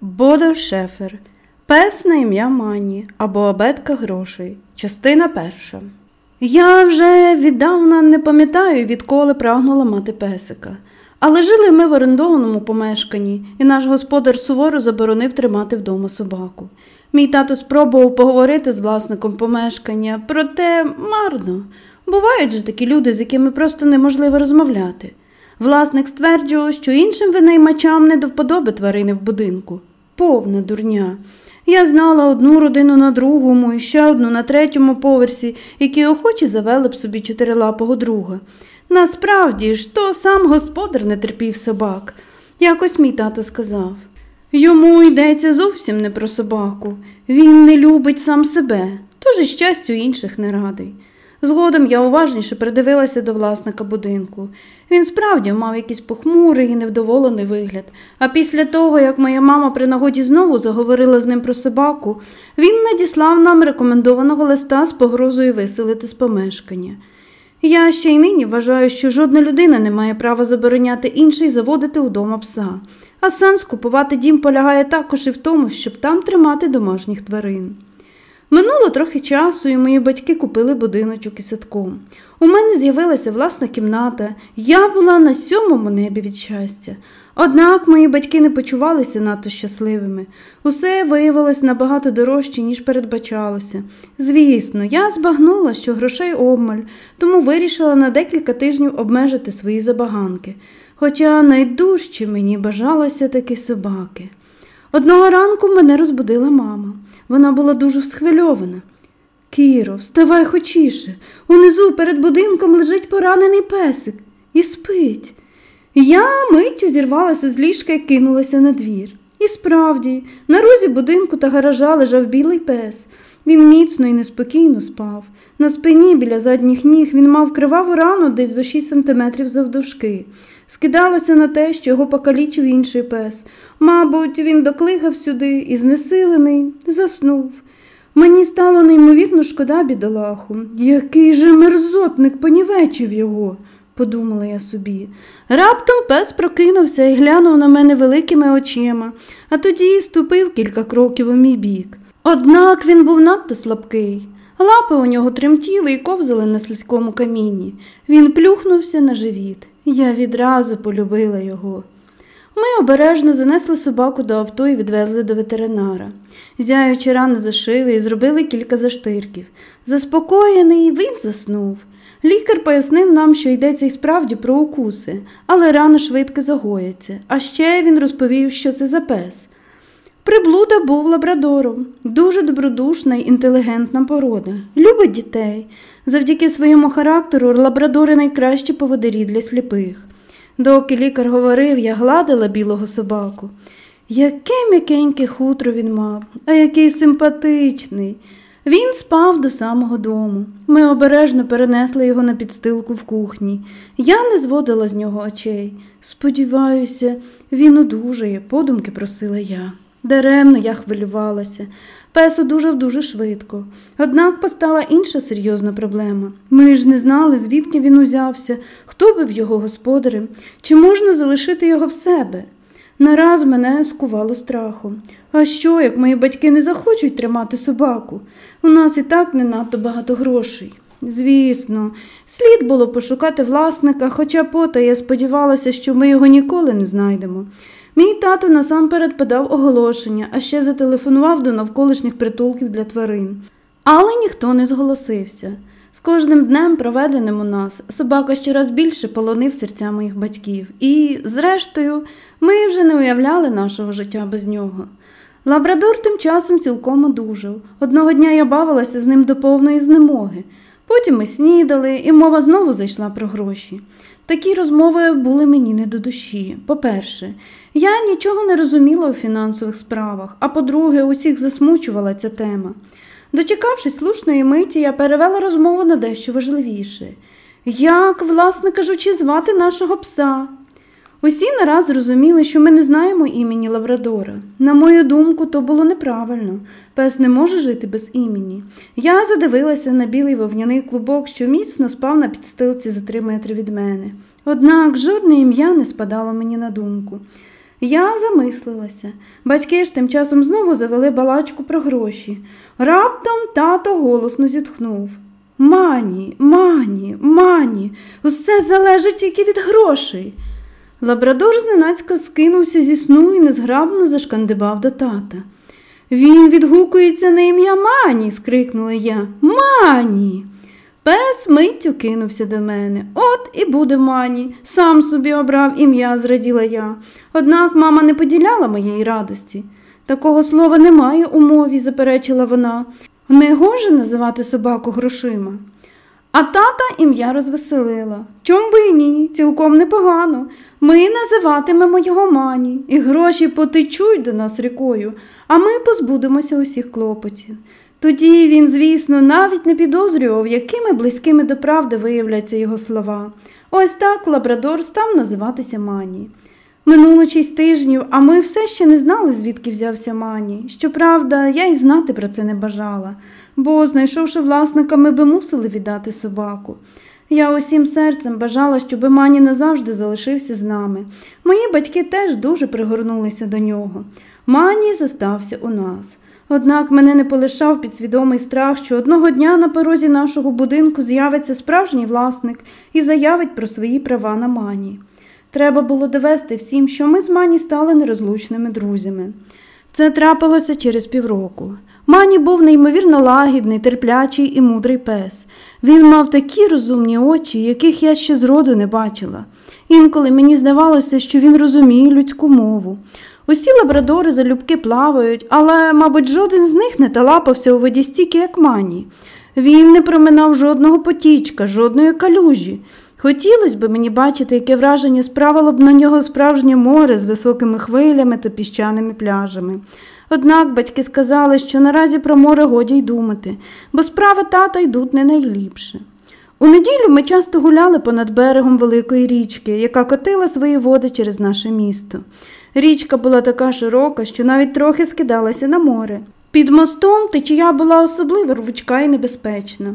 Бодо Шефер. Пес на ім'я Мані або обетка грошей. Частина перша. Я вже віддавна не пам'ятаю, відколи прагнула мати песика. Але жили ми в орендованому помешканні, і наш господар суворо заборонив тримати вдома собаку. Мій тато спробував поговорити з власником помешкання, проте марно. Бувають же такі люди, з якими просто неможливо розмовляти. Власник стверджував, що іншим винаймачам не до вподоби тварини в будинку. Повна дурня. Я знала одну родину на другому і ще одну на третьому поверсі, які охочі завели б собі чотирилапого друга. Насправді ж, то сам господар не терпів собак. Якось мій тато сказав. Йому йдеться зовсім не про собаку. Він не любить сам себе, тож і щастю інших не радий. Згодом я уважніше придивилася до власника будинку. Він справді мав якийсь похмурий і невдоволений вигляд. А після того, як моя мама при нагоді знову заговорила з ним про собаку, він надіслав нам рекомендованого листа з погрозою виселити з помешкання. Я ще й нині вважаю, що жодна людина не має права забороняти інший заводити удома пса, а сенс купувати дім полягає також і в тому, щоб там тримати домашніх тварин. Минуло трохи часу, і мої батьки купили будиночок із садком. У мене з'явилася власна кімната, я була на сьомому небі від щастя. Однак мої батьки не почувалися надто щасливими. Усе виявилось набагато дорожче, ніж передбачалося. Звісно, я збагнула, що грошей обмаль, тому вирішила на декілька тижнів обмежити свої забаганки. Хоча найдужче мені бажалося таки собаки. Одного ранку мене розбудила мама. Вона була дуже схвильована. Кіро, вставай хочіше. Унизу перед будинком лежить поранений песик і спить. Я миттю зірвалася з ліжка і кинулася на двір. І справді, на розі будинку та гаража лежав білий пес. Він міцно і неспокійно спав. На спині біля задніх ніг він мав криваву рану десь за 6 сантиметрів завдовжки. Скидалося на те, що його покалічив інший пес. Мабуть, він доклигав сюди і, знесилений, заснув. Мені стало неймовірно шкода бідолаху. Який же мерзотник понівечив його, подумала я собі. Раптом пес прокинувся і глянув на мене великими очима, а тоді ступив кілька кроків у мій бік. Однак він був надто слабкий. Лапи у нього тремтіли і ковзали на слизькому камінні. Він плюхнувся на живіт. Я відразу полюбила його. Ми обережно занесли собаку до авто і відвезли до ветеринара. Зяючи рани зашили і зробили кілька заштирків. Заспокоєний, він заснув. Лікар пояснив нам, що йдеться й справді про укуси, але рано швидко загояться. А ще він розповів, що це за пес. Приблуда був лабрадором, дуже добродушна й інтелігентна порода, любить дітей. Завдяки своєму характеру лабрадори найкращі поводирі для сліпих. Доки лікар говорив, я гладила білого собаку. Яке м'якеньке хутро він мав, а який симпатичний. Він спав до самого дому. Ми обережно перенесли його на підстилку в кухні. Я не зводила з нього очей. Сподіваюся, він одужає, подумки просила я. Даремно я хвилювалася. Пес одужав дуже швидко. Однак постала інша серйозна проблема. Ми ж не знали, звідки він узявся, хто був його господарем, чи можна залишити його в себе. Нараз мене скувало страхом. А що, як мої батьки не захочуть тримати собаку? У нас і так не надто багато грошей. Звісно, слід було пошукати власника, хоча пота я сподівалася, що ми його ніколи не знайдемо. Мій тато насамперед подав оголошення, а ще зателефонував до навколишніх притулків для тварин. Але ніхто не зголосився. З кожним днем, проведеним у нас, собака щораз більше полонив серця моїх батьків, і, зрештою, ми вже не уявляли нашого життя без нього. Лабрадор тим часом цілком одужав. Одного дня я бавилася з ним до повної знемоги. Потім ми снідали, і мова знову зайшла про гроші. Такі розмови були мені не до душі. По-перше, я нічого не розуміла у фінансових справах, а по-друге, усіх засмучувала ця тема. Дочекавшись слушної миті, я перевела розмову на дещо важливіше. Як, власне кажучи, звати нашого пса? Усі нараз зрозуміли, що ми не знаємо імені Лаврадора. На мою думку, то було неправильно. Пес не може жити без імені. Я задивилася на білий вовняний клубок, що міцно спав на підстилці за три метри від мене. Однак жодне ім'я не спадало мені на думку. Я замислилася. Батьки ж тим часом знову завели балачку про гроші. Раптом тато голосно зітхнув. Money, money, money, усе залежить тільки від грошей. Лабрадор зненацька скинувся зі сну і незграбно зашкандибав до тата. Він відгукується на ім'я Мані, скрикнула я. Мані. Пес миттю кинувся до мене. От і буде мані. Сам собі обрав ім'я, зраділа я. Однак мама не поділяла моєї радості. Такого слова немає у мові, заперечила вона. Не гоже називати собаку грошима. А тата ім'я розвеселила. Чом би і ні, цілком непогано. Ми називатимемо його мані, і гроші потечуть до нас рікою, а ми позбудемося усіх клопотів. Тоді він, звісно, навіть не підозрював, якими близькими до правди виявляться його слова. Ось так Лабрадор став називатися Мані. Минуло шість тижнів, а ми все ще не знали, звідки взявся Мані. Щоправда, я й знати про це не бажала, бо, знайшовши власника, ми би мусили віддати собаку. Я усім серцем бажала, щоб Мані назавжди залишився з нами. Мої батьки теж дуже пригорнулися до нього. Мані зостався у нас. Однак мене не полишав підсвідомий страх, що одного дня на порозі нашого будинку з'явиться справжній власник і заявить про свої права на мані. Треба було довести всім, що ми з Мані стали нерозлучними друзями. Це трапилося через півроку. Мані був неймовірно лагідний, терплячий і мудрий пес. Він мав такі розумні очі, яких я ще зроду не бачила. Інколи мені здавалося, що він розуміє людську мову. Усі лабрадори залюбки плавають, але, мабуть, жоден з них не талапався у воді стільки, як мані. Він не проминав жодного потічка, жодної калюжі. Хотілося б мені бачити, яке враження справило б на нього справжнє море з високими хвилями та піщаними пляжами. Однак батьки сказали, що наразі про море годі й думати, бо справи тата йдуть не найліпше. У неділю ми часто гуляли понад берегом великої річки, яка котила свої води через наше місто. Річка була така широка, що навіть трохи скидалася на море. Під мостом течія була особливо рвучка і небезпечна.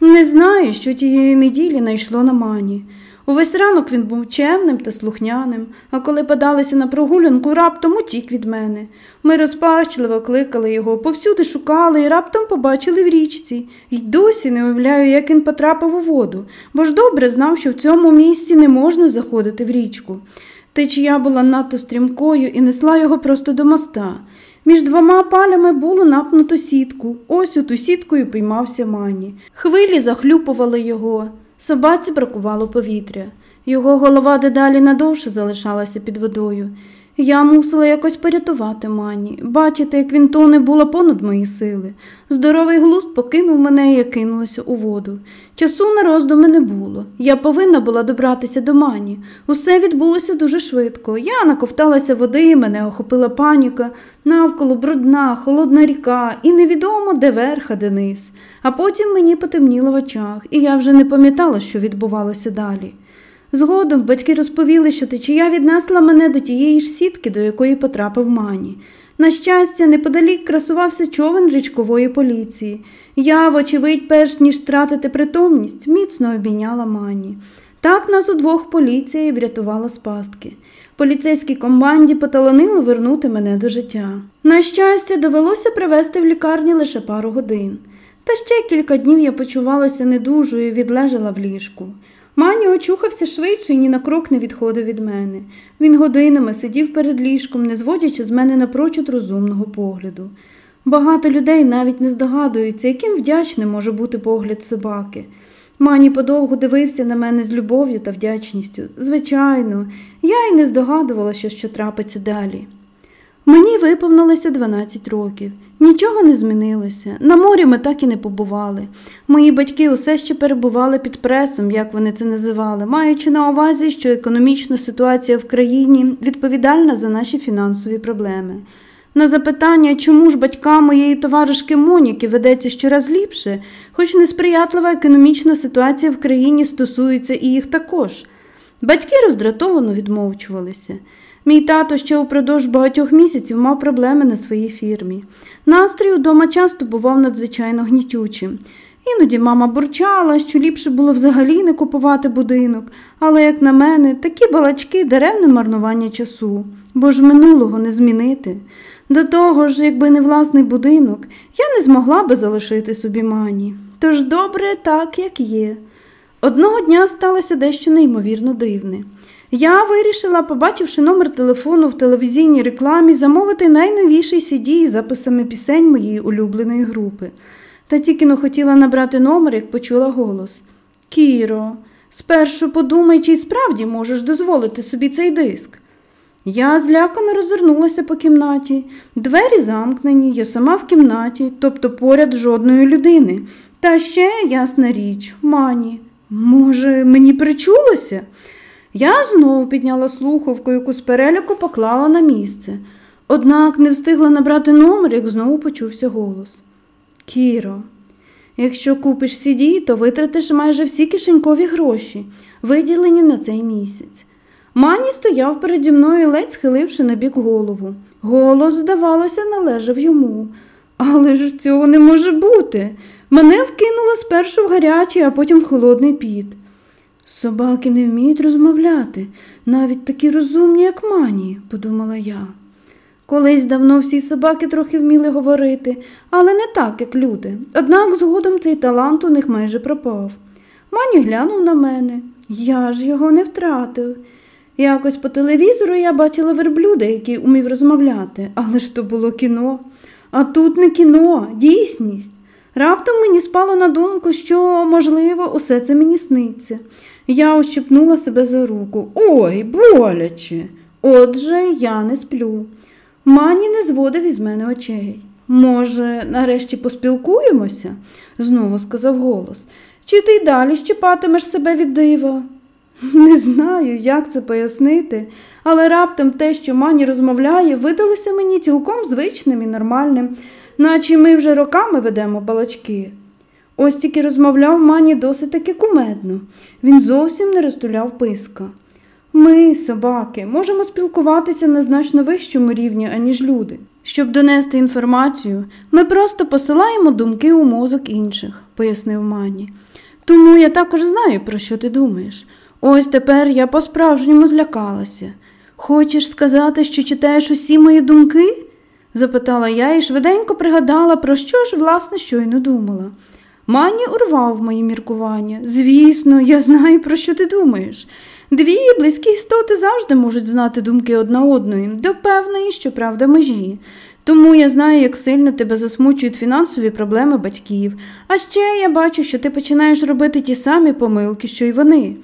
Не знаю, що тієї неділі найшло на мані. Увесь ранок він був чемним та слухняним, а коли подалися на прогулянку, раптом утік від мене. Ми розпачливо кликали його, повсюди шукали і раптом побачили в річці. І досі не уявляю, як він потрапив у воду, бо ж добре знав, що в цьому місці не можна заходити в річку. Течія була надто стрімкою і несла його просто до моста. Між двома палями було напнуто сітку. Ось у ту сіткою піймався мані. Хвилі захлюпували його. Собаці бракувало повітря. Його голова дедалі надовше залишалася під водою. Я мусила якось порятувати мані. Бачити, як він тоне, було понад мої сили. Здоровий глузд покинув мене і я кинулася у воду. Часу на роздуми не було. Я повинна була добратися до мані. Усе відбулося дуже швидко. Я наковталася води, мене охопила паніка, навколо брудна, холодна ріка, і невідомо, де верх, а де низ. А потім мені потемніло в очах, і я вже не пам'ятала, що відбувалося далі. Згодом батьки розповіли, що течія віднесла мене до тієї ж сітки, до якої потрапив мані. На щастя, неподалік красувався човен річкової поліції. Я, вочевидь, перш ніж втратити притомність, міцно обійняла мані. Так нас удвох поліція врятувала з пастки. Поліцейській команді поталанило вернути мене до життя. На щастя, довелося привезти в лікарні лише пару годин. Та ще кілька днів я почувалася недужою і відлежала в ліжку. Мані очухався швидше і ні на крок не відходив від мене. Він годинами сидів перед ліжком, не зводячи з мене напрочуд розумного погляду. Багато людей навіть не здогадуються, яким вдячним може бути погляд собаки. Мані подовго дивився на мене з любов'ю та вдячністю. Звичайно, я й не здогадувалася, що трапиться далі. Мені виповнилося 12 років. Нічого не змінилося. На морі ми так і не побували. Мої батьки усе ще перебували під пресом, як вони це називали, маючи на увазі, що економічна ситуація в країні відповідальна за наші фінансові проблеми. На запитання, чому ж батькам моєї товаришки Моніки ведеться щораз ліпше, хоч несприятлива економічна ситуація в країні стосується і їх також. Батьки роздратовано відмовчувалися. Мій тато ще упродовж багатьох місяців мав проблеми на своїй фірмі. Настрій удома часто бував надзвичайно гнітючим. Іноді мама бурчала, що ліпше було взагалі не купувати будинок, але, як на мене, такі балачки деревне марнування часу, бо ж минулого не змінити. До того ж, якби не власний будинок, я не змогла би залишити собі мані. Тож добре так, як є. Одного дня сталося дещо неймовірно дивне. Я вирішила, побачивши номер телефону в телевізійній рекламі, замовити найновіший CD із записами пісень моєї улюбленої групи. Та тільки но хотіла набрати номер, як почула голос. Кіро, спершу подумай, чи справді можеш дозволити собі цей диск. Я злякано розвернулася по кімнаті. Двері замкнені, я сама в кімнаті, тобто поряд жодної людини. Та ще, ясна річ, мані. Може, мені причулося? Я знову підняла слухавку, яку з переляку поклала на місце. Однак не встигла набрати номер, як знову почувся голос. Кіро, якщо купиш CD, то витратиш майже всі кишенькові гроші, виділені на цей місяць. Мані стояв переді мною, ледь схиливши на бік голову. Голос, здавалося, належав йому. Але ж цього не може бути. Мене вкинуло спершу в гарячий, а потім в холодний піт. Собаки не вміють розмовляти, навіть такі розумні, як мані, подумала я. Колись давно всі собаки трохи вміли говорити, але не так, як люди. Однак згодом цей талант у них майже пропав. Мані глянув на мене. Я ж його не втратив. Якось по телевізору я бачила верблюда, який умів розмовляти, але ж то було кіно. А тут не кіно, дійсність. Раптом мені спало на думку, що, можливо, усе це мені сниться. Я ощепнула себе за руку. Ой, боляче. Отже, я не сплю. Мані не зводив із мене очей. Може, нарешті поспілкуємося? знову сказав голос. Чи ти й далі щепатимеш себе від дива? Не знаю, як це пояснити, але раптом те, що мані розмовляє, видалося мені цілком звичним і нормальним, наче ми вже роками ведемо балачки. Ось тільки розмовляв мані досить таки кумедно. Він зовсім не розтуляв писка. Ми, собаки, можемо спілкуватися на значно вищому рівні, аніж люди. Щоб донести інформацію, ми просто посилаємо думки у мозок інших, пояснив Мані. Тому я також знаю, про що ти думаєш. Ось тепер я по-справжньому злякалася. Хочеш сказати, що читаєш усі мої думки? Запитала я і швиденько пригадала, про що ж, власне, щойно думала. Мані урвав мої міркування. Звісно, я знаю, про що ти думаєш. Дві близькі істоти завжди можуть знати думки одна одної, до певної, щоправда, межі. Тому я знаю, як сильно тебе засмучують фінансові проблеми батьків. А ще я бачу, що ти починаєш робити ті самі помилки, що й вони.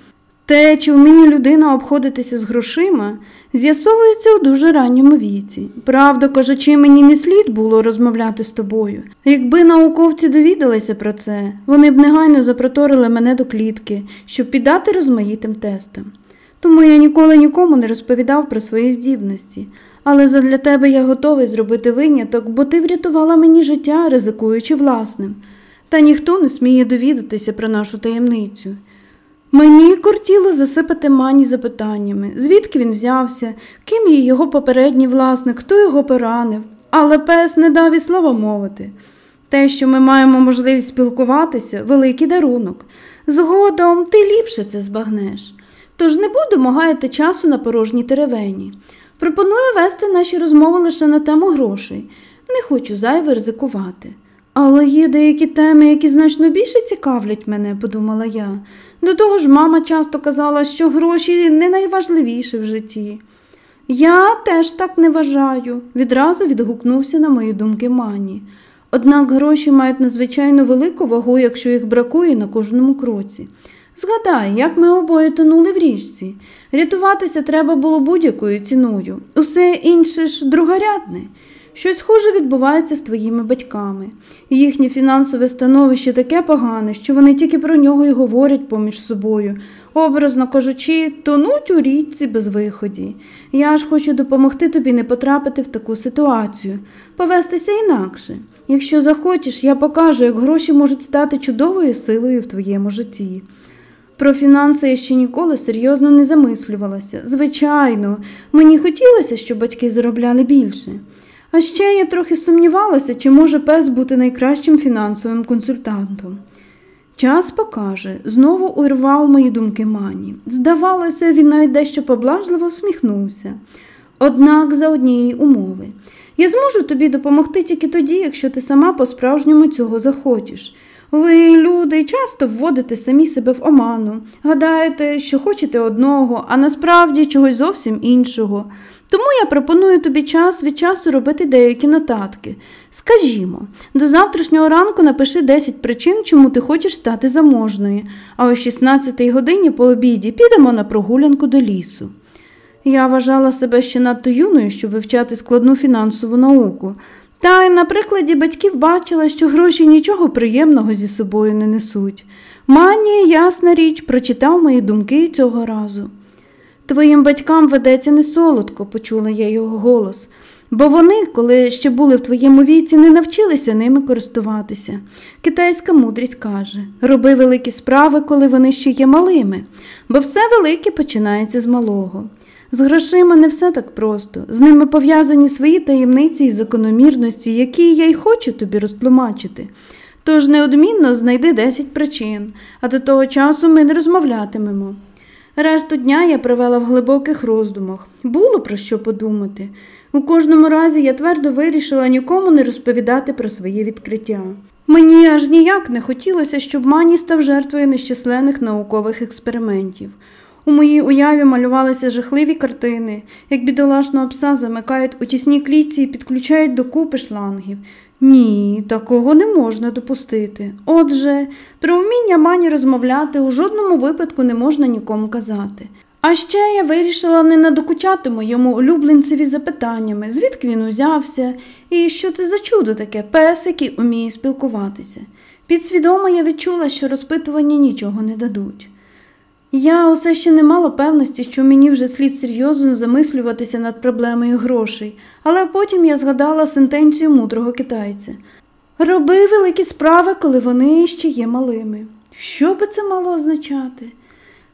Те, чи вміє людина обходитися з грошима, з'ясовується у дуже ранньому віці. Правда, кажучи, мені не слід було розмовляти з тобою. Якби науковці довідалися про це, вони б негайно запроторили мене до клітки, щоб піддати розмаїтим тестам. Тому я ніколи нікому не розповідав про свої здібності. Але задля тебе я готовий зробити виняток, бо ти врятувала мені життя, ризикуючи власним. Та ніхто не сміє довідатися про нашу таємницю. Мені кортіло засипати мані запитаннями, звідки він взявся, ким є його попередній власник, хто його поранив, але пес не дав і слова мовити. Те, що ми маємо можливість спілкуватися, великий дарунок. Згодом ти ліпше це збагнеш. Тож не будемо гаяти часу на порожній теревені. Пропоную вести наші розмови лише на тему грошей. Не хочу зайве ризикувати. Але є деякі теми, які значно більше цікавлять мене, подумала я. До того ж, мама часто казала, що гроші не найважливіше в житті. Я теж так не вважаю, відразу відгукнувся на мої думки мані. Однак гроші мають надзвичайно велику вагу, якщо їх бракує на кожному кроці. Згадай, як ми обоє тонули в річці. Рятуватися треба було будь-якою ціною. Усе інше ж другорядне. Щось схоже відбувається з твоїми батьками. Їхнє фінансове становище таке погане, що вони тільки про нього й говорять поміж собою. Образно кажучи, тонуть у річці без виході. Я ж хочу допомогти тобі не потрапити в таку ситуацію, повестися інакше. Якщо захочеш, я покажу, як гроші можуть стати чудовою силою в твоєму житті. Про фінанси я ще ніколи серйозно не замислювалася. Звичайно, мені хотілося, щоб батьки заробляли більше. А ще я трохи сумнівалася, чи може пес бути найкращим фінансовим консультантом. Час покаже, знову урвав мої думки мані. Здавалося, він навіть дещо поблажливо усміхнувся. Однак за однієї умови. Я зможу тобі допомогти тільки тоді, якщо ти сама по-справжньому цього захочеш. Ви, люди, часто вводите самі себе в оману, гадаєте, що хочете одного, а насправді чогось зовсім іншого. Тому я пропоную тобі час від часу робити деякі нотатки. Скажімо, до завтрашнього ранку напиши 10 причин, чому ти хочеш стати заможною, а о 16 годині по обіді підемо на прогулянку до лісу. Я вважала себе ще надто юною, щоб вивчати складну фінансову науку. Та й на прикладі батьків бачила, що гроші нічого приємного зі собою не несуть. Мані, ясна річ, прочитав мої думки цього разу. Твоїм батькам ведеться не солодко, почула я його голос, бо вони, коли ще були в твоєму віці, не навчилися ними користуватися. Китайська мудрість каже роби великі справи, коли вони ще є малими, бо все велике починається з малого. З грошима не все так просто, з ними пов'язані свої таємниці і закономірності, які я й хочу тобі розтлумачити. Тож неодмінно знайди 10 причин, а до того часу ми не розмовлятимемо. Решту дня я провела в глибоких роздумах. Було про що подумати. У кожному разі я твердо вирішила нікому не розповідати про своє відкриття. Мені аж ніяк не хотілося, щоб Мані став жертвою нещасленних наукових експериментів. У моїй уяві малювалися жахливі картини, як бідолашного пса замикають у тісній клітці і підключають до купи шлангів. Ні, такого не можна допустити. Отже, про вміння мані розмовляти у жодному випадку не можна нікому казати. А ще я вирішила не надокучати моєму улюбленцеві запитаннями, звідки він узявся, і що це за чудо таке пес, який уміє спілкуватися. Підсвідомо я відчула, що розпитування нічого не дадуть. Я усе ще не мала певності, що мені вже слід серйозно замислюватися над проблемою грошей, але потім я згадала сентенцію мудрого китайця роби великі справи, коли вони ще є малими. Що би це мало означати?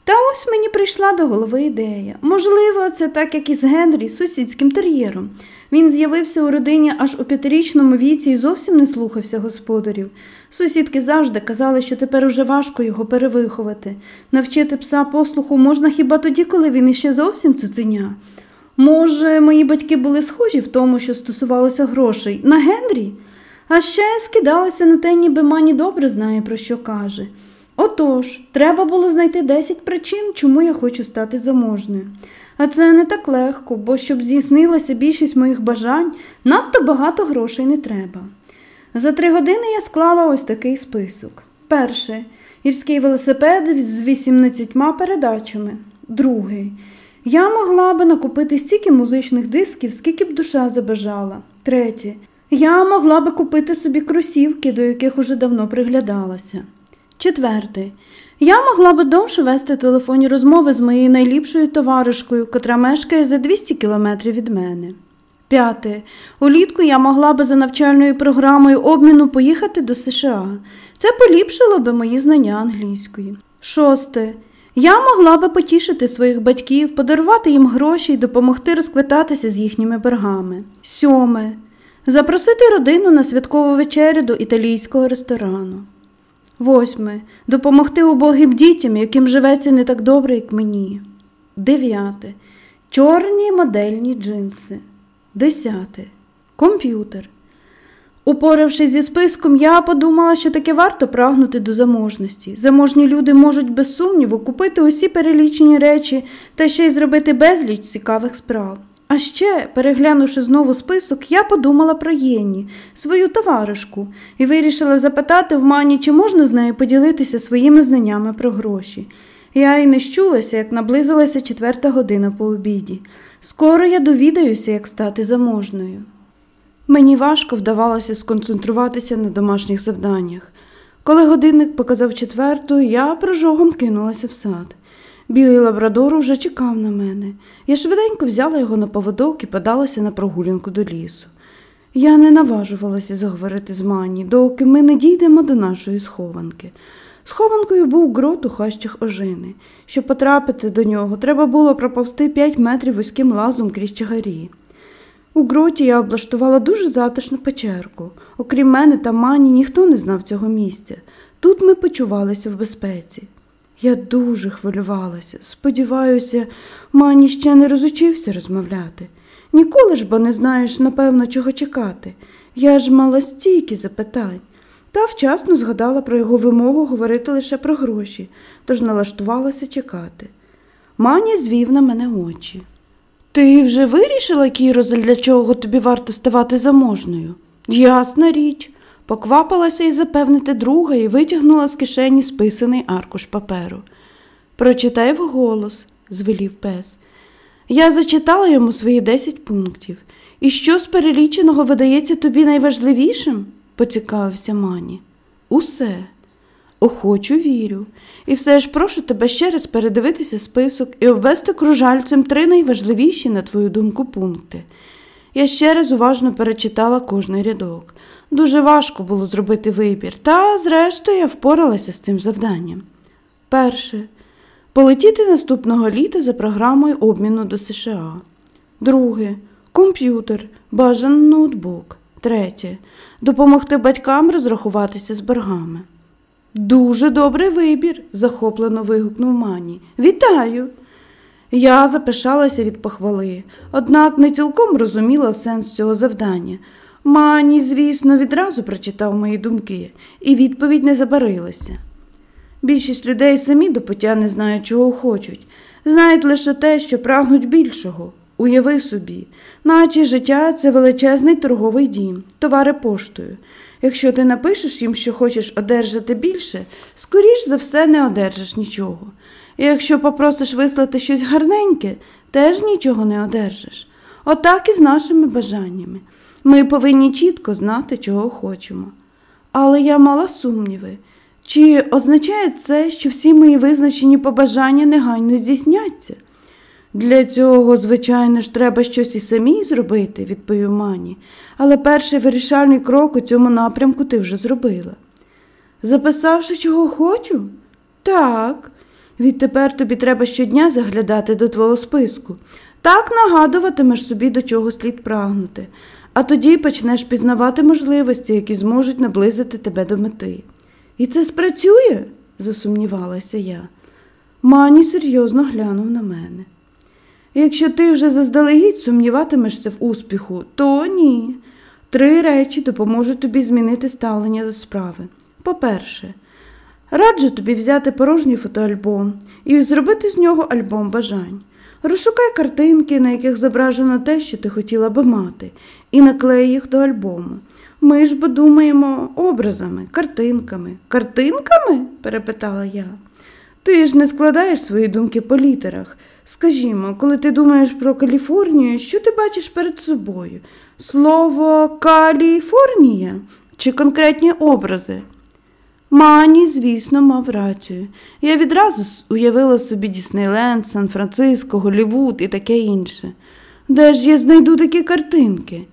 Та ось мені прийшла до голови ідея. Можливо, це так, як і з Генрі, сусідським тер'єром. Він з'явився у родині аж у п'ятирічному віці і зовсім не слухався господарів. Сусідки завжди казали, що тепер уже важко його перевиховати. Навчити пса послуху можна хіба тоді, коли він іще зовсім цуценя. Може, мої батьки були схожі в тому, що стосувалося грошей, на Генрі? А ще скидалося на те, ніби мані добре знає, про що каже. Отож, треба було знайти 10 причин, чому я хочу стати заможною. А це не так легко, бо щоб здійснилася більшість моїх бажань, надто багато грошей не треба. За три години я склала ось такий список. Перше гірський велосипед з 18 передачами. Другий. Я могла би накупити стільки музичних дисків, скільки б душа забажала. Третє. Я могла би купити собі кросівки, до яких уже давно приглядалася. Четверте. Я могла би довше вести телефонні розмови з моєю найліпшою товаришкою, котра мешкає за 200 кілометрів від мене. П'яте. Улітку я могла би за навчальною програмою обміну поїхати до США. Це поліпшило би мої знання англійської. Шосте. Я могла би потішити своїх батьків, подарувати їм гроші і допомогти розквитатися з їхніми боргами. Сьоме. Запросити родину на святкову вечерю до італійського ресторану. Восьме. Допомогти убогим дітям, яким живеться не так добре, як мені. Дев'яте. Чорні модельні джинси. Десяте. Комп'ютер. Упоравшись зі списком, я подумала, що таки варто прагнути до заможності. Заможні люди можуть без сумніву купити усі перелічені речі та ще й зробити безліч цікавих справ. А ще, переглянувши знову список, я подумала про Єнні, свою товаришку, і вирішила запитати в мані, чи можна з нею поділитися своїми знаннями про гроші. Я й не щулася, як наблизилася четверта година по обіді. Скоро я довідаюся, як стати заможною. Мені важко вдавалося сконцентруватися на домашніх завданнях. Коли годинник показав четверту, я прожогом кинулася в сад. Білий лабрадор уже чекав на мене. Я швиденько взяла його на поводок і подалася на прогулянку до лісу. Я не наважувалася заговорити з Мані, доки ми не дійдемо до нашої схованки. Схованкою був грот у хащах ожини. Щоб потрапити до нього, треба було проповсти п'ять метрів вузьким лазом крізь чагарі. У гроті я облаштувала дуже затишну печерку. Окрім мене та мані, ніхто не знав цього місця. Тут ми почувалися в безпеці. Я дуже хвилювалася. Сподіваюся, мані ще не розучився розмовляти. Ніколи ж бо не знаєш, напевно, чого чекати. Я ж мала стільки запитань. Та вчасно згадала про його вимогу говорити лише про гроші, тож налаштувалася чекати. Мані звів на мене очі. Ти вже вирішила, Кірозель, для чого тобі варто ставати заможною? Ясна річ, поквапилася і запевнити друга і витягнула з кишені списаний аркуш паперу. Прочитай вголос, звелів пес. Я зачитала йому свої десять пунктів. І що з переліченого видається тобі найважливішим? поцікавився Мані. Усе. Охочу вірю. І все ж прошу тебе ще раз передивитися список і обвести кружальцем три найважливіші, на твою думку, пункти. Я ще раз уважно перечитала кожний рядок. Дуже важко було зробити вибір, та, зрештою, я впоралася з цим завданням. Перше. Полетіти наступного літа за програмою обміну до США. Друге. Комп'ютер, бажаний ноутбук. Третє. Допомогти батькам розрахуватися з боргами. Дуже добрий вибір, захоплено вигукнув Мані. Вітаю! Я запишалася від похвали, однак не цілком розуміла сенс цього завдання. Мані, звісно, відразу прочитав мої думки, і відповідь не забарилася. Більшість людей самі до пуття не знають, чого хочуть, знають лише те, що прагнуть більшого. Уяви собі, наче життя це величезний торговий дім, товари поштою. Якщо ти напишеш їм, що хочеш одержати більше, скоріш за все не одержиш нічого. І якщо попросиш вислати щось гарненьке, теж нічого не одержиш. Отак і з нашими бажаннями. Ми повинні чітко знати, чого хочемо. Але я мала сумніви. Чи означає це, що всі мої визначені побажання негайно здійсняться? Для цього, звичайно ж, треба щось і самій зробити, відповів Мані, але перший вирішальний крок у цьому напрямку ти вже зробила. Записавши, чого хочу? Так. Відтепер тобі треба щодня заглядати до твого списку. Так нагадуватимеш собі, до чого слід прагнути, а тоді почнеш пізнавати можливості, які зможуть наблизити тебе до мети. І це спрацює? засумнівалася я. Мані серйозно глянув на мене. Якщо ти вже заздалегідь сумніватимешся в успіху, то ні. Три речі допоможуть тобі змінити ставлення до справи. По-перше, раджу тобі взяти порожній фотоальбом і зробити з нього альбом бажань. Розшукай картинки, на яких зображено те, що ти хотіла би мати, і наклей їх до альбому. Ми ж бо думаємо образами, картинками. Картинками? перепитала я. Ти ж не складаєш свої думки по літерах. Скажімо, коли ти думаєш про Каліфорнію, що ти бачиш перед собою? Слово Каліфорнія чи конкретні образи? Мані, звісно, мав рацію. Я відразу уявила собі Діснейленд, Сан-Франциско, Голлівуд і таке інше. Де ж я знайду такі картинки?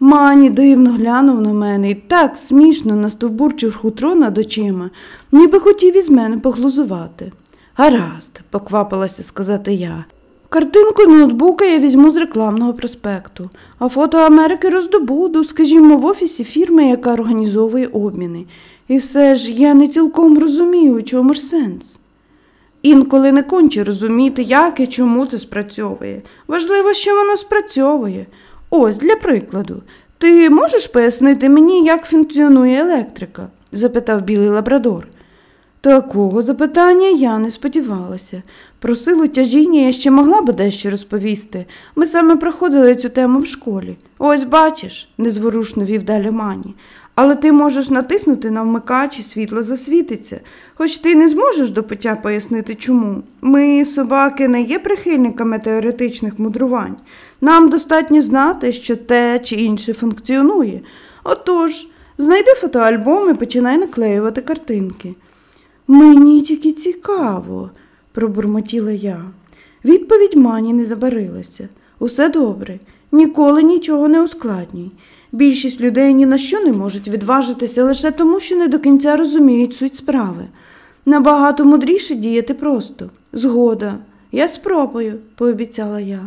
Мані дивно глянув на мене і так смішно настовбурчив хутро над очима, ніби хотів із мене поглузувати. Гаразд, поквапилася сказати я. Картинку ноутбука я візьму з рекламного проспекту, а фото Америки роздобуду, скажімо, в офісі фірми, яка організовує обміни. І все ж я не цілком розумію, у чому ж сенс. Інколи не конче розуміти, як і чому це спрацьовує. Важливо, що воно спрацьовує. Ось, для прикладу, ти можеш пояснити мені, як функціонує електрика? запитав білий лабрадор. Такого запитання я не сподівалася. Про силу тяжіння я ще могла би дещо розповісти. Ми саме проходили цю тему в школі. Ось бачиш, незворушно вів далі мані. Але ти можеш натиснути на вмикач і світло засвітиться, хоч ти не зможеш до пиття пояснити чому. Ми, собаки, не є прихильниками теоретичних мудрувань. Нам достатньо знати, що те чи інше функціонує. Отож, знайди фотоальбом і починай наклеювати картинки. Мені тільки цікаво, пробурмотіла я. Відповідь мані не забарилася. Усе добре, ніколи нічого не ускладнюй. Більшість людей ні на що не можуть відважитися лише тому, що не до кінця розуміють суть справи. Набагато мудріше діяти просто. Згода, я спробую, пообіцяла я.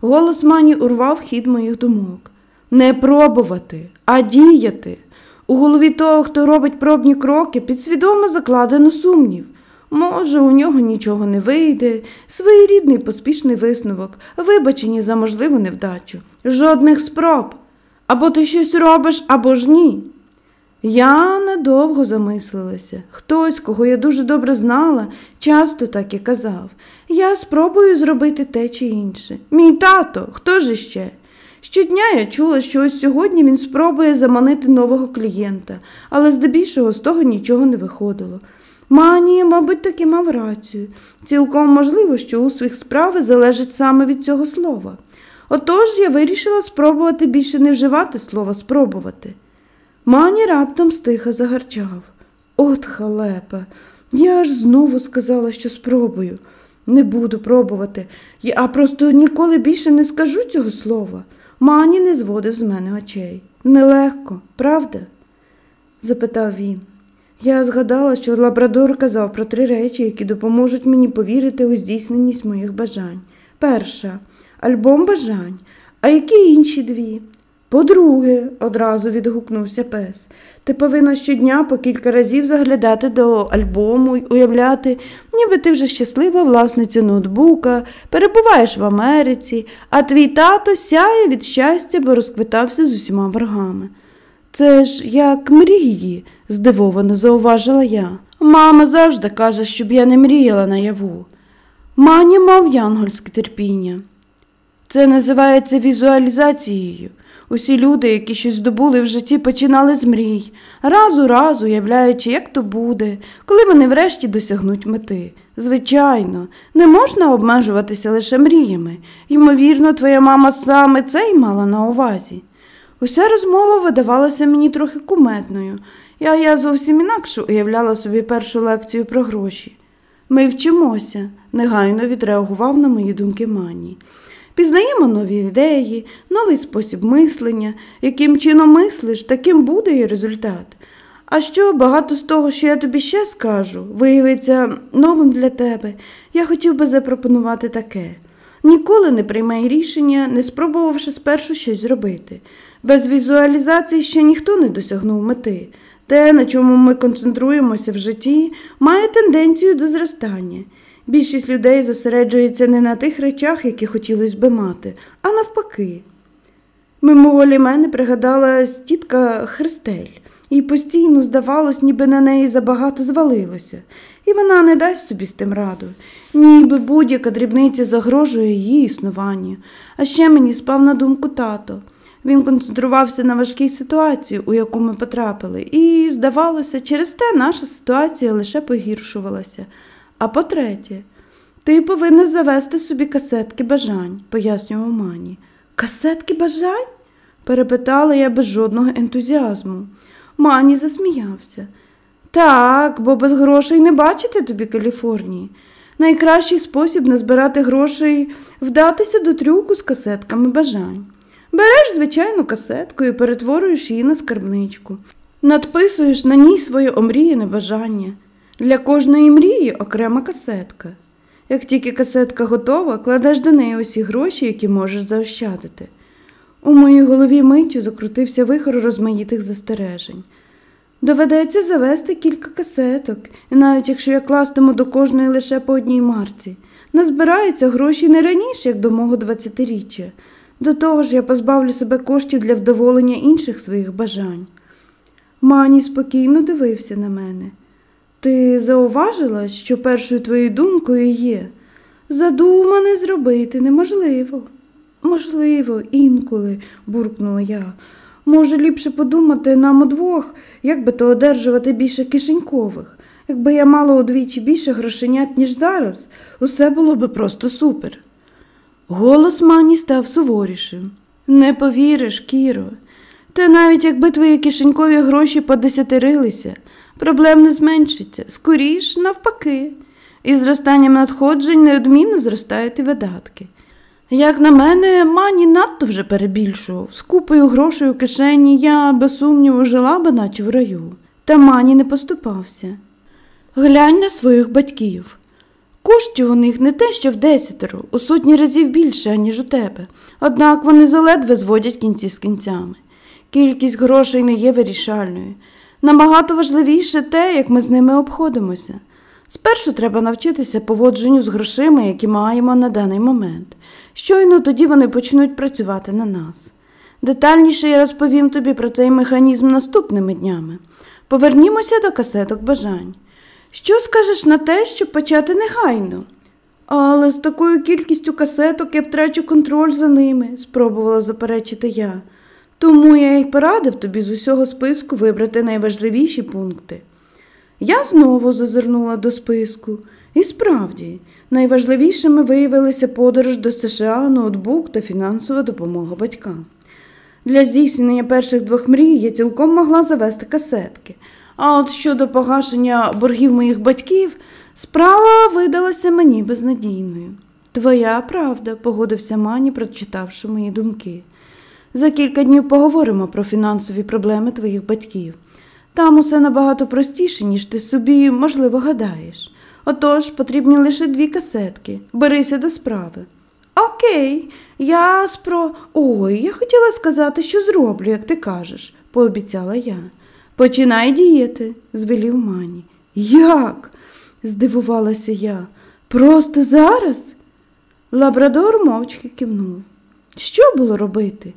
Голос мані урвав хід моїх думок. Не пробувати, а діяти. У голові того, хто робить пробні кроки, підсвідомо закладено сумнів. Може, у нього нічого не вийде, своєрідний поспішний висновок, вибачені за можливу невдачу, жодних спроб. Або ти щось робиш, або ж ні. Я недовго замислилася. Хтось, кого я дуже добре знала, часто так і казав. Я спробую зробити те чи інше. Мій тато, хто ж іще? Щодня я чула, що ось сьогодні він спробує заманити нового клієнта, але здебільшого з того нічого не виходило. Мані, мабуть, таки мав рацію. Цілком можливо, що успіх справи залежить саме від цього слова. Отож я вирішила спробувати більше не вживати слова спробувати. Мані раптом стиха загарчав. От халепа, я аж знову сказала, що спробую. Не буду пробувати, а просто ніколи більше не скажу цього слова. Мані не зводив з мене очей. Нелегко, правда? запитав він. Я згадала, що Лабрадор казав про три речі, які допоможуть мені повірити у здійсненість моїх бажань. Перша альбом бажань, а які інші дві? По-друге, одразу відгукнувся пес, ти повинна щодня по кілька разів заглядати до альбому й уявляти, ніби ти вже щаслива власниця ноутбука, перебуваєш в Америці, а твій тато сяє від щастя, бо розквитався з усіма боргами. Це ж як мрії, здивовано зауважила я. Мама завжди каже, щоб я не мріяла наяву. Мані мав янгольське терпіння. Це називається візуалізацією. Усі люди, які щось здобули в житті, починали з мрій, раз у раз уявляючи, як то буде, коли вони врешті досягнуть мети. Звичайно, не можна обмежуватися лише мріями. Ймовірно, твоя мама саме це й мала на увазі. Уся розмова видавалася мені трохи куметною, а я зовсім інакше уявляла собі першу лекцію про гроші. Ми вчимося, негайно відреагував на мої думки Мані. Пізнаємо нові ідеї, новий спосіб мислення, яким чином мислиш, таким буде і результат. А що багато з того, що я тобі ще скажу, виявиться новим для тебе, я хотів би запропонувати таке. Ніколи не приймай рішення, не спробувавши спершу щось зробити. Без візуалізації ще ніхто не досягнув мети. Те, на чому ми концентруємося в житті, має тенденцію до зростання. Більшість людей зосереджується не на тих речах, які хотілося би мати, а навпаки. Мимоволі мене пригадала тітка Христель, і постійно, здавалось, ніби на неї забагато звалилося, і вона не дасть собі з тим раду, ніби будь-яка дрібниця загрожує її існуванню. А ще мені спав на думку тато. Він концентрувався на важкій ситуації, у яку ми потрапили, і, здавалося, через те наша ситуація лише погіршувалася. А по-третє, ти повинна завести собі касетки бажань, пояснював Мані. Касетки бажань? перепитала я без жодного ентузіазму. Мані засміявся. Так, бо без грошей не бачите тобі Каліфорнії. Найкращий спосіб назбирати грошей вдатися до трюку з касетками бажань. Береш звичайну касетку і перетворюєш її на скарбничку, надписуєш на ній своє омріяне бажання. Для кожної мрії окрема касетка. Як тільки касетка готова, кладеш до неї усі гроші, які можеш заощадити. У моїй голові миттю закрутився вихор розмаїтих застережень. Доведеться завести кілька касеток, і навіть якщо я кластиму до кожної лише по одній марці, назбираються гроші не раніше, як до мого двадцятиріччя. До того ж, я позбавлю себе коштів для вдоволення інших своїх бажань. Мані спокійно дивився на мене. Ти зауважила, що першою твоєю думкою є задумане зробити неможливо. Можливо, інколи, буркнула я. Може, ліпше подумати нам удвох, як би то одержувати більше кишенькових. Якби я мала удвічі більше грошенят, ніж зараз, усе було би просто супер. Голос мані став суворішим. Не повіриш, Кіро. Та навіть якби твої кишенькові гроші подесятирилися, проблем не зменшиться, скоріш, навпаки, і зростанням надходжень неодмінно зростають і видатки. Як на мене, мані надто вже перебільшував. З купою грошей у кишені я, без сумніву, жила би, наче в раю, та мані не поступався. Глянь на своїх батьків. Коштів у них не те, що в десятеро, у сотні разів більше, аніж у тебе, однак вони заледве зводять кінці з кінцями. Кількість грошей не є вирішальною. Набагато важливіше те, як ми з ними обходимося. Спершу треба навчитися поводженню з грошима, які маємо на даний момент. Щойно тоді вони почнуть працювати на нас. Детальніше я розповім тобі про цей механізм наступними днями. Повернімося до касеток бажань. Що скажеш на те, щоб почати негайно? Але з такою кількістю касеток я втрачу контроль за ними, спробувала заперечити я. Тому я й порадив тобі з усього списку вибрати найважливіші пункти. Я знову зазирнула до списку, і справді, найважливішими виявилися подорож до США, ноутбук та фінансова допомога батькам. Для здійснення перших двох мрій я цілком могла завести касетки, а от щодо погашення боргів моїх батьків, справа видалася мені безнадійною. Твоя правда, погодився Мані, прочитавши мої думки. За кілька днів поговоримо про фінансові проблеми твоїх батьків. Там усе набагато простіше, ніж ти собі, можливо, гадаєш. Отож, потрібні лише дві касетки. Берися до справи. Окей, я спро. Ой, я хотіла сказати, що зроблю, як ти кажеш, пообіцяла я. Починай діяти, звелів мані. Як? здивувалася я. Просто зараз? Лабрадор мовчки кивнув. Що було робити?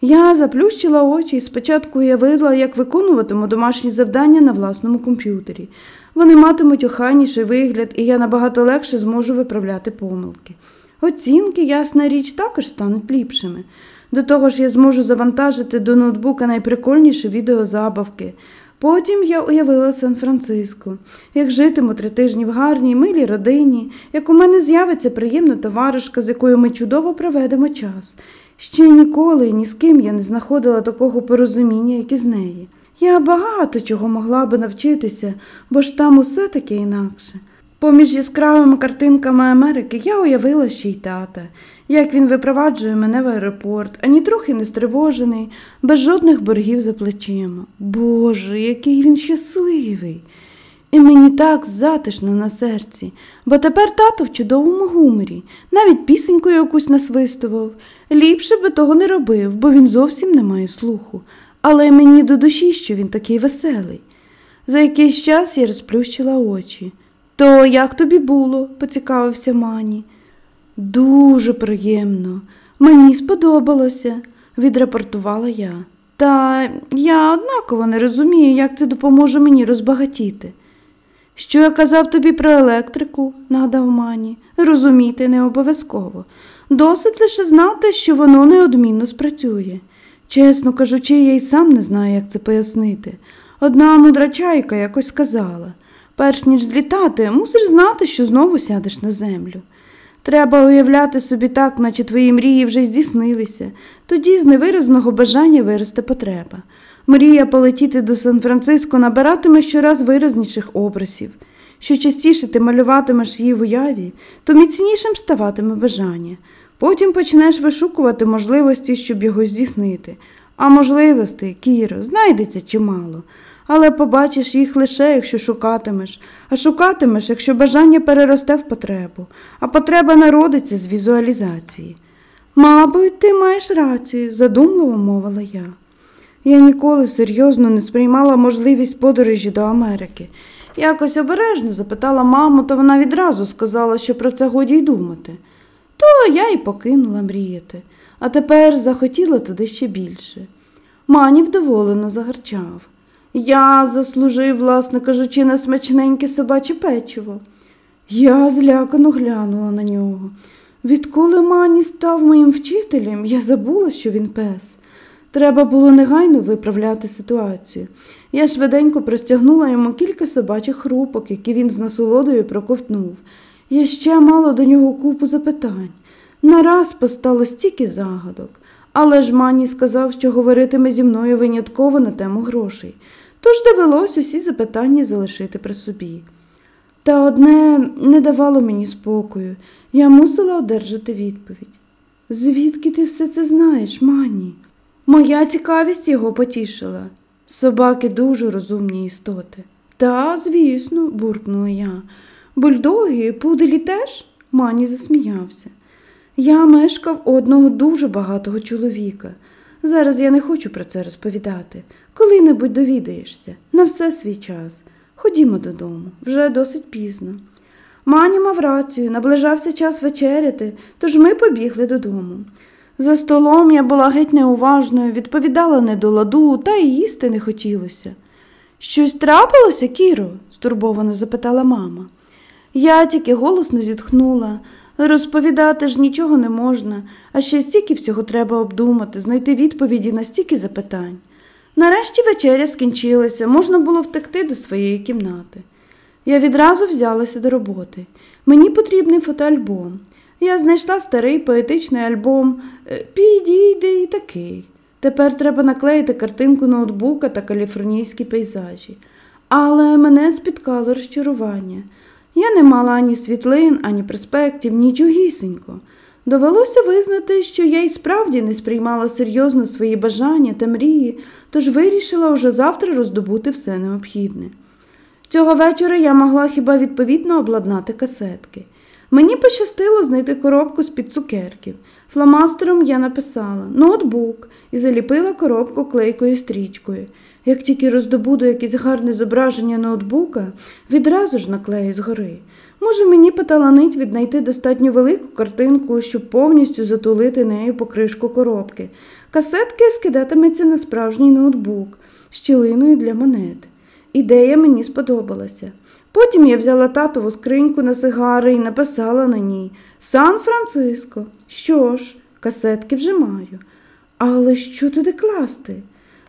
Я заплющила очі і спочатку уявила, як виконуватиму домашні завдання на власному комп'ютері. Вони матимуть охайніший вигляд, і я набагато легше зможу виправляти помилки. Оцінки, ясна річ, також стануть ліпшими. До того ж, я зможу завантажити до ноутбука найприкольніші відеозабавки. Потім я уявила Сан-Франциско, як житиму три тижні в гарній, милій родині, як у мене з'явиться приємна товаришка, з якою ми чудово проведемо час. Ще ніколи ні з ким я не знаходила такого порозуміння, як і з неї. Я багато чого могла би навчитися, бо ж там усе таке інакше. Поміж яскравими картинками Америки я уявила ще й тата, як він випроваджує мене в аеропорт, ані трохи не стривожений, без жодних боргів за плечима. Боже, який він щасливий! І мені так затишно на серці, бо тепер тато в чудовому гуморі, навіть пісеньку якусь насвистував. Ліпше би того не робив, бо він зовсім не має слуху, але мені до душі, що він такий веселий. За якийсь час я розплющила очі. То як тобі було? поцікавився мані. Дуже приємно. Мені сподобалося, відрапортувала я. Та я однаково не розумію, як це допоможе мені розбагатіти. Що я казав тобі про електрику, нагадав мані, розуміти не обов'язково. Досить лише знати, що воно неодмінно спрацює. Чесно кажучи, я й сам не знаю, як це пояснити. Одна мудра чайка якось сказала перш ніж злітати, мусиш знати, що знову сядеш на землю. Треба уявляти собі так, наче твої мрії вже здійснилися, тоді з невиразного бажання виросте потреба. Мрія полетіти до Сан-Франциско набиратиме щораз виразніших образів. Що частіше ти малюватимеш її в уяві, то міцнішим ставатиме бажання. Потім почнеш вишукувати можливості, щоб його здійснити. А можливостей, Кіро, знайдеться чимало, але побачиш їх лише, якщо шукатимеш, а шукатимеш, якщо бажання переросте в потребу, а потреба народиться з візуалізації. Мабуть, ти маєш рацію, задумливо мовила я. Я ніколи серйозно не сприймала можливість подорожі до Америки. Якось обережно запитала маму, то вона відразу сказала, що про це годі й думати. То я й покинула мріяти, а тепер захотіла туди ще більше. Мані вдоволено загарчав. Я заслужив, власне кажучи, на смачненьке собаче печиво. Я злякано глянула на нього. Відколи Мані став моїм вчителем, я забула, що він пес. Треба було негайно виправляти ситуацію. Я швиденько простягнула йому кілька собачих рупок, які він з насолодою проковтнув. Я ще мала до нього купу запитань. Нараз постало стільки загадок, але ж Мані сказав, що говоритиме зі мною винятково на тему грошей, тож довелось усі запитання залишити при собі. Та одне не давало мені спокою, я мусила одержати відповідь. Звідки ти все це знаєш, Мані? Моя цікавість його потішила. Собаки дуже розумні істоти. Та, звісно, буркнула я. Бульдоги, пуделі теж? Мані засміявся. Я мешкав одного дуже багатого чоловіка. Зараз я не хочу про це розповідати. Коли-небудь довідаєшся, на все свій час. Ходімо додому, вже досить пізно. Маня мав рацію, наближався час вечеряти, тож ми побігли додому. За столом я була геть неуважною, відповідала не до ладу, та й їсти не хотілося. Щось трапилося, Кіро? стурбовано запитала мама. Я тільки голосно зітхнула. Розповідати ж нічого не можна, а ще стільки всього треба обдумати, знайти відповіді на стільки запитань. Нарешті вечеря скінчилася, можна було втекти до своєї кімнати. Я відразу взялася до роботи. Мені потрібний фотоальбом. Я знайшла старий поетичний альбом е, Підійди і такий. Тепер треба наклеїти картинку ноутбука та каліфорнійські пейзажі. Але мене спіткало розчарування. Я не мала ані світлин, ані перспектив, нічогісінько. Довелося визнати, що я й справді не сприймала серйозно свої бажання та мрії, тож вирішила уже завтра роздобути все необхідне. Цього вечора я могла хіба відповідно обладнати касетки. Мені пощастило знайти коробку з під цукерків. Фломастером я написала ноутбук і заліпила коробку клейкою стрічкою. Як тільки роздобуду якесь гарне зображення ноутбука, відразу ж наклею згори. Може, мені поталанить віднайти достатньо велику картинку, щоб повністю затулити нею покришку коробки. Касетки скидатиметься на справжній ноутбук з щілиною для монет. Ідея мені сподобалася. Потім я взяла татову скриньку на сигари і написала на ній Сан-Франциско. Що ж, касетки вже маю. Але що туди класти?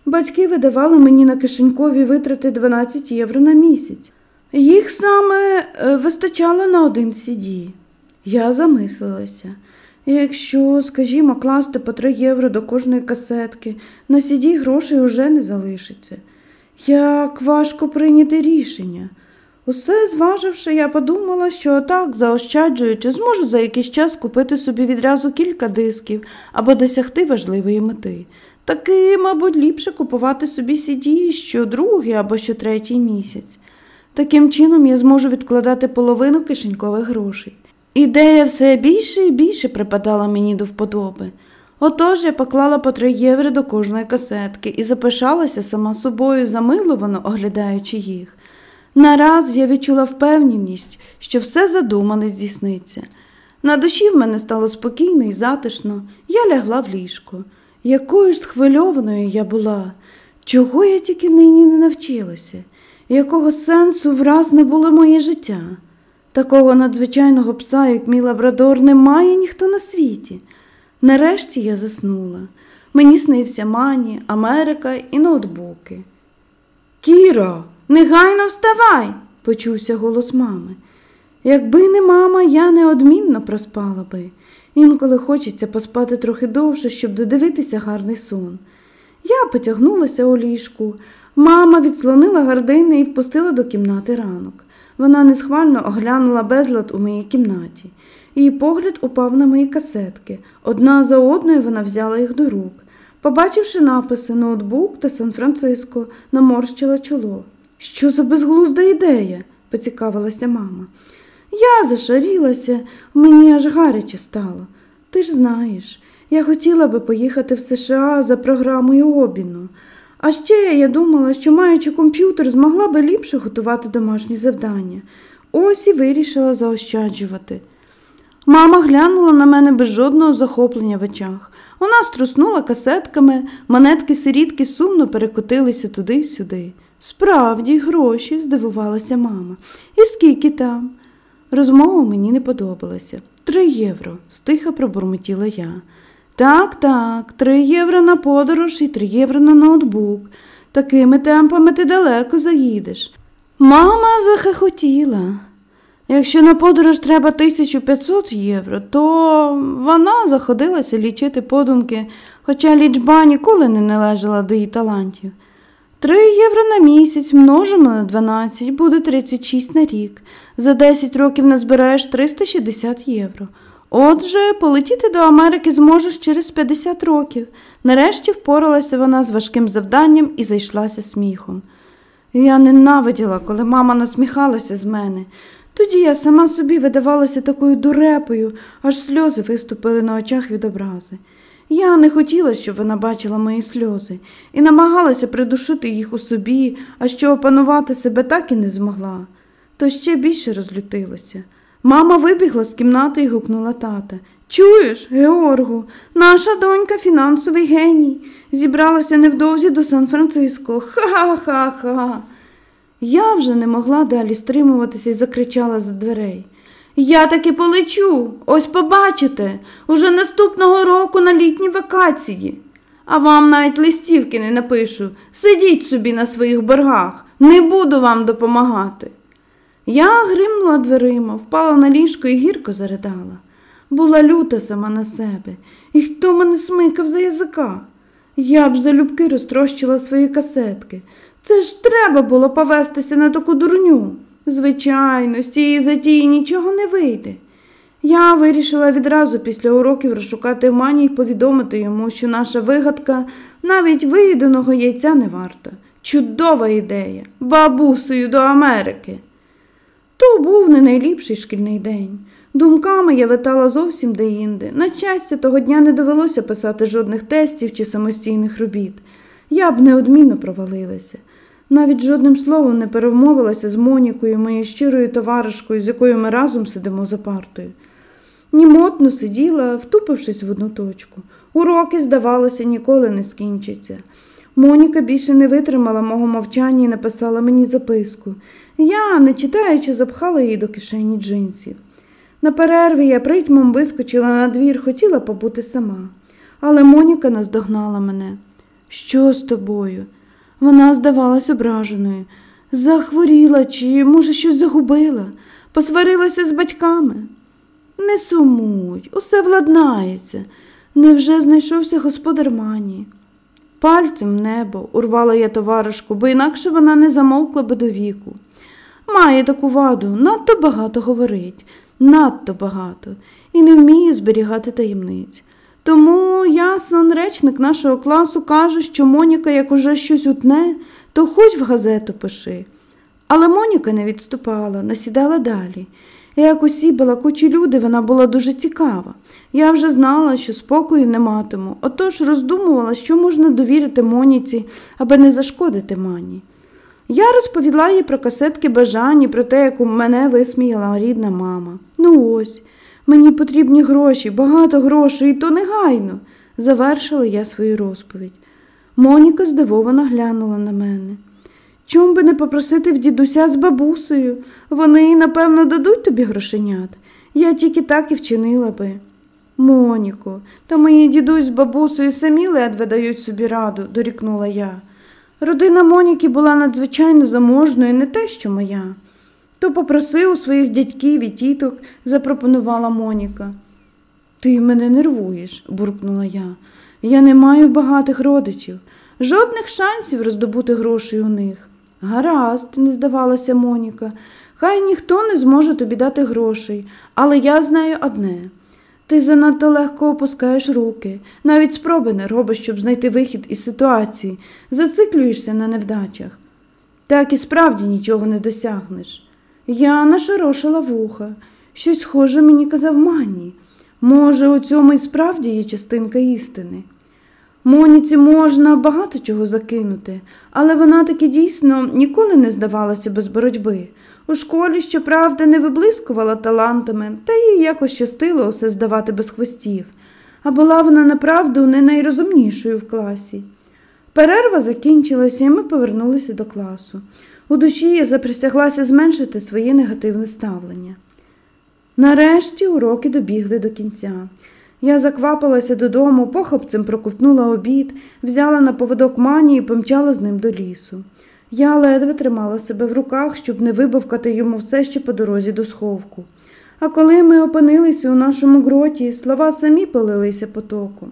Батьки видавали мені на кишенькові витрати 12 євро на місяць. Їх саме е, вистачало на один сіді. Я замислилася. Якщо, скажімо, класти по 3 євро до кожної касетки, на сіді грошей уже не залишиться. Як важко прийняти рішення. Усе зваживши, я подумала, що так, заощаджуючи, зможу за якийсь час купити собі відразу кілька дисків або досягти важливої мети. Таки, мабуть, ліпше купувати собі сіді що другий або що третій місяць. Таким чином я зможу відкладати половину кишенькових грошей. Ідея все більше і більше припадала мені до вподоби. Отож я поклала по три євро до кожної касетки і запишалася сама собою, замиловано оглядаючи їх. Нараз я відчула впевненість, що все задумане здійсниться. На душі в мене стало спокійно і затишно, я лягла в ліжко. Якою ж схвильованою я була, чого я тільки нині не навчилася, якого сенсу враз не було моє життя. Такого надзвичайного пса, як мій лабрадор, немає ніхто на світі. Нарешті я заснула. Мені снився мані, Америка і ноутбуки. Кіро, негайно вставай, почувся голос мами. Якби не мама, я неодмінно проспала би. Інколи хочеться поспати трохи довше, щоб додивитися гарний сон. Я потягнулася у ліжку. Мама відслонила гардини і впустила до кімнати ранок. Вона несхвально оглянула безлад у моїй кімнаті. Її погляд упав на мої касетки. Одна за одною вона взяла їх до рук. Побачивши написи ноутбук та Сан-Франциско, наморщила чоло. Що за безглузда ідея? поцікавилася мама. Я зашарілася, мені аж гаряче стало. Ти ж знаєш, я хотіла би поїхати в США за програмою обміну. А ще я думала, що, маючи комп'ютер, змогла би ліпше готувати домашні завдання. Ось і вирішила заощаджувати. Мама глянула на мене без жодного захоплення в очах. Вона струснула касетками, монетки сирітки сумно перекотилися туди й сюди. Справді, гроші, здивувалася мама. І скільки там? Розмова мені не подобалася. Три євро, стиха пробурмотіла я. Так, так, три євро на подорож і три євро на ноутбук. Такими темпами ти далеко заїдеш. Мама захихотіла. Якщо на подорож треба 1500 євро, то вона заходилася лічити подумки, хоча лічба ніколи не належала до її талантів. Три євро на місяць множимо на 12, буде 36 на рік. За 10 років назбираєш 360 євро. Отже, полетіти до Америки зможеш через 50 років. Нарешті впоралася вона з важким завданням і зайшлася сміхом. Я ненавиділа, коли мама насміхалася з мене. Тоді я сама собі видавалася такою дурепою, аж сльози виступили на очах від образи. Я не хотіла, щоб вона бачила мої сльози, і намагалася придушити їх у собі, а що опанувати себе так і не змогла, то ще більше розлютилася. Мама вибігла з кімнати і гукнула тата. Чуєш, Георгу, наша донька фінансовий геній. Зібралася невдовзі до Сан-Франциско. Ха-ха-ха. Я вже не могла далі стримуватися і закричала за дверей. Я таки полечу, ось побачите, уже наступного року на літні вакації. А вам навіть листівки не напишу. Сидіть собі на своїх боргах, не буду вам допомагати. Я гримнула дверима, впала на ліжко і гірко заридала. Була люта сама на себе, і хто мене смикав за язика? Я б залюбки розтрощила свої касетки. Це ж треба було повестися на таку дурню. Звичайно, з цієї затії нічого не вийде. Я вирішила відразу після уроків розшукати мані і повідомити йому, що наша вигадка навіть виїденого яйця не варта. Чудова ідея, бабусею до Америки. То був не найліпший шкільний день. Думками я витала зовсім деінде. На щастя, того дня не довелося писати жодних тестів чи самостійних робіт. Я б неодмінно провалилася. Навіть жодним словом не перемовилася з Монікою, моєю щирою товаришкою, з якою ми разом сидимо за партою. Німотно сиділа, втупившись в одну точку. Уроки, здавалося, ніколи не скінчаться. Моніка більше не витримала мого мовчання і написала мені записку. Я, не читаючи, запхала її до кишені джинсів. На перерві я притьмом вискочила на двір, хотіла побути сама. Але Моніка наздогнала мене. Що з тобою? Вона здавалась ображеною. Захворіла чи, може, щось загубила, посварилася з батьками. Не сумуй, усе владнається. Невже знайшовся господар мані? Пальцем небо урвала я товаришку, бо інакше вона не замовкла би до віку. Має таку ваду, надто багато говорить, надто багато, і не вміє зберігати таємниць. Тому ясон, речник нашого класу, каже, що Моніка, як уже щось утне, то хоч в газету пиши. Але Моніка не відступала, насідала далі. Як усі балакучі люди, вона була дуже цікава. Я вже знала, що спокою не матиму, отож роздумувала, що можна довірити Моніці, аби не зашкодити мані. Я розповіла їй про касетки бажань і про те, як мене висміяла рідна мама. Ну ось, мені потрібні гроші, багато грошей, і то негайно, завершила я свою розповідь. Моніка здивовано глянула на мене. Чом би не попросити в дідуся з бабусею? Вони, напевно, дадуть тобі грошенят. Я тільки так і вчинила би. Моніко, та мої дідусь з бабусею самі ледве дають собі раду, дорікнула я. Родина Моніки була надзвичайно заможною, не те, що моя. То попросив у своїх дядьків і тіток, запропонувала Моніка. Ти мене нервуєш, буркнула я. Я не маю багатих родичів, жодних шансів роздобути грошей у них. Гаразд, не здавалася Моніка, хай ніхто не зможе тобі дати грошей, але я знаю одне. Ти занадто легко опускаєш руки, навіть спроби не робиш, щоб знайти вихід із ситуації, зациклюєшся на невдачах. Так і справді нічого не досягнеш. Я нашорошила вуха, щось схоже мені казав Манні. Може, у цьому і справді є частинка істини. Моніці можна багато чого закинути, але вона таки дійсно ніколи не здавалася без боротьби. У школі, щоправда, не виблискувала талантами, та їй якось щастило усе здавати без хвостів, а була вона направду не найрозумнішою в класі. Перерва закінчилася, і ми повернулися до класу. У душі я заприсяглася зменшити своє негативне ставлення. Нарешті уроки добігли до кінця. Я заквапилася додому, похопцем проковтнула обід, взяла на поводок мані і помчала з ним до лісу. Я ледве тримала себе в руках, щоб не вибавкати йому все ще по дорозі до сховку. А коли ми опинилися у нашому гроті, слова самі полилися потоком.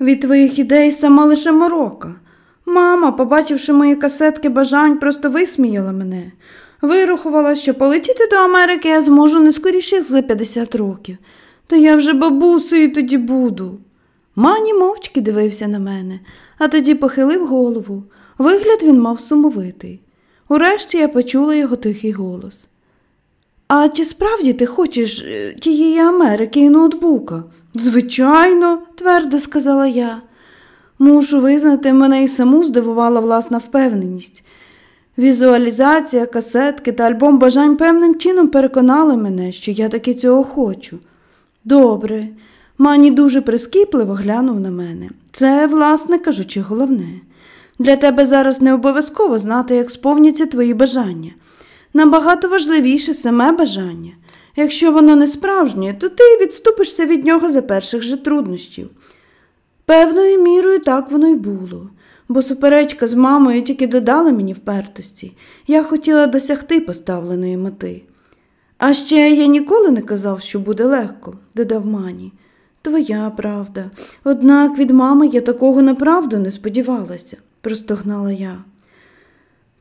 Від твоїх ідей сама лише морока. Мама, побачивши мої касетки бажань, просто висміяла мене. Вирухувала, що полетіти до Америки я зможу не скоріше за 50 років. Та я вже бабусею тоді буду. Мані мовчки дивився на мене, а тоді похилив голову. Вигляд він мав сумовитий. Урешті я почула його тихий голос. А чи справді ти хочеш е, тієї Америки і ноутбука? Звичайно, твердо сказала я. Мушу визнати, мене і саму здивувала власна впевненість. Візуалізація, касетки та альбом бажань певним чином переконали мене, що я таки цього хочу. Добре, Мані дуже прискіпливо глянув на мене. Це, власне кажучи, головне. Для тебе зараз не обов'язково знати, як сповняться твої бажання. Набагато важливіше саме бажання. Якщо воно не справжнє, то ти відступишся від нього за перших же труднощів. Певною мірою так воно й було, бо суперечка з мамою тільки додала мені впертості. Я хотіла досягти поставленої мети. А ще я ніколи не казав, що буде легко, додав мані. Твоя правда. Однак від мами я такого направду не сподівалася, простогнала я.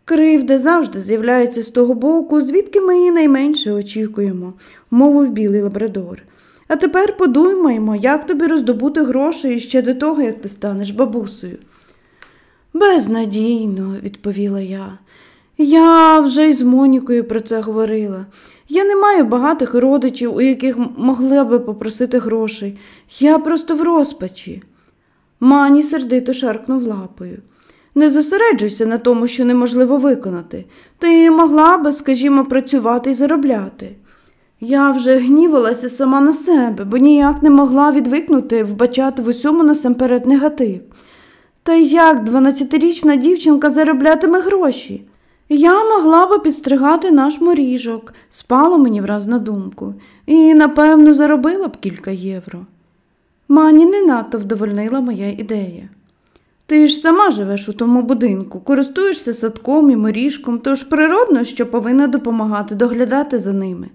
Кривда завжди з'являється з того боку, звідки ми її найменше очікуємо, мовив білий лабрадор. А тепер подумаємо, як тобі роздобути грошей ще до того, як ти станеш бабусею. Безнадійно, відповіла я. Я вже й з Монікою про це говорила. Я не маю багатих родичів, у яких могли би попросити грошей. Я просто в розпачі. Мані сердито шаркнув лапою. Не зосереджуйся на тому, що неможливо виконати. Ти могла би, скажімо, працювати і заробляти. Я вже гнівалася сама на себе, бо ніяк не могла відвикнути вбачати в усьому насамперед негатив. Та як дванадцятирічна дівчинка зароблятиме гроші? Я могла би підстригати наш моріжок, спало мені враз на думку, і, напевно, заробила б кілька євро. Мані не надто вдовольнила моя ідея. Ти ж сама живеш у тому будинку, користуєшся садком і моріжком, тож природно, що повинна допомагати доглядати за ними.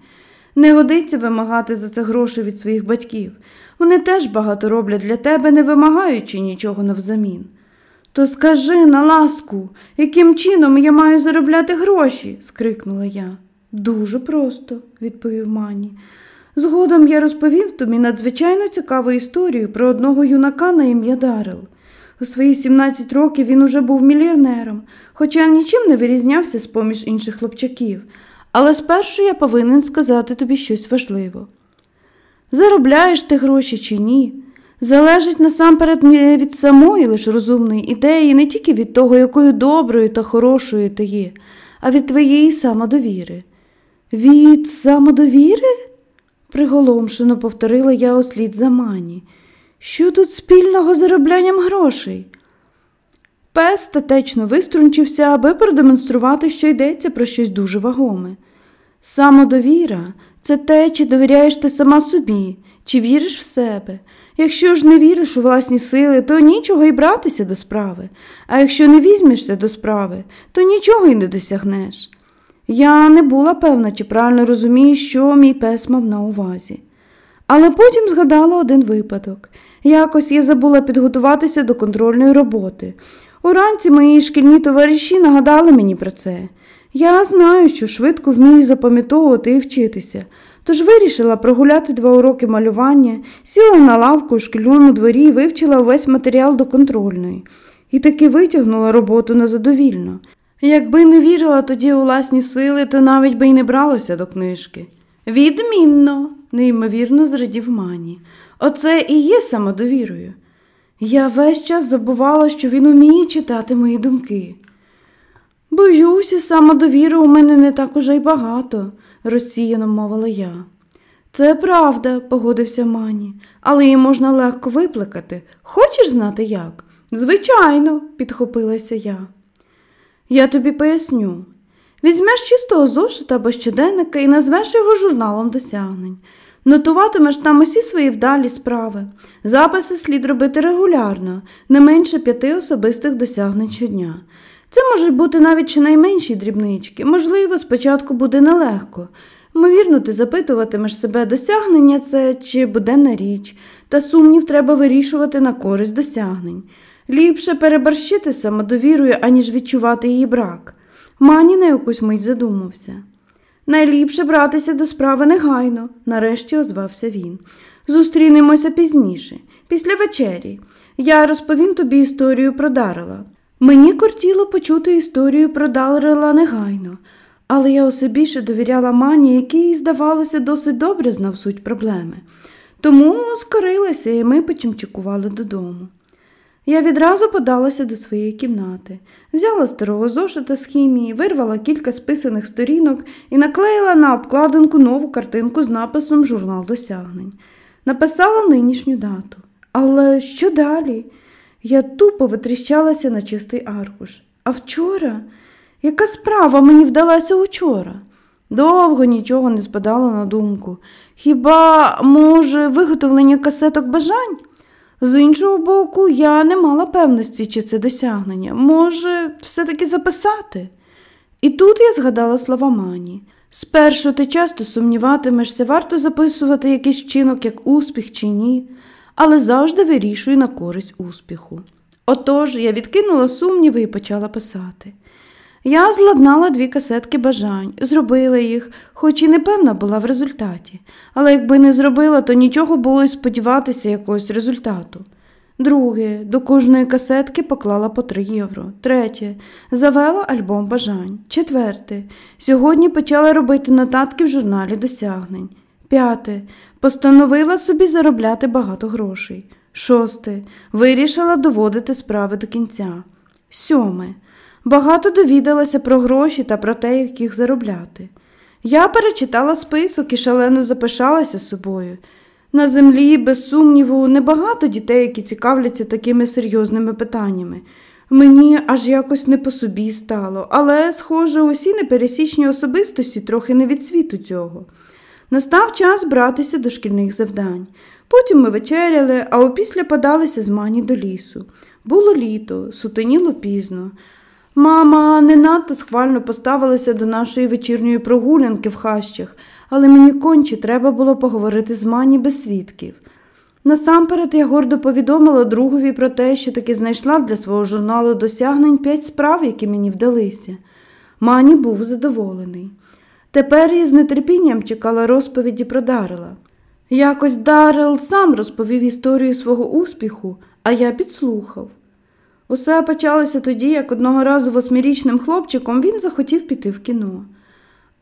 Не годиться вимагати за це гроші від своїх батьків. Вони теж багато роблять для тебе, не вимагаючи нічого навзамін. То скажи на ласку, яким чином я маю заробляти гроші? скрикнула я. Дуже просто, відповів мані. Згодом я розповів тобі надзвичайно цікаву історію про одного юнака на ім'я Дарил. У свої 17 років він уже був мільйонером, хоча нічим не вирізнявся з поміж інших хлопчаків. Але спершу я повинен сказати тобі щось важливе. Заробляєш ти гроші чи ні? Залежить насамперед від самої лише розумної ідеї, не тільки від того, якою доброю та хорошою ти є, а від твоєї самодовіри. Від самодовіри? приголомшено повторила я ослід за мані. Що тут спільного з зароблянням грошей? Пес статечно виструнчився, аби продемонструвати, що йдеться про щось дуже вагоме. Самодовіра це те, чи довіряєш ти сама собі, чи віриш в себе. Якщо ж не віриш у власні сили, то нічого й братися до справи, а якщо не візьмешся до справи, то нічого й не досягнеш. Я не була певна, чи правильно розумію, що мій пес мав на увазі. Але потім згадала один випадок. Якось я забула підготуватися до контрольної роботи. Уранці мої шкільні товариші нагадали мені про це. Я знаю, що швидко вмію запам'ятовувати і вчитися, тож вирішила прогуляти два уроки малювання, сіла на лавку у шкільному дворі і вивчила увесь матеріал до контрольної. І таки витягнула роботу на задовільно. Якби не вірила тоді у власні сили, то навіть би й не бралася до книжки. Відмінно, неймовірно зрадів мані. Оце і є самодовірою. Я весь час забувала, що він уміє читати мої думки. Боюся, самодовіри у мене не так уже й багато, розсіяно мовила я. Це правда, погодився мані, але її можна легко виплакати. Хочеш знати як? Звичайно, підхопилася я. Я тобі поясню. Візьмеш чистого зошита або щоденника і назвеш його журналом досягнень. Нотуватимеш там усі свої вдалі справи. Записи слід робити регулярно, не менше п'яти особистих досягнень щодня. Це можуть бути навіть чи найменші дрібнички. Можливо, спочатку буде нелегко. Ймовірно, ти запитуватимеш себе, досягнення це чи буденна річ, та сумнів треба вирішувати на користь досягнень. Ліпше переборщити самодовірою, аніж відчувати її брак. Мані на якусь мить задумався. Найліпше братися до справи негайно, нарешті озвався він. Зустрінемося пізніше, після вечері. Я розповім тобі історію про Дарила. Мені кортіло почути історію про Дарила негайно, але я усе більше довіряла мані, який, здавалося, досить добре знав суть проблеми. Тому скорилася, і ми потім чекували додому. Я відразу подалася до своєї кімнати, взяла старого зошита з хімії, вирвала кілька списаних сторінок і наклеїла на обкладинку нову картинку з написом Журнал досягнень. Написала нинішню дату. Але що далі? Я тупо витріщалася на чистий аркуш. А вчора? Яка справа мені вдалася учора? Довго нічого не спадало на думку. Хіба, може, виготовлення касеток бажань? З іншого боку, я не мала певності, чи це досягнення. Може, все-таки записати? І тут я згадала слова Мані. Спершу ти часто сумніватимешся, варто записувати якийсь вчинок як успіх чи ні, але завжди вирішуй на користь успіху. Отож я відкинула сумніви і почала писати. Я зладнала дві касетки бажань, зробила їх, хоч і не певна була в результаті, але якби не зробила, то нічого було й сподіватися якогось результату. Друге, до кожної касетки поклала по 3 євро. Третє, завела альбом бажань. Четверте, сьогодні почала робити нотатки в журналі досягнень. П'яте, постановила собі заробляти багато грошей. Шосте, вирішила доводити справи до кінця. Сьоме. Багато довідалася про гроші та про те, як їх заробляти. Я перечитала список і шалено запишалася собою. На землі, без сумніву, небагато дітей, які цікавляться такими серйозними питаннями. Мені аж якось не по собі стало, але, схоже, усі непересічні особистості трохи не від світу цього. Настав час братися до шкільних завдань. Потім ми вечеряли, а опісля подалися з мані до лісу. Було літо, сутеніло пізно. Мама не надто схвально поставилася до нашої вечірньої прогулянки в хащах, але мені конче треба було поговорити з мані без свідків. Насамперед я гордо повідомила другові про те, що таки знайшла для свого журналу досягнень п'ять справ, які мені вдалися. Мані був задоволений. Тепер я з нетерпінням чекала розповіді про Дарила. Якось Дарил сам розповів історію свого успіху, а я підслухав. Усе почалося тоді, як одного разу восьмирічним хлопчиком він захотів піти в кіно.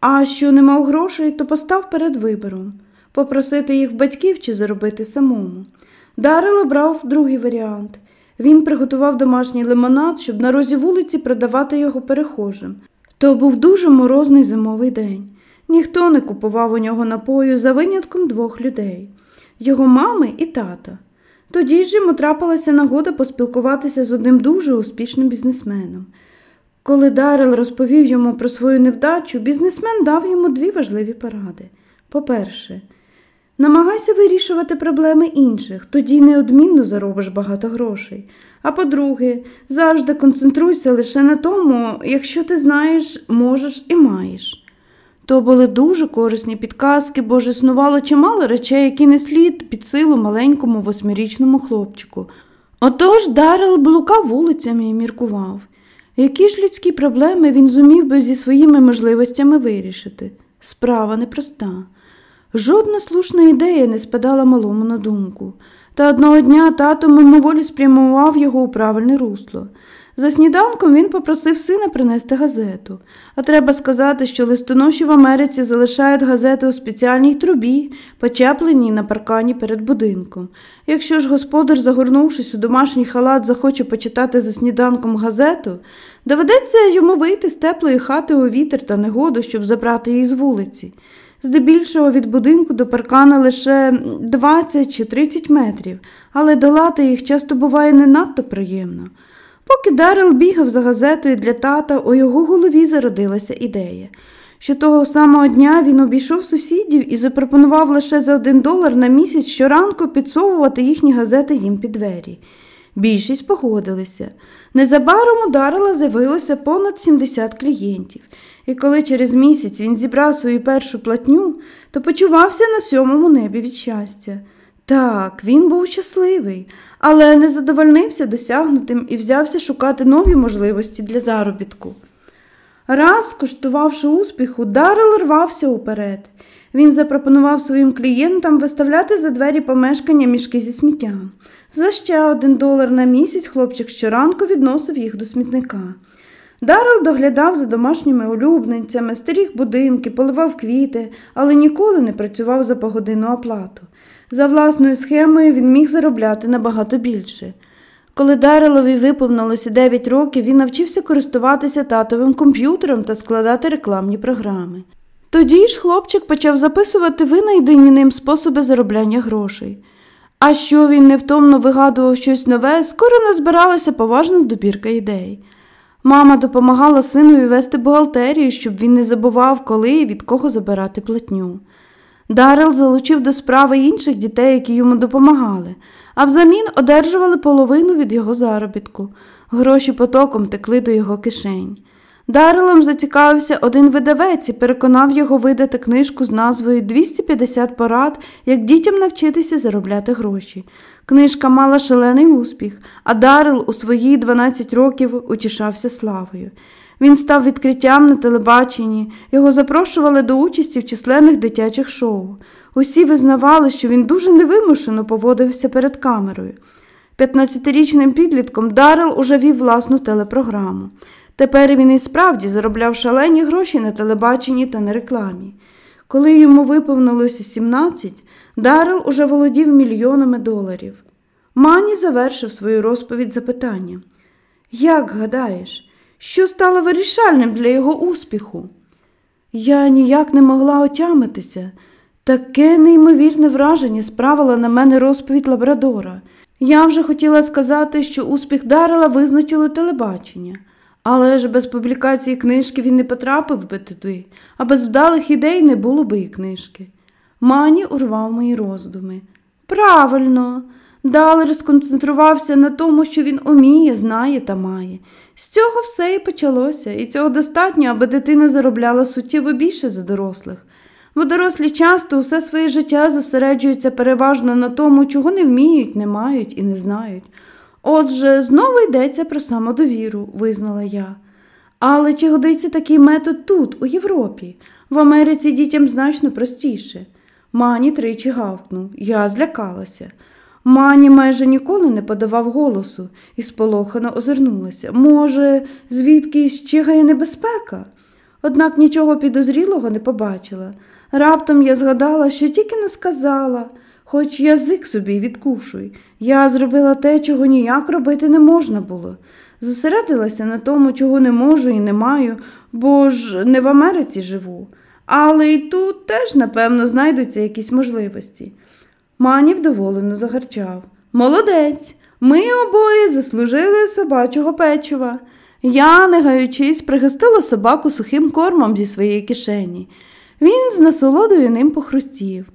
А що не мав грошей, то постав перед вибором попросити їх батьків чи заробити самому. Дарил обрав другий варіант. Він приготував домашній лимонад, щоб на розі вулиці продавати його перехожим. То був дуже морозний зимовий день. Ніхто не купував у нього напою за винятком двох людей його мами і тата. Тоді ж йому трапилася нагода поспілкуватися з одним дуже успішним бізнесменом. Коли Дарил розповів йому про свою невдачу, бізнесмен дав йому дві важливі поради. По-перше, намагайся вирішувати проблеми інших, тоді неодмінно заробиш багато грошей. А по-друге, завжди концентруйся лише на тому, якщо ти знаєш, можеш і маєш. То були дуже корисні підказки, бо ж існувало чимало речей, які не слід під силу маленькому восьмирічному хлопчику. Отож Дарел блукав вулицями і міркував, які ж людські проблеми він зумів би зі своїми можливостями вирішити. Справа непроста. Жодна слушна ідея не спадала малому на думку, та одного дня тато мимоволі спрямував його у правильне русло. За сніданком він попросив сина принести газету. А треба сказати, що листоноші в Америці залишають газети у спеціальній трубі, почепленій на паркані перед будинком. Якщо ж господар, загорнувшись у домашній халат, захоче почитати за сніданком газету, доведеться йому вийти з теплої хати у вітер та негоду, щоб забрати її з вулиці. Здебільшого від будинку до паркана лише 20 чи 30 метрів, але долати їх часто буває не надто приємно. Поки Дарил бігав за газетою для тата, у його голові зародилася ідея. Що того самого дня він обійшов сусідів і запропонував лише за один долар на місяць щоранку підсовувати їхні газети їм під двері. Більшість погодилися. Незабаром у Дарила з'явилося понад 70 клієнтів, і коли через місяць він зібрав свою першу платню, то почувався на сьомому небі від щастя. Так, він був щасливий, але не задовольнився досягнутим і взявся шукати нові можливості для заробітку. Раз, куштувавши успіху, Дарил рвався уперед. Він запропонував своїм клієнтам виставляти за двері помешкання мішки зі сміттям. За ще один долар на місяць хлопчик щоранку відносив їх до смітника. Дарил доглядав за домашніми улюбленцями, старіх будинки, поливав квіти, але ніколи не працював за погодинну оплату. За власною схемою він міг заробляти набагато більше. Коли Дарилові виповнилося 9 років, він навчився користуватися татовим комп'ютером та складати рекламні програми. Тоді ж хлопчик почав записувати винайдені ним способи заробляння грошей. А що він невтомно вигадував щось нове, скоро назбиралася поважна добірка ідей. Мама допомагала синові вести бухгалтерію, щоб він не забував, коли і від кого забирати платню. Дарел залучив до справи інших дітей, які йому допомагали, а взамін одержували половину від його заробітку. Гроші потоком текли до його кишень. Дарелом зацікавився один видавець і переконав його видати книжку з назвою 250 порад, як дітям навчитися заробляти гроші. Книжка мала шалений успіх, а Дарел у свої 12 років утішався славою. Він став відкриттям на телебаченні, його запрошували до участі в численних дитячих шоу. Усі визнавали, що він дуже невимушено поводився перед камерою. 15-річним підлітком Дарел уже вів власну телепрограму. Тепер він і справді заробляв шалені гроші на телебаченні та на рекламі. Коли йому виповнилося 17, Дарел уже володів мільйонами доларів. Мані завершив свою розповідь запитанням Як гадаєш, що стало вирішальним для його успіху? Я ніяк не могла отямитися. Таке неймовірне враження справила на мене розповідь Лабрадора. Я вже хотіла сказати, що успіх Дарела визначило телебачення. Але ж без публікації книжки він не потрапив би туди, а без вдалих ідей не було би і книжки. Мані урвав мої роздуми. Правильно, Далер сконцентрувався на тому, що він уміє, знає та має. З цього все і почалося, і цього достатньо, аби дитина заробляла суттєво більше за дорослих. Бо дорослі часто усе своє життя зосереджуються переважно на тому, чого не вміють, не мають і не знають. Отже, знову йдеться про самодовіру, визнала я. Але чи годиться такий метод тут, у Європі? В Америці дітям значно простіше. Мані тричі гавкнув. Я злякалася. Мані майже ніколи не подавав голосу і сполохано озирнулася. Може, звідки щигає небезпека? Однак нічого підозрілого не побачила. Раптом я згадала, що тільки не сказала, хоч язик собі відкушуй. Я зробила те, чого ніяк робити не можна було. Зосередилася на тому, чого не можу і не маю, бо ж не в Америці живу. Але й тут теж, напевно, знайдуться якісь можливості. Мані вдоволено загарчав. Молодець, ми обоє заслужили собачого печива. Я, не гаючись, пригостила собаку сухим кормом зі своєї кишені. Він з насолодою ним похрустів.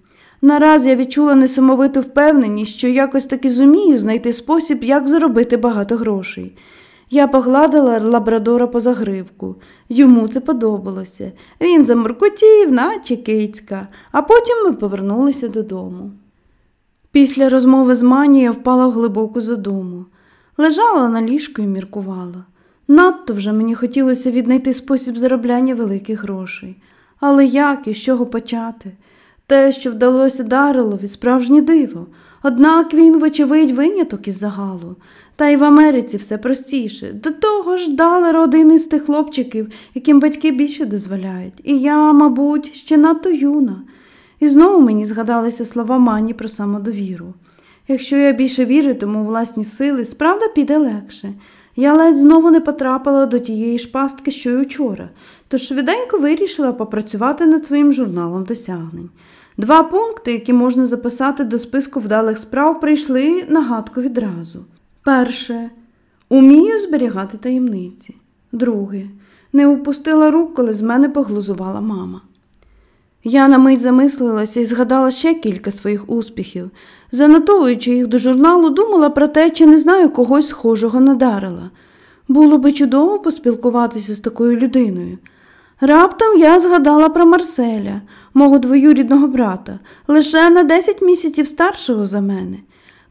Нараз я відчула несамовиту впевненість, що якось таки зумію знайти спосіб, як заробити багато грошей. Я погладила лабрадора по загривку. Йому це подобалося. Він замуркотів, наче кицька, а потім ми повернулися додому. Після розмови з Мані я впала в глибоку задуму. Лежала на ліжку і міркувала. Надто вже мені хотілося віднайти спосіб заробляння великих грошей. Але як і з чого почати? Те, що вдалося Дарилові, справжнє диво. Однак він, вочевидь, виняток із загалу. Та й в Америці все простіше. До того ж Далер один із тих хлопчиків, яким батьки більше дозволяють. І я, мабуть, ще надто юна. І знову мені згадалися слова Мані про самодовіру. Якщо я більше віритиму у власні сили, справда піде легше. Я ледь знову не потрапила до тієї ж пастки, що й учора, тож швиденько вирішила попрацювати над своїм журналом досягнень. Два пункти, які можна записати до списку вдалих справ, прийшли на гадку відразу. Перше. Умію зберігати таємниці. Друге. Не упустила рук, коли з мене поглузувала мама. Я на мить замислилася і згадала ще кілька своїх успіхів. Занотовуючи їх до журналу, думала про те, чи не знаю когось схожого надарила. Було би чудово поспілкуватися з такою людиною. Раптом я згадала про Марселя, мого двоюрідного брата, лише на 10 місяців старшого за мене.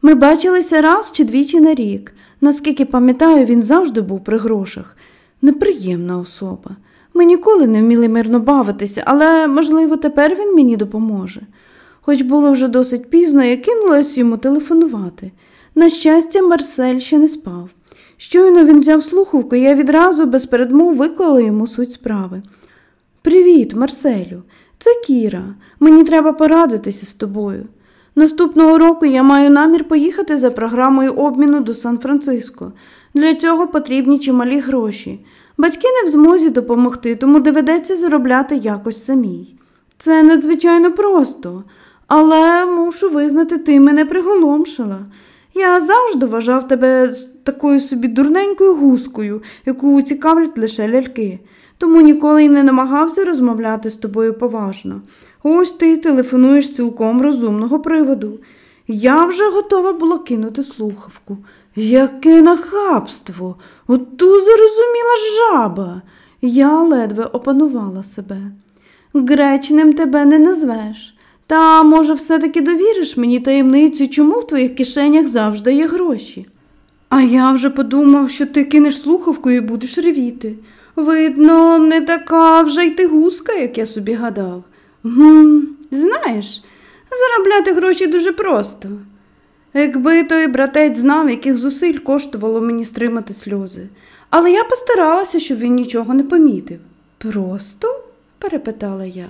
Ми бачилися раз чи двічі на рік. Наскільки пам'ятаю, він завжди був при грошах. Неприємна особа. Ми ніколи не вміли мирно бавитися, але, можливо, тепер він мені допоможе. Хоч було вже досить пізно, я кинулась йому телефонувати. На щастя, Марсель ще не спав. Щойно він взяв слухавку, я відразу без передмов виклала йому суть справи. Привіт, Марселю, це Кіра. Мені треба порадитися з тобою. Наступного року я маю намір поїхати за програмою обміну до Сан-Франциско. Для цього потрібні чималі гроші. Батьки не в змозі допомогти, тому доведеться заробляти якось самій. Це надзвичайно просто, але мушу визнати, ти мене приголомшила. Я завжди вважав тебе такою собі дурненькою гускою, яку цікавлять лише ляльки, тому ніколи й не намагався розмовляти з тобою поважно. Ось ти телефонуєш цілком розумного приводу. Я вже готова була кинути слухавку. Яке нахабство! Оту зарозуміла жаба. Я ледве опанувала себе. Гречним тебе не назвеш. Та, може, все-таки довіриш мені таємницю, чому в твоїх кишенях завжди є гроші? А я вже подумав, що ти кинеш слухавку і будеш ревіти. Видно, не така вже й ти гуска, як я собі гадав. Гм, Знаєш, заробляти гроші дуже просто. Якби той братець знав, яких зусиль коштувало мені стримати сльози. Але я постаралася, щоб він нічого не помітив. Просто? перепитала я.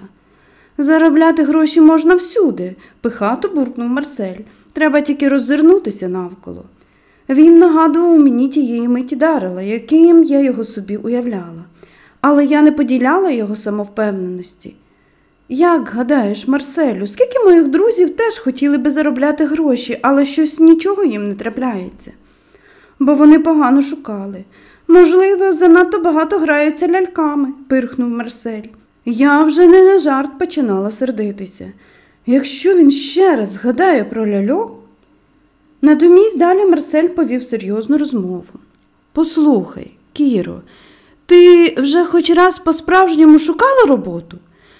Заробляти гроші можна всюди, пихато буркнув Марсель. Треба тільки роззирнутися навколо. Він нагадував мені тієї миті дарила, яким я його собі уявляла, але я не поділяла його самовпевненості. Як гадаєш, Марселю, скільки моїх друзів теж хотіли би заробляти гроші, але щось нічого їм не трапляється? Бо вони погано шукали. Можливо, занадто багато граються ляльками, пирхнув Марсель. Я вже не на жарт починала сердитися. Якщо він ще раз згадає про ляльок. Натомість далі Марсель повів серйозну розмову. Послухай, Кіро, ти вже хоч раз по-справжньому шукала роботу?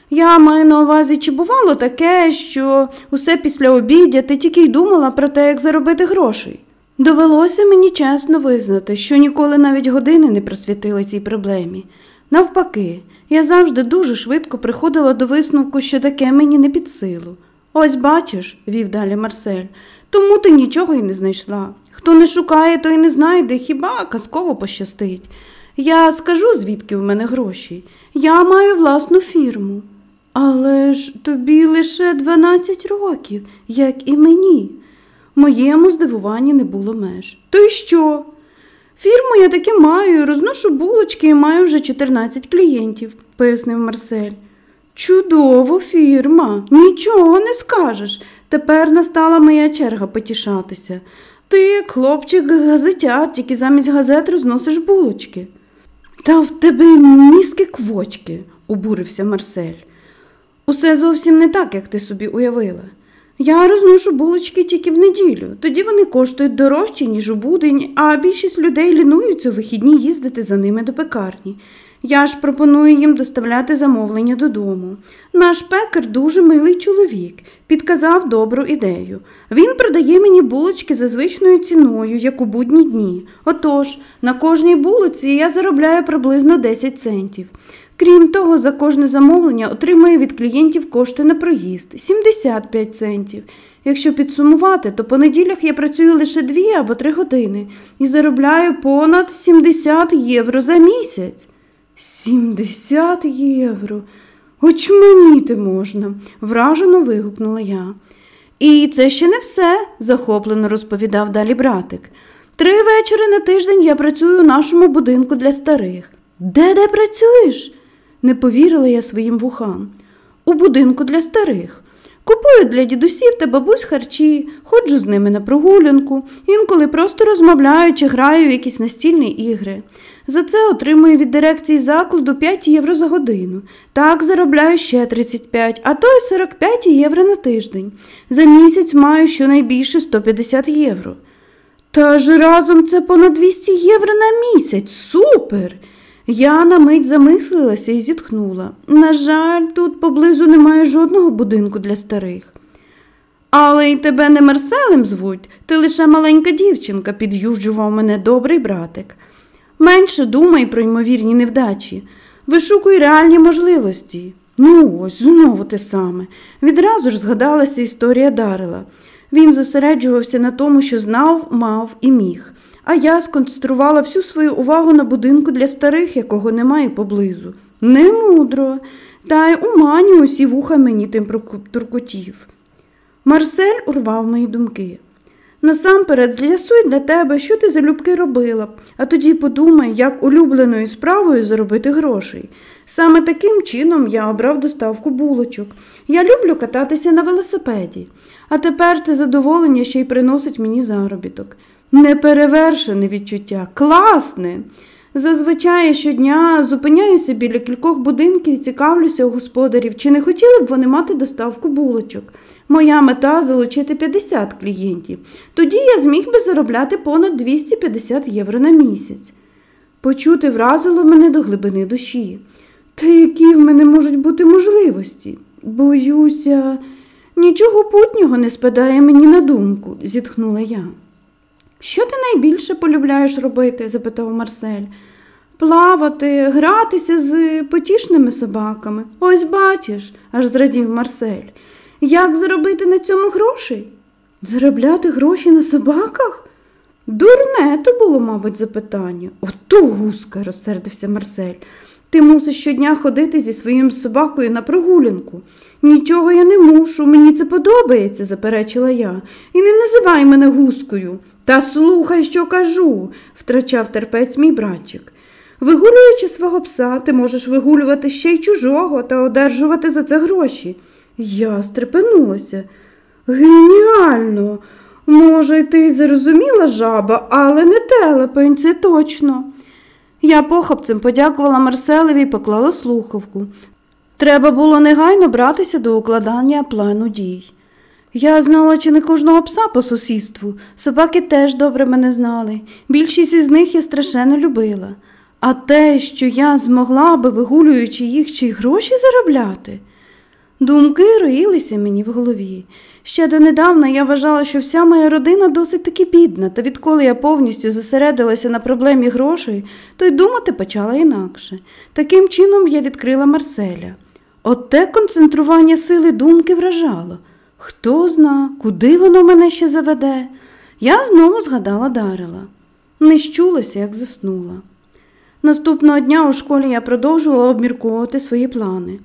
Я маю на увазі, чи бувало таке, що усе після обідя ти тільки й думала про те, як заробити грошей. Довелося мені чесно визнати, що ніколи навіть години не присвятила цій проблемі. Навпаки, я завжди дуже швидко приходила до висновку, що таке мені не під силу. Ось бачиш, вів далі Марсель, тому ти нічого й не знайшла. Хто не шукає, той не знайде, хіба казково пощастить. Я скажу, звідки в мене гроші. Я маю власну фірму. Але ж тобі лише 12 років, як і мені. Моєму здивуванні не було меж. То й що? Фірму я таки маю, розношу булочки і маю вже 14 клієнтів, пояснив Марсель. Чудово, фірма, нічого не скажеш. Тепер настала моя черга потішатися. Ти, хлопчик, газетяр, тільки замість газет розносиш булочки. Та в тебе мізки квочки, обурився Марсель. Усе зовсім не так, як ти собі уявила. Я розношу булочки тільки в неділю, тоді вони коштують дорожче, ніж у будень, а більшість людей лінуються у вихідні їздити за ними до пекарні. Я ж пропоную їм доставляти замовлення додому. Наш пекар дуже милий чоловік, підказав добру ідею. Він продає мені булочки за звичною ціною, як у будні дні. Отож, на кожній булоці я заробляю приблизно 10 центів. Крім того, за кожне замовлення отримую від клієнтів кошти на проїзд 75 центів. Якщо підсумувати, то по неділях я працюю лише 2 або 3 години і заробляю понад 70 євро за місяць. 70 євро. Очманіти можна, вражено вигукнула я. І це ще не все, захоплено розповідав далі братик. Три вечори на тиждень я працюю у нашому будинку для старих. Де де працюєш? Не повірила я своїм вухам. У будинку для старих. Купую для дідусів та бабусь харчі, ходжу з ними на прогулянку, інколи просто розмовляю чи граю в якісь настільні ігри. За це отримую від дирекції закладу 5 євро за годину. Так заробляю ще 35, а то й 45 євро на тиждень. За місяць маю щонайбільше 150 євро. Та ж разом це понад 200 євро на місяць. Супер! Я на мить замислилася і зітхнула. На жаль, тут поблизу немає жодного будинку для старих. Але й тебе не Марселем звуть, ти лише маленька дівчинка, під'южджував мене добрий братик. Менше думай про ймовірні невдачі, вишукуй реальні можливості. Ну, ось знову те саме. Відразу ж згадалася історія Дарила. Він зосереджувався на тому, що знав, мав і міг а я сконцентрувала всю свою увагу на будинку для старих, якого немає поблизу. Не мудро, та й у усі вуха мені тим туркотів. Марсель урвав мої думки. Насамперед з'ясуй для тебе, що ти залюбки робила, а тоді подумай, як улюбленою справою заробити грошей. Саме таким чином я обрав доставку булочок. Я люблю кататися на велосипеді, а тепер це задоволення ще й приносить мені заробіток. Неперевершене відчуття, класне. Зазвичай щодня зупиняюся біля кількох будинків і цікавлюся у господарів, чи не хотіли б вони мати доставку булочок. Моя мета залучити 50 клієнтів. Тоді я зміг би заробляти понад 250 євро на місяць. Почути вразило мене до глибини душі. Та які в мене можуть бути можливості? Боюся, нічого путнього не спадає мені на думку, зітхнула я. Що ти найбільше полюбляєш робити? запитав Марсель. Плавати, гратися з потішними собаками. Ось бачиш, аж зрадів Марсель. Як заробити на цьому гроші? Заробляти гроші на собаках? Дурне то було, мабуть, запитання. Ото гуска, розсердився Марсель. Ти мусиш щодня ходити зі своїм собакою на прогулянку. Нічого я не мушу, мені це подобається, заперечила я. І не називай мене гускою. Та слухай, що кажу, втрачав терпець мій братчик. Вигулюючи свого пса, ти можеш вигулювати ще й чужого та одержувати за це гроші. Я стрепенулася. Геніально! Може, й ти зрозуміла жаба, але не телепень, це точно. Я похопцем подякувала Марселеві і поклала слухавку. Треба було негайно братися до укладання плану дій. Я знала чи не кожного пса по сусідству, собаки теж добре мене знали. Більшість із них я страшенно любила. А те, що я змогла би, вигулюючи їх, чи гроші заробляти. Думки роїлися мені в голові. Ще донедавна я вважала, що вся моя родина досить таки бідна, та відколи я повністю зосередилася на проблемі грошей, то й думати почала інакше. Таким чином я відкрила Марселя. Оте концентрування сили думки вражало. Хто зна, куди воно мене ще заведе? Я знову згадала Дарила. Не щулася, як заснула. Наступного дня у школі я продовжувала обмірковувати свої плани.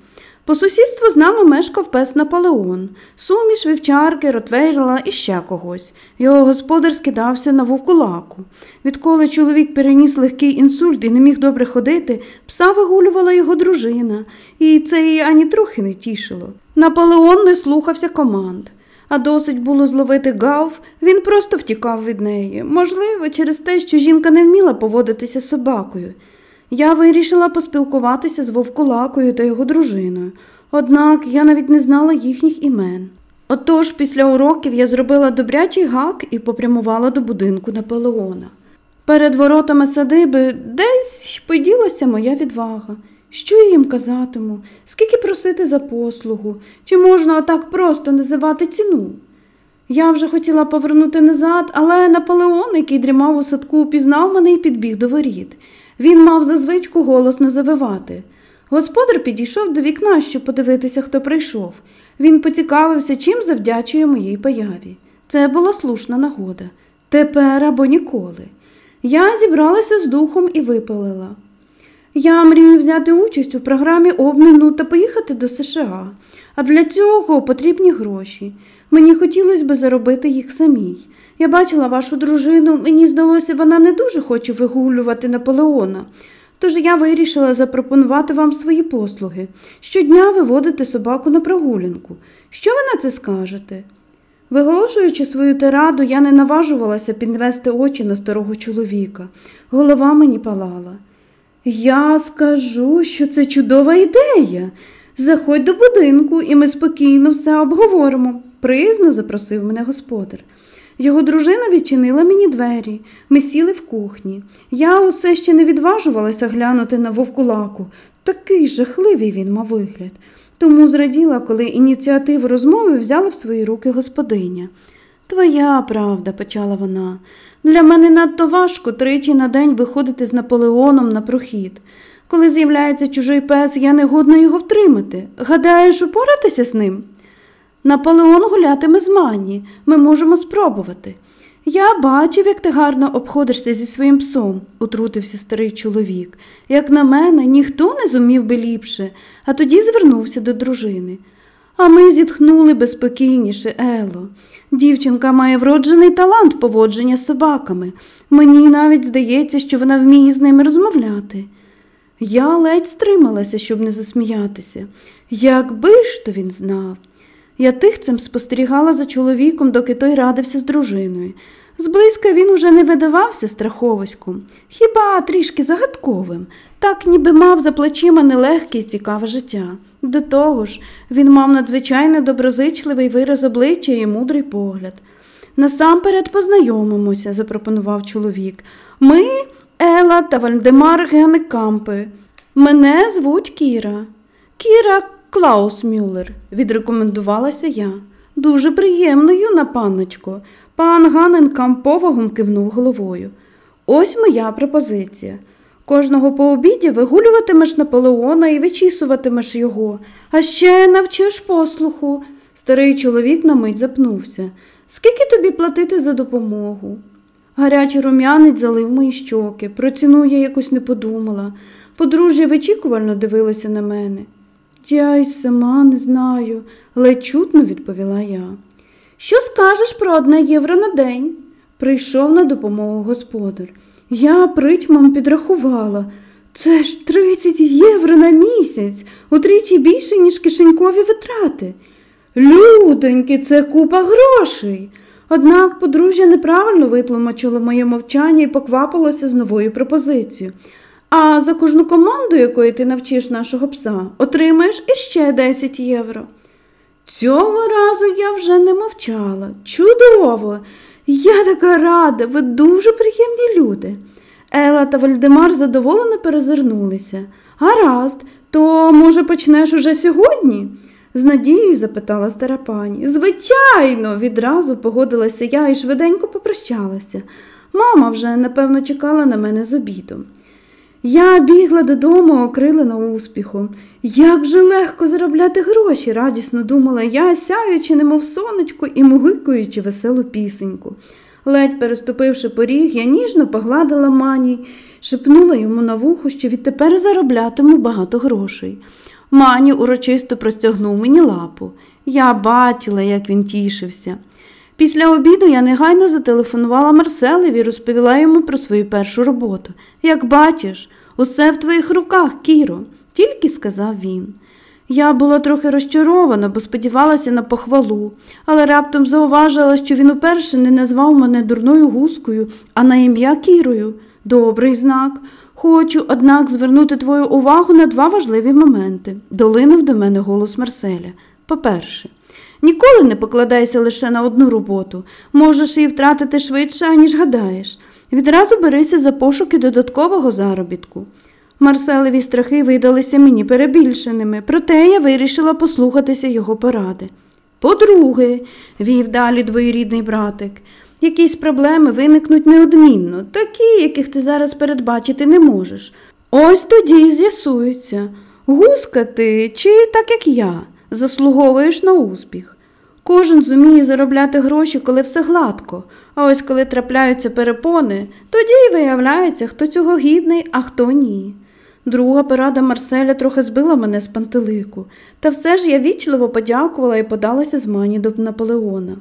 По сусідству з нами мешкав пес Наполеон, суміш вівчарки, ротвейла і ще когось. Його господар скидався на вовкулаку. Відколи чоловік переніс легкий інсульт і не міг добре ходити, пса вигулювала його дружина, і це її ані трохи не тішило. Наполеон не слухався команд. А досить було зловити гав, він просто втікав від неї. Можливо, через те, що жінка не вміла поводитися з собакою. Я вирішила поспілкуватися з Вовкулакою та його дружиною, однак я навіть не знала їхніх імен. Отож, після уроків я зробила добрячий гак і попрямувала до будинку Наполеона. Перед воротами садиби десь поділася моя відвага. Що я їм казатиму, скільки просити за послугу, чи можна отак просто називати ціну? Я вже хотіла повернути назад, але Наполеон, який дрімав у садку, пізнав мене і підбіг до воріт. Він мав за звичку голосно завивати. Господар підійшов до вікна, щоб подивитися, хто прийшов. Він поцікавився, чим завдячує моїй появі. Це була слушна нагода. Тепер або ніколи. Я зібралася з духом і випалила. Я мрію взяти участь у програмі обміну та поїхати до США, а для цього потрібні гроші. Мені хотілося б заробити їх самій. Я бачила вашу дружину, мені здалося, вона не дуже хоче вигулювати Наполеона. Тож я вирішила запропонувати вам свої послуги. Щодня виводити собаку на прогулянку. Що ви на це скажете? Виголошуючи свою тираду, я не наважувалася підвести очі на старого чоловіка. Голова мені палала. Я скажу, що це чудова ідея. Заходь до будинку, і ми спокійно все обговоримо, приязно запросив мене господар. Його дружина відчинила мені двері. Ми сіли в кухні. Я усе ще не відважувалася глянути на вовкулаку. Такий жахливий він мав вигляд. Тому зраділа, коли ініціативу розмови взяла в свої руки господиня. Твоя правда, почала вона. Для мене надто важко тричі на день виходити з Наполеоном на прохід. Коли з'являється чужий пес, я не годна його втримати. Гадаєш, упоратися з ним? Наполеон гулятиме з Манні. Ми можемо спробувати. Я бачив, як ти гарно обходишся зі своїм псом, утрутився старий чоловік. Як на мене, ніхто не зумів би ліпше, а тоді звернувся до дружини. А ми зітхнули безспокійніше, Ело. Дівчинка має вроджений талант поводження з собаками. Мені навіть здається, що вона вміє з ними розмовляти. Я ледь стрималася, щоб не засміятися. Якби ж то він знав. Я тихцем спостерігала за чоловіком, доки той радився з дружиною. Зблизька він уже не видавався страховиськом, хіба трішки загадковим, так ніби мав за плечима нелегке і цікаве життя. До того ж, він мав надзвичайно доброзичливий вираз обличчя і мудрий погляд. Насамперед познайомимося, запропонував чоловік. Ми Ела та Вальдемар Генекампи. Мене звуть Кіра. Кіра Клаус Мюллер, відрекомендувалася я. Дуже приємно, юна панночко. Пан Ганенкамп повагом кивнув головою. Ось моя пропозиція. Кожного по обіді вигулюватимеш Наполеона і вичісуватимеш його, а ще навчиш послуху. Старий чоловік на мить запнувся. Скільки тобі платити за допомогу? Гарячий рум'янець залив мої щоки. Про ціну я якось не подумала. Подружжя вичікувально дивилося на мене. Я й сама не знаю, ледь чутно відповіла я. Що скажеш про одне євро на день? Прийшов на допомогу господар. Я притьмом підрахувала. Це ж 30 євро на місяць, утричі більше, ніж кишенькові витрати. Людоньки, це купа грошей. Однак подружжя неправильно витлумачило моє мовчання і поквапилося з новою пропозицією. А за кожну команду, якої ти навчиш нашого пса, отримаєш іще 10 євро. Цього разу я вже не мовчала. Чудово! Я така рада, ви дуже приємні люди. Ела та Вальдемар задоволено перезирнулися. Гаразд, то, може, почнеш уже сьогодні? з надією запитала стара пані. Звичайно, відразу погодилася я і швиденько попрощалася. Мама вже, напевно, чекала на мене з обідом. Я бігла додому, окрилена успіхом. Як же легко заробляти гроші, радісно думала я, сяючи, немов сонечко і мугикуючи веселу пісеньку. Ледь переступивши поріг, я ніжно погладила мані, шепнула йому на вухо, що відтепер зароблятиму багато грошей. Мані урочисто простягнув мені лапу. Я бачила, як він тішився. Після обіду я негайно зателефонувала Марселеві і розповіла йому про свою першу роботу. Як бачиш, усе в твоїх руках, Кіро, тільки сказав він. Я була трохи розчарована, бо сподівалася на похвалу, але раптом зауважила, що він уперше не назвав мене дурною гускою, а на ім'я Кірою. Добрий знак. Хочу, однак, звернути твою увагу на два важливі моменти, долинув до мене голос Марселя. По-перше, ніколи не покладайся лише на одну роботу, можеш її втратити швидше, ніж гадаєш. Відразу берися за пошуки додаткового заробітку. Марселеві страхи видалися мені перебільшеними, проте я вирішила послухатися його поради. По-друге, вів далі двоюрідний братик, якісь проблеми виникнуть неодмінно, такі, яких ти зараз передбачити не можеш. Ось тоді й з'ясується, гуска ти чи так як я, заслуговуєш на успіх. Кожен зуміє заробляти гроші, коли все гладко, а ось коли трапляються перепони, тоді й виявляється, хто цього гідний, а хто ні. Друга порада Марселя трохи збила мене з пантелику, та все ж я вічливо подякувала і подалася з мані до Наполеона.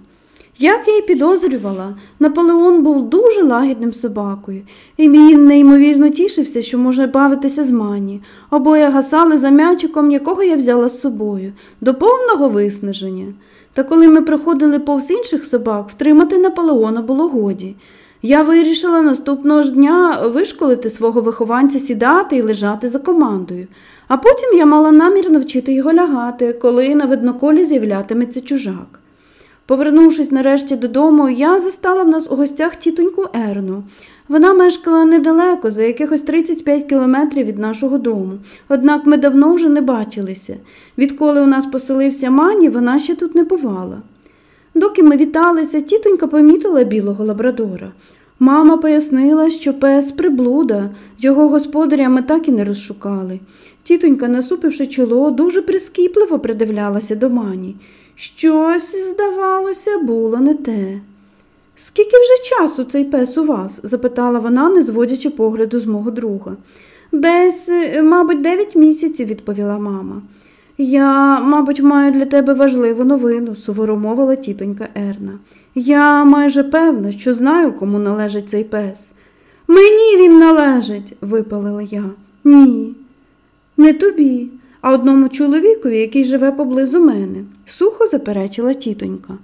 Як я й підозрювала, Наполеон був дуже лагідним собакою, і він неймовірно тішився, що може бавитися з мані, обоє гасали за м'ячиком, якого я взяла з собою, до повного виснаження. Та коли ми проходили повз інших собак, втримати Наполеона було годі. Я вирішила наступного ж дня вишколити свого вихованця сідати і лежати за командою, а потім я мала намір навчити його лягати, коли на видноколі з'являтиметься чужак. Повернувшись нарешті додому, я застала в нас у гостях тітоньку Ерну. Вона мешкала недалеко, за якихось 35 кілометрів від нашого дому, однак ми давно вже не бачилися. Відколи у нас поселився мані, вона ще тут не бувала. Доки ми віталися, тітонька помітила білого лабрадора. Мама пояснила, що пес приблуда, його господаря ми так і не розшукали. Тітонька, насупивши чоло, дуже прискіпливо придивлялася до мані. Щось, здавалося, було не те. Скільки вже часу цей пес у вас? запитала вона, не зводячи погляду з мого друга. Десь, мабуть, дев'ять місяців, відповіла мама. Я, мабуть, маю для тебе важливу новину, суворо мовила тітонька Ерна. Я майже певна, що знаю, кому належить цей пес. Мені він належить, випалила я. Ні, не тобі, а одному чоловікові, який живе поблизу мене, сухо заперечила тітонька.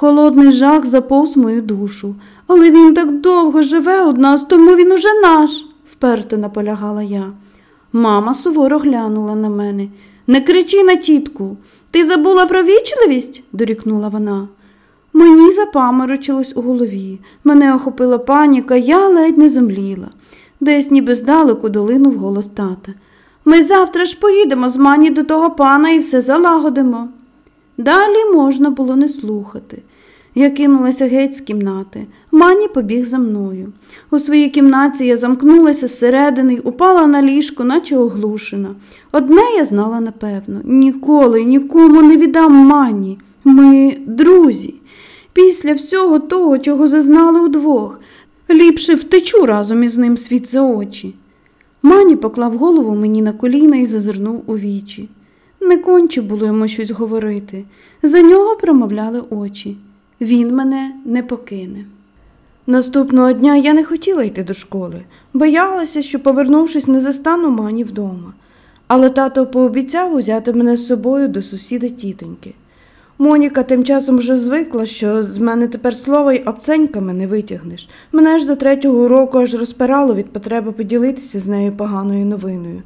Холодний жах заповз мою душу, але він так довго живе од нас, тому він уже наш, вперто наполягала я. Мама суворо глянула на мене. Не кричи на тітку. Ти забула про вічливість? дорікнула вона. Мені запаморочилось у голові. Мене охопила паніка, я ледь не зомліла. Десь ніби здалеку долинув голос тата. Ми завтра ж поїдемо з мані до того пана і все залагодимо. Далі можна було не слухати. Я кинулася геть з кімнати. Мані побіг за мною. У своїй кімнаті я замкнулася зсередини й упала на ліжко, наче оглушена. Одне я знала напевно ніколи нікому не віддам мані. Ми друзі. Після всього того, чого зазнали удвох, ліпше втечу разом із ним світ за очі. Мані поклав голову мені на коліна і зазирнув у вічі. Не конче було йому щось говорити. За нього промовляли очі. Він мене не покине. Наступного дня я не хотіла йти до школи, боялася, що, повернувшись, не застану мані вдома. Але тато пообіцяв узяти мене з собою до сусіда тітоньки. Моніка тим часом вже звикла, що з мене тепер слова й обценьками не витягнеш. Мене ж до третього року аж розпирало від потреби поділитися з нею поганою новиною.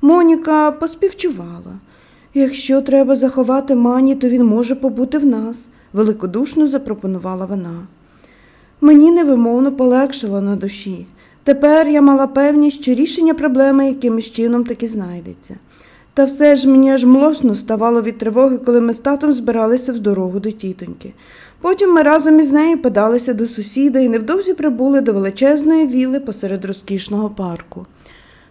Моніка поспівчувала. Якщо треба заховати мані, то він може побути в нас, великодушно запропонувала вона. Мені невимовно полегшило на душі. Тепер я мала певність, що рішення проблеми якимось чином таки знайдеться. Та все ж мені аж млосно ставало від тривоги, коли ми з татом збиралися в дорогу до тітоньки. Потім ми разом із нею подалися до сусіда і невдовзі прибули до величезної віли посеред розкішного парку.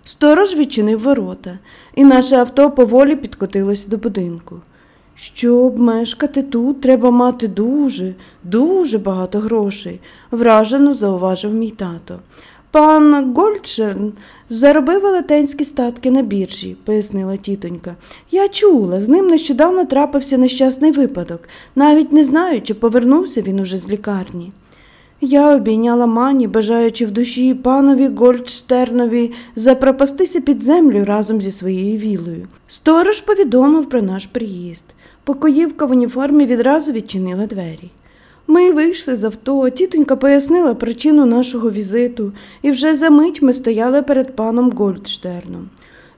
Сторож відчинив ворота, і наше авто поволі підкотилося до будинку. Щоб мешкати тут, треба мати дуже, дуже багато грошей, вражено зауважив мій тато. Пан Гольдшерн заробив велетенські статки на біржі, пояснила тітонька. Я чула, з ним нещодавно трапився нещасний випадок, навіть не знаю, чи повернувся він уже з лікарні. Я обійняла мані, бажаючи в душі панові Гольдштернові запропастися під землю разом зі своєю вілою. Сторож повідомив про наш приїзд. Покоївка в уніформі відразу відчинила двері. Ми вийшли з авто, тітонька пояснила причину нашого візиту, і вже за мить ми стояли перед паном Гольдштерном.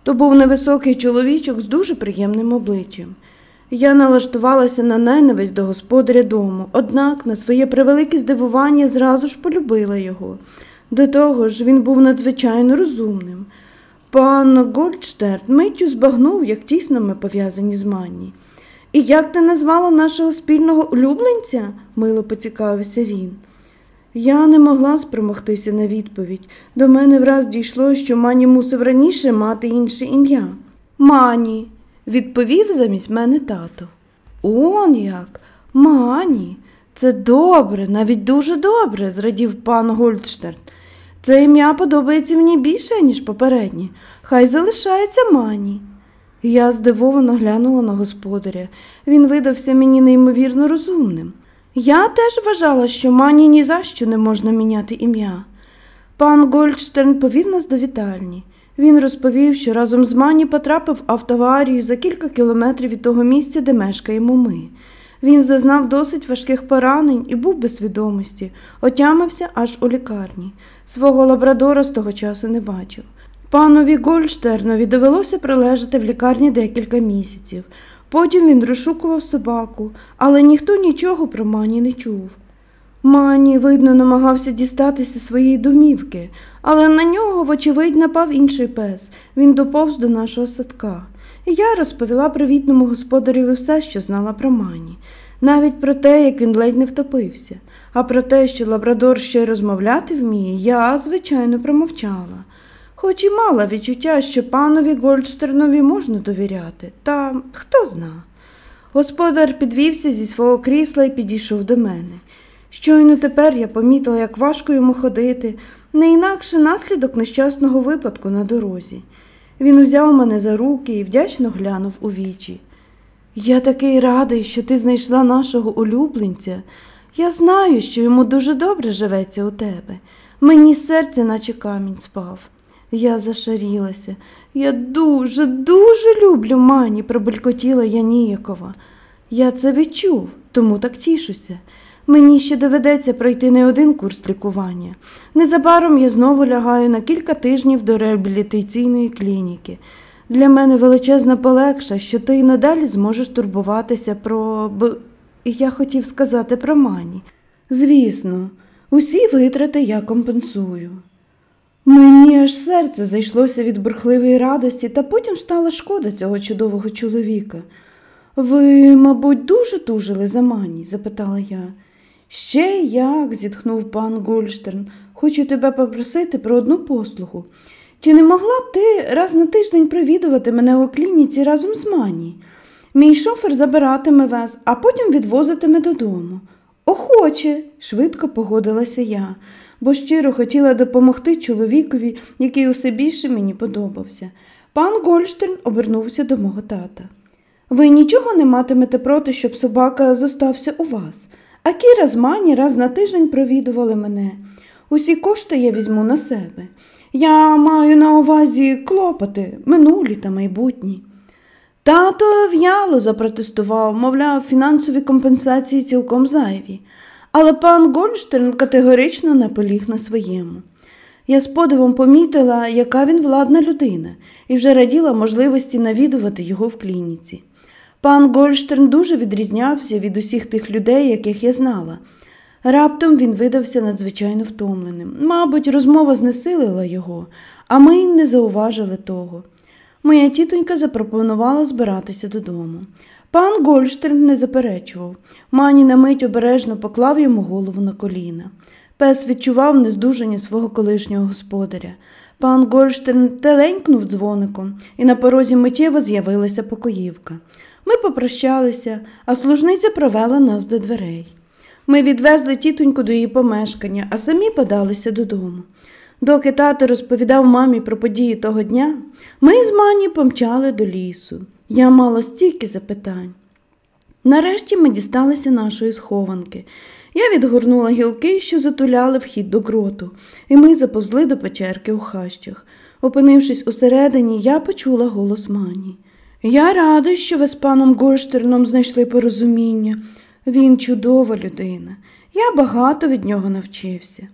То був невисокий чоловічок з дуже приємним обличчям. Я налаштувалася на ненависть до господаря дому, однак на своє превелике здивування зразу ж полюбила його. До того ж, він був надзвичайно розумним. Пан Гольдштерн миттю збагнув, як тісно ми пов'язані з Манні. І як ти назвала нашого спільного улюбленця? мило поцікавився він. Я не могла спромогтися на відповідь. До мене враз дійшло, що Мані мусив раніше мати інше ім'я. Мані, відповів замість мене тато. Он як? Мані. Це добре, навіть дуже добре, зрадів пан Гольдштерн. Це ім'я подобається мені більше, ніж попереднє. Хай залишається Мані. Я здивовано глянула на господаря. Він видався мені неймовірно розумним. Я теж вважала, що мані ні за що не можна міняти ім'я. Пан Гольдштерн повів нас до вітальні. Він розповів, що разом з мані потрапив автоаварію за кілька кілометрів від того місця, де мешкаємо ми. Він зазнав досить важких поранень і був без свідомості, отямився аж у лікарні. Свого лабрадора з того часу не бачив. Панові Гольштернові довелося прилежати в лікарні декілька місяців. Потім він розшукував собаку, але ніхто нічого про мані не чув. Мані, видно, намагався дістатися своєї домівки, але на нього, вочевидь, напав інший пес. Він доповз до нашого садка. І я розповіла привітному господареві все, що знала про мані, навіть про те, як він ледь не втопився, а про те, що лабрадор ще розмовляти вміє, я, звичайно, промовчала хоч і мала відчуття, що панові Гольдштернові можна довіряти, та хто зна. Господар підвівся зі свого крісла і підійшов до мене. Щойно тепер я помітила, як важко йому ходити, не інакше наслідок нещасного випадку на дорозі. Він узяв мене за руки і вдячно глянув у вічі. Я такий радий, що ти знайшла нашого улюбленця. Я знаю, що йому дуже добре живеться у тебе. Мені серце, наче камінь спав. Я зашарілася. Я дуже, дуже люблю мані, пробелькотіла Яніякова. Я це відчув, тому так тішуся. Мені ще доведеться пройти не один курс лікування. Незабаром я знову лягаю на кілька тижнів до реабілітаційної клініки. Для мене величезна полегша, що ти й надалі зможеш турбуватися про б. Я хотів сказати про мані. Звісно, усі витрати я компенсую. Мені аж серце зайшлося від бурхливої радості, та потім стала шкода цього чудового чоловіка. Ви, мабуть, дуже тужили за мані? запитала я. Ще як, зітхнув пан Гольштерн, хочу тебе попросити про одну послугу. Чи не могла б ти раз на тиждень провідувати мене у клініці разом з мані? Мій шофер забиратиме вас, а потім відвозитиме додому. Охоче, швидко погодилася я, бо щиро хотіла допомогти чоловікові, який усе більше мені подобався. Пан Гольштерн обернувся до мого тата. Ви нічого не матимете проти, щоб собака зостався у вас, а Кіра з мані раз на тиждень провідували мене. Усі кошти я візьму на себе. Я маю на увазі клопоти, минулі та майбутні. Тато в'яло запротестував, мовляв, фінансові компенсації цілком зайві, але пан Гольштерн категорично наполіг на своєму. Я з подивом помітила, яка він владна людина, і вже раділа можливості навідувати його в клініці. Пан Гольштерн дуже відрізнявся від усіх тих людей, яких я знала. Раптом він видався надзвичайно втомленим. Мабуть, розмова знесилила його, а ми й не зауважили того. Моя тітонька запропонувала збиратися додому. Пан Гольштерн не заперечував. Мані на мить обережно поклав йому голову на коліна. Пес відчував нездужання свого колишнього господаря. Пан Гольштерн теленькнув дзвоником, і на порозі миттєво з'явилася покоївка. Ми попрощалися, а служниця провела нас до дверей. Ми відвезли тітоньку до її помешкання, а самі подалися додому. Доки тато розповідав мамі про події того дня, ми з мані помчали до лісу. Я мала стільки запитань. Нарешті ми дісталися нашої схованки. Я відгорнула гілки, що затуляли вхід до гроту, і ми заповзли до печерки у хащах. Опинившись усередині, я почула голос мані. Я рада, що ви з паном Горштерном знайшли порозуміння. Він чудова людина. Я багато від нього навчився.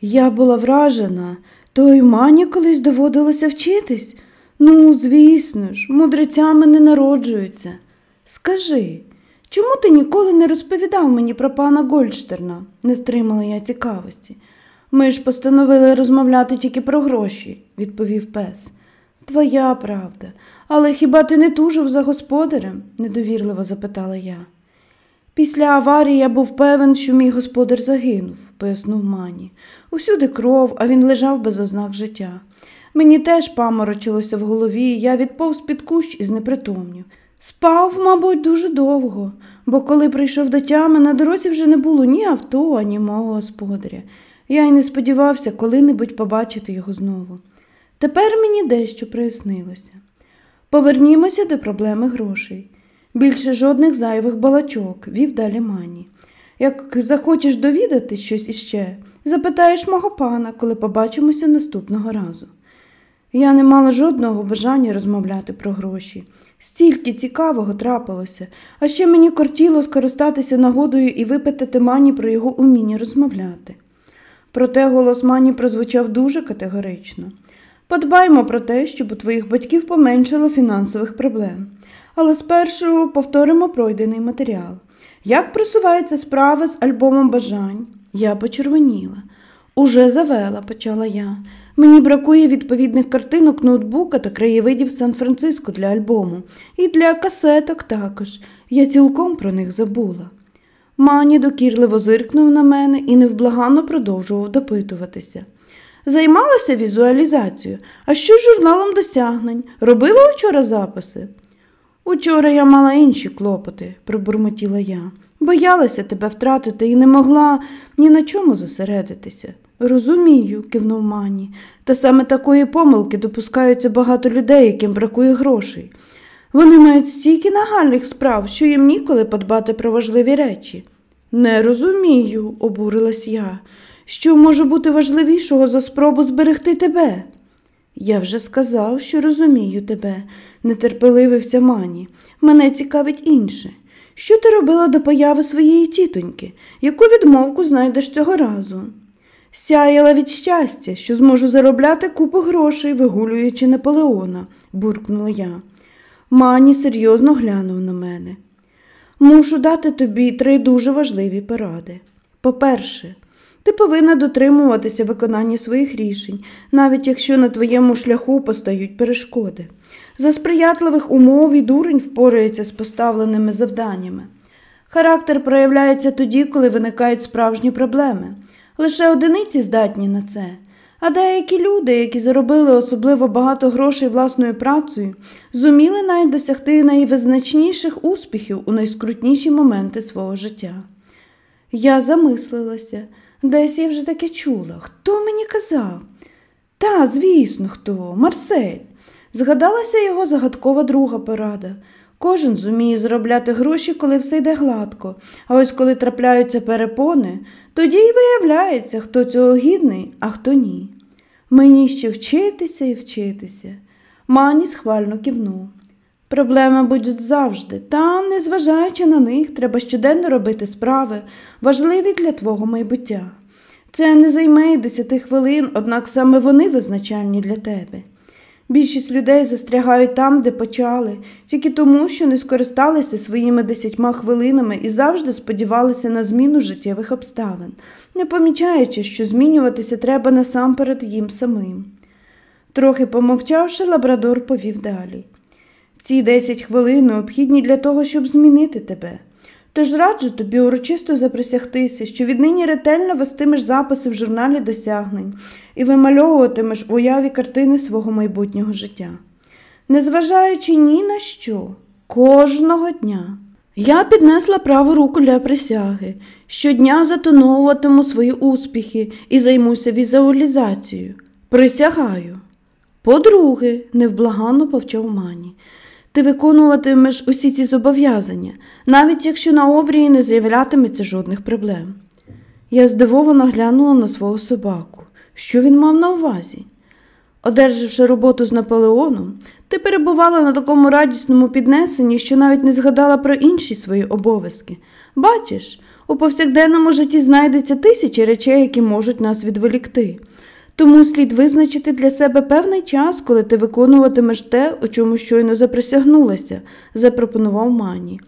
Я була вражена, то й мані колись доводилося вчитись. Ну, звісно ж, мудрецями не народжуються. Скажи, чому ти ніколи не розповідав мені про пана Гольштерна? не стримала я цікавості. Ми ж постановили розмовляти тільки про гроші, відповів пес. Твоя правда, але хіба ти не тужив за господарем? недовірливо запитала я. Після аварії я був певен, що мій господар загинув, пояснив мані. Усюди кров, а він лежав без ознак життя. Мені теж паморочилося в голові, я відповз під кущ і знепритомнів. Спав, мабуть, дуже довго, бо коли прийшов до тями, на дорозі вже не було ні авто, ані мого господаря. Я й не сподівався коли-небудь побачити його знову. Тепер мені дещо прояснилося. Повернімося до проблеми грошей. Більше жодних зайвих балачок, вів далі мані. Як захочеш довідати щось іще, запитаєш мого пана, коли побачимося наступного разу. Я не мала жодного бажання розмовляти про гроші. Стільки цікавого трапилося, а ще мені кортіло скористатися нагодою і випитати мані про його уміння розмовляти. Проте голос мані прозвучав дуже категорично. Подбаймо про те, щоб у твоїх батьків поменшало фінансових проблем. Але спершу повторимо пройдений матеріал. Як просувається справа з альбомом бажань? Я почервоніла. Уже завела, почала я. Мені бракує відповідних картинок ноутбука та краєвидів Сан-Франциско для альбому, і для касеток також. Я цілком про них забула. Мані докірливо зиркнув на мене і невблаганно продовжував допитуватися. Займалася візуалізацією, а що з журналом досягнень? Робила вчора записи? Учора я мала інші клопоти, пробурмотіла я. Боялася тебе втратити і не могла ні на чому зосередитися. Розумію, кивнув Мані, та саме такої помилки допускаються багато людей, яким бракує грошей. Вони мають стільки нагальних справ, що їм ніколи подбати про важливі речі. Не розумію, обурилась я, що може бути важливішого за спробу зберегти тебе. Я вже сказав, що розумію тебе, нетерпеливився Мані. Мене цікавить інше. Що ти робила до появи своєї тітоньки? Яку відмовку знайдеш цього разу? Сяяла від щастя, що зможу заробляти купу грошей, вигулюючи Наполеона, буркнула я. Мані серйозно глянув на мене. Мушу дати тобі три дуже важливі поради. По-перше, ти повинна дотримуватися виконання своїх рішень, навіть якщо на твоєму шляху постають перешкоди. За сприятливих умов і дурень впорається з поставленими завданнями. Характер проявляється тоді, коли виникають справжні проблеми. Лише одиниці здатні на це. А деякі люди, які заробили особливо багато грошей власною працею, зуміли навіть досягти найвизначніших успіхів у найскрутніші моменти свого життя. Я замислилася, десь я вже таке чула. Хто мені казав? Та, звісно, хто, Марсель. Згадалася його загадкова друга порада. Кожен зуміє заробляти гроші, коли все йде гладко, а ось коли трапляються перепони, тоді й виявляється, хто цього гідний, а хто ні. Мені ще вчитися і вчитися. Мані схвально кивнув. Проблеми будуть завжди, там, незважаючи на них, треба щоденно робити справи, важливі для твого майбуття. Це не займе й десяти хвилин, однак саме вони визначальні для тебе. Більшість людей застрягають там, де почали, тільки тому, що не скористалися своїми десятьма хвилинами і завжди сподівалися на зміну життєвих обставин, не помічаючи, що змінюватися треба насамперед їм самим. Трохи помовчавши, лабрадор повів далі. Ці десять хвилин необхідні для того, щоб змінити тебе. Тож раджу тобі урочисто заприсягтися, що віднині ретельно вестимеш записи в журналі досягнень і вимальовуватимеш в уяві картини свого майбутнього життя. Незважаючи ні на що, кожного дня. Я піднесла праву руку для присяги. Щодня затоновуватиму свої успіхи і займуся візуалізацією. Присягаю. По-друге, невблаганно повчав мані. Ти виконуватимеш усі ці зобов'язання, навіть якщо на обрії не з'являтиметься жодних проблем. Я здивовано глянула на свого собаку. Що він мав на увазі? Одержавши роботу з Наполеоном, ти перебувала на такому радісному піднесенні, що навіть не згадала про інші свої обов'язки. Бачиш, у повсякденному житті знайдеться тисячі речей, які можуть нас відволікти. Тому слід визначити для себе певний час, коли ти виконуватимеш те, у чому щойно заприсягнулася, запропонував мані.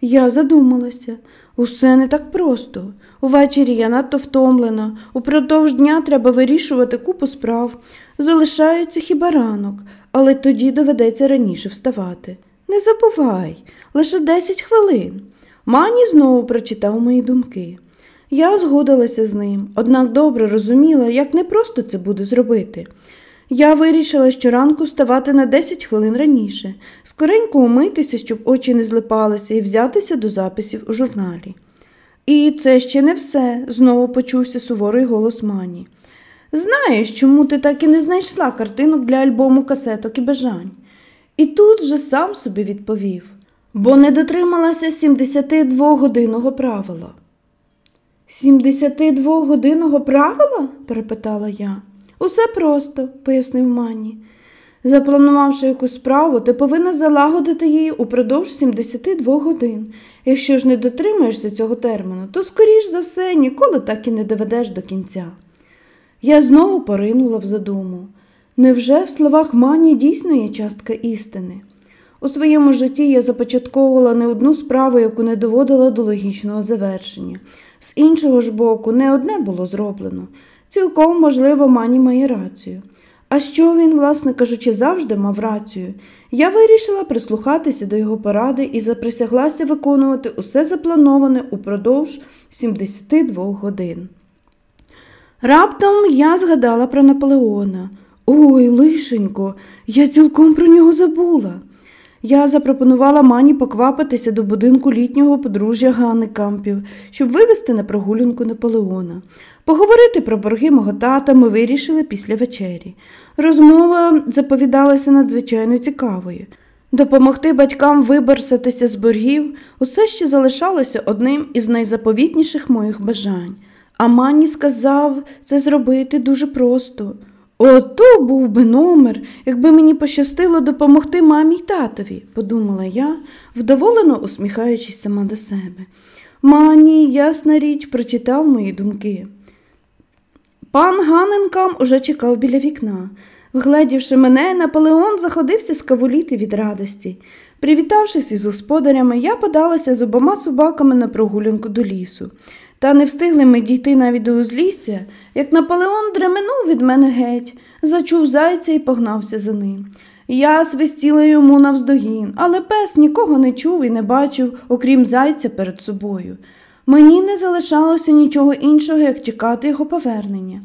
Я задумалася. Усе не так просто. Увечері я надто втомлена, упродовж дня треба вирішувати купу справ. Залишається хіба ранок, але тоді доведеться раніше вставати. Не забувай, лише десять хвилин. Мані знову прочитав мої думки. Я згодилася з ним, однак добре розуміла, як непросто це буде зробити. Я вирішила щоранку вставати на 10 хвилин раніше, скоренько умитися, щоб очі не злипалися, і взятися до записів у журналі. І це ще не все, знову почувся суворий голос Мані. Знаєш, чому ти так і не знайшла картинок для альбому касеток і бажань? І тут же сам собі відповів, бо не дотрималася 72-годинного правила. 72-годинного правила? перепитала я. Усе просто, пояснив Мані. Запланувавши якусь справу, ти повинна залагодити її упродовж 72 годин. Якщо ж не дотримаєшся цього терміну, то, скоріш за все, ніколи так і не доведеш до кінця. Я знову поринула в задуму. Невже в словах Мані дійсно є частка істини? У своєму житті я започатковувала не одну справу, яку не доводила до логічного завершення. З іншого ж боку, не одне було зроблено. Цілком, можливо, Мані має рацію. А що він, власне кажучи, завжди мав рацію, я вирішила прислухатися до його поради і заприсяглася виконувати усе заплановане упродовж 72 годин. Раптом я згадала про Наполеона. Ой, лишенько, я цілком про нього забула. Я запропонувала мані поквапитися до будинку літнього подружжя Ганни Кампів, щоб вивезти на прогулянку Наполеона. Поговорити про борги мого тата ми вирішили після вечері. Розмова заповідалася надзвичайно цікавою. Допомогти батькам виборсатися з боргів усе ще залишалося одним із найзаповітніших моїх бажань. А Мані сказав це зробити дуже просто. Ото був би номер, якби мені пощастило допомогти мамі й татові, подумала я, вдоволено усміхаючись сама до себе. Мані, ясна річ, прочитав мої думки. Пан Ганенкам уже чекав біля вікна. Вгледівши мене, Наполеон заходився скавуліти від радості. Привітавшись із господарями, я подалася з обома собаками на прогулянку до лісу. Та не встигли ми дійти навіть до узлісся, як Наполеон дременув від мене геть, зачув зайця і погнався за ним. Я свистіла йому навздогін, але пес нікого не чув і не бачив, окрім зайця перед собою. Мені не залишалося нічого іншого, як чекати його повернення.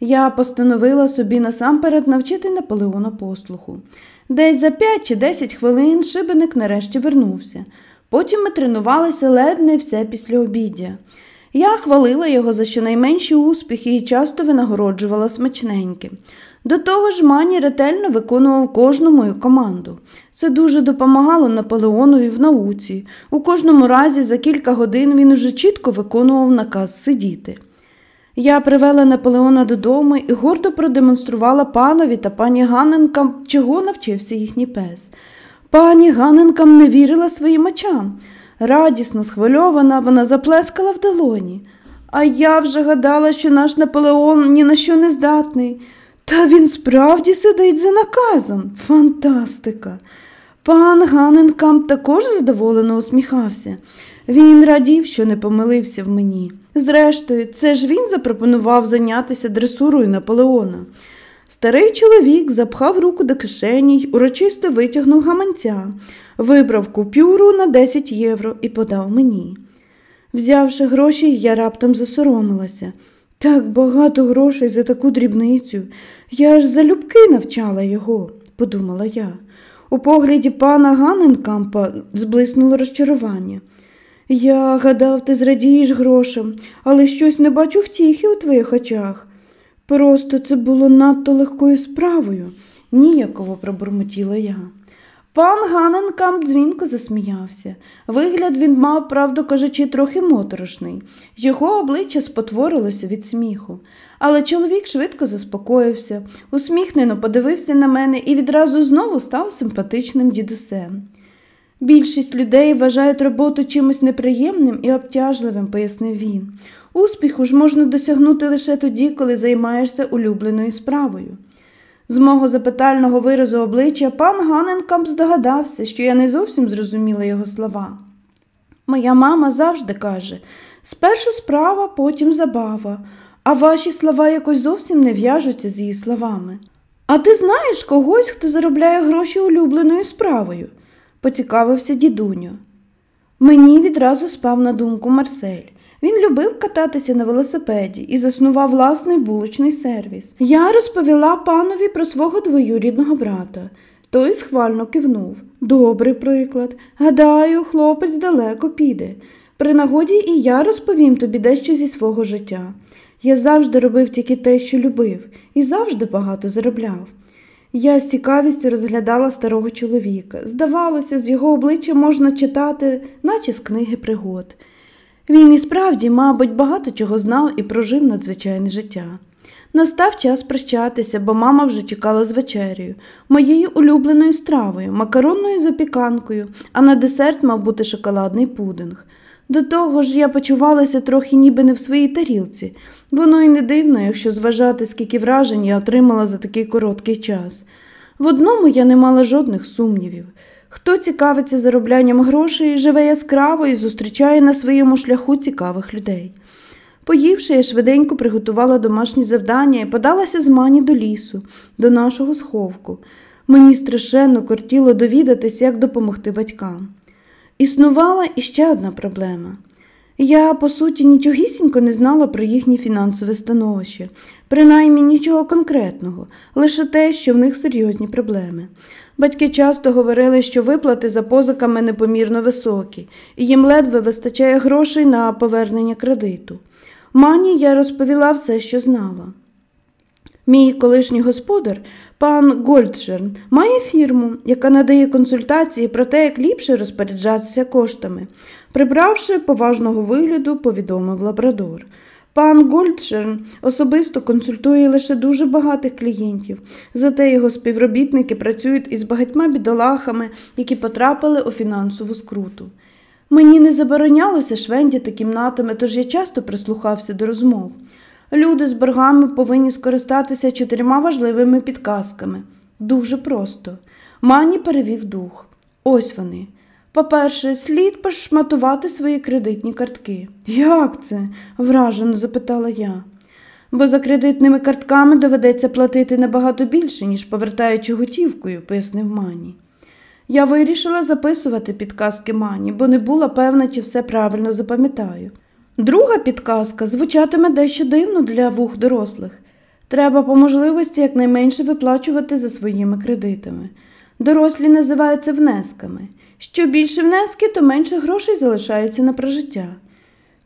Я постановила собі насамперед навчити Наполеона послуху. Десь за п'ять чи десять хвилин шибеник нарешті вернувся. Потім ми тренувалися ледь все після обіддя. Я хвалила його за щонайменші успіхи і часто винагороджувала смачненьке. До того ж, Мані ретельно виконував кожну мою команду. Це дуже допомагало Наполеонові в науці. У кожному разі за кілька годин він уже чітко виконував наказ сидіти. Я привела Наполеона додому і гордо продемонструвала панові та пані Ганненкам, чого навчився їхній пес. Пані Ганненкам не вірила своїм очам. Радісно, схвильована, вона заплескала в долоні. А я вже гадала, що наш Наполеон ні на що не здатний. Та він справді сидить за наказом. Фантастика. Пан Ганенкамп також задоволено усміхався. Він радів, що не помилився в мені. Зрештою, це ж він запропонував зайнятися дресурою Наполеона. Старий чоловік запхав руку до кишені й урочисто витягнув гаманця, вибрав купюру на 10 євро і подав мені. Взявши гроші, я раптом засоромилася. Так багато грошей за таку дрібницю. Я ж залюбки навчала його, подумала я. У погляді пана Ганненкампа зблиснуло розчарування. Я гадав, ти зрадієш грошам, але щось не бачу втіхи у твоїх очах. Просто це було надто легкою справою, ніяково пробурмотіла я. Пан Ганенкамп дзвінко засміявся. Вигляд він мав, правду кажучи, трохи моторошний. Його обличчя спотворилося від сміху. Але чоловік швидко заспокоївся, усміхнено подивився на мене і відразу знову став симпатичним дідусем. Більшість людей вважають роботу чимось неприємним і обтяжливим, пояснив він. Успіху ж можна досягнути лише тоді, коли займаєшся улюбленою справою. З мого запитального виразу обличчя пан Ганенкамп здогадався, що я не зовсім зрозуміла його слова. Моя мама завжди каже спершу справа, потім забава, а ваші слова якось зовсім не в'яжуться з її словами. А ти знаєш когось, хто заробляє гроші улюбленою справою? поцікавився дідуню. Мені відразу спав на думку Марсель. Він любив кататися на велосипеді і заснував власний булочний сервіс. Я розповіла панові про свого двоюрідного брата. Той схвально кивнув. Добрий приклад. Гадаю, хлопець далеко піде. При нагоді і я розповім тобі дещо зі свого життя. Я завжди робив тільки те, що любив, і завжди багато заробляв. Я з цікавістю розглядала старого чоловіка. Здавалося, з його обличчя можна читати, наче з книги пригод. Він і справді, мабуть, багато чого знав і прожив надзвичайне життя. Настав час прощатися, бо мама вже чекала з вечерею, моєю улюбленою стравою, макаронною запіканкою, а на десерт мав бути шоколадний пудинг. До того ж, я почувалася трохи ніби не в своїй тарілці. Воно й не дивно, якщо зважати, скільки вражень я отримала за такий короткий час. В одному я не мала жодних сумнівів. Хто цікавиться зароблянням грошей, живе яскраво і зустрічає на своєму шляху цікавих людей. Поївши, я швиденько приготувала домашні завдання і подалася з мані до лісу, до нашого сховку. Мені страшенно кортіло довідатись, як допомогти батькам. Існувала іще одна проблема. Я, по суті, нічогісінько не знала про їхнє фінансове становище, принаймні нічого конкретного, лише те, що в них серйозні проблеми. Батьки часто говорили, що виплати за позиками непомірно високі, і їм ледве вистачає грошей на повернення кредиту. Мані я розповіла все, що знала. Мій колишній господар, пан Гольдшерн, має фірму, яка надає консультації про те, як ліпше розпоряджатися коштами. Прибравши поважного вигляду, повідомив Лабрадор. Пан Гольдшерн особисто консультує лише дуже багатих клієнтів, зате його співробітники працюють із багатьма бідолахами, які потрапили у фінансову скруту. Мені не заборонялося швендяти кімнатами, тож я часто прислухався до розмов. Люди з боргами повинні скористатися чотирма важливими підказками. Дуже просто. Мані перевів дух. Ось вони. По-перше, слід пошматувати свої кредитні картки. Як це? вражено запитала я. Бо за кредитними картками доведеться платити набагато більше, ніж повертаючи готівкою, пояснив Мані. Я вирішила записувати підказки Мані, бо не була певна, чи все правильно запам'ятаю. Друга підказка звучатиме дещо дивно для вух дорослих. Треба по можливості якнайменше виплачувати за своїми кредитами. Дорослі називаються внесками. Що більше внески, то менше грошей залишається на прожиття.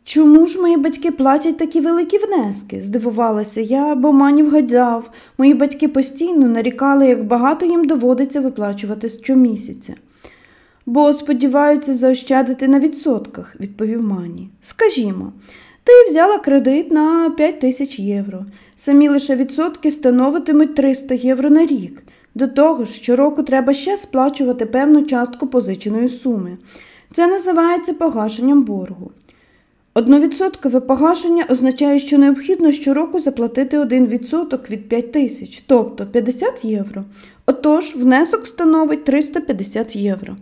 Чому ж мої батьки платять такі великі внески? здивувалася я, бо мані вгадав. Мої батьки постійно нарікали, як багато їм доводиться виплачувати щомісяця. Бо сподіваються заощадити на відсотках, відповів Мані. Скажімо, ти взяла кредит на 5 тисяч євро. Самі лише відсотки становитимуть 300 євро на рік. До того ж, щороку треба ще сплачувати певну частку позиченої суми. Це називається погашенням боргу. Одновідсоткове погашення означає, що необхідно щороку заплатити 1% від 5 тисяч, тобто 50 євро. Отож, внесок становить 350 євро.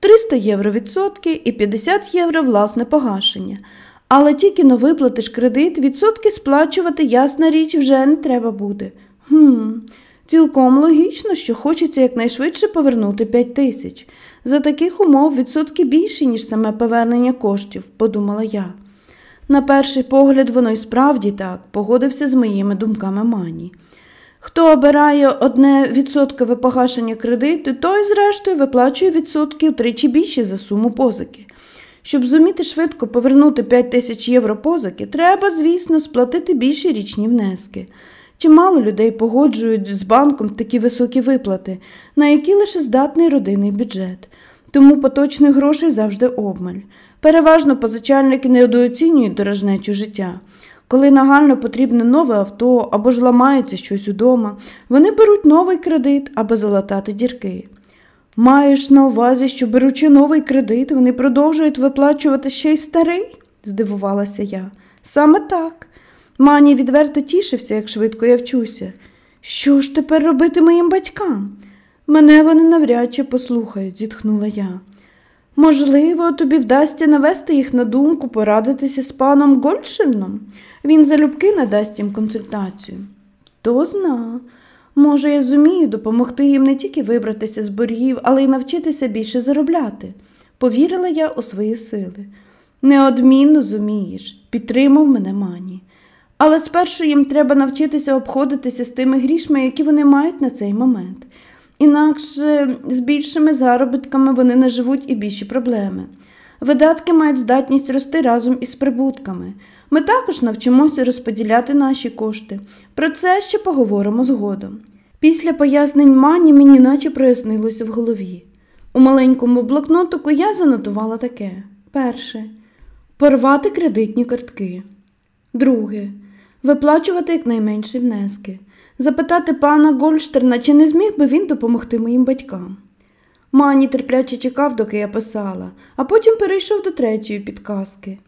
300 євро відсотки і 50 євро власне погашення. Але тільки но виплатиш кредит, відсотки сплачувати, ясна річ, вже не треба буде. Хм, Цілком логічно, що хочеться якнайшвидше повернути 5 тисяч. За таких умов відсотки більші, ніж саме повернення коштів, подумала я. На перший погляд, воно й справді так, погодився з моїми думками мані. Хто обирає одне відсоткове погашення кредиту, той, зрештою, виплачує відсотки втричі більші за суму позики. Щоб зуміти швидко повернути 5 тисяч євро позики, треба, звісно, сплатити більші річні внески. Чимало людей погоджують з банком такі високі виплати, на які лише здатний родинний бюджет. Тому поточних грошей завжди обмаль. Переважно позичальники недооцінюють дорожнечу життя. Коли нагально потрібне нове авто або ж ламається щось удома, вони беруть новий кредит, аби залатати дірки. Маєш на увазі, що беручи новий кредит, вони продовжують виплачувати ще й старий? здивувалася я. Саме так. Мані відверто тішився, як швидко я вчуся. Що ж тепер робити моїм батькам? Мене вони навряд чи послухають, зітхнула я. Можливо, тобі вдасться навести їх на думку порадитися з паном Гольдшельном. Він залюбки надасть їм консультацію. Хто зна. Може, я зумію допомогти їм не тільки вибратися з боргів, але й навчитися більше заробляти. Повірила я у свої сили. Неодмінно зумієш, підтримав мене мані. Але спершу їм треба навчитися обходитися з тими грішми, які вони мають на цей момент. Інакше з більшими заробітками вони наживуть і більші проблеми. Видатки мають здатність рости разом із прибутками. Ми також навчимося розподіляти наші кошти. Про це ще поговоримо згодом. Після пояснень мані мені наче прояснилося в голові. У маленькому блокнотику я занотувала таке: перше порвати кредитні картки. Друге виплачувати якнайменші внески, запитати пана Гольштерна, чи не зміг би він допомогти моїм батькам. Мані терпляче чекав, доки я писала, а потім перейшов до третьої підказки.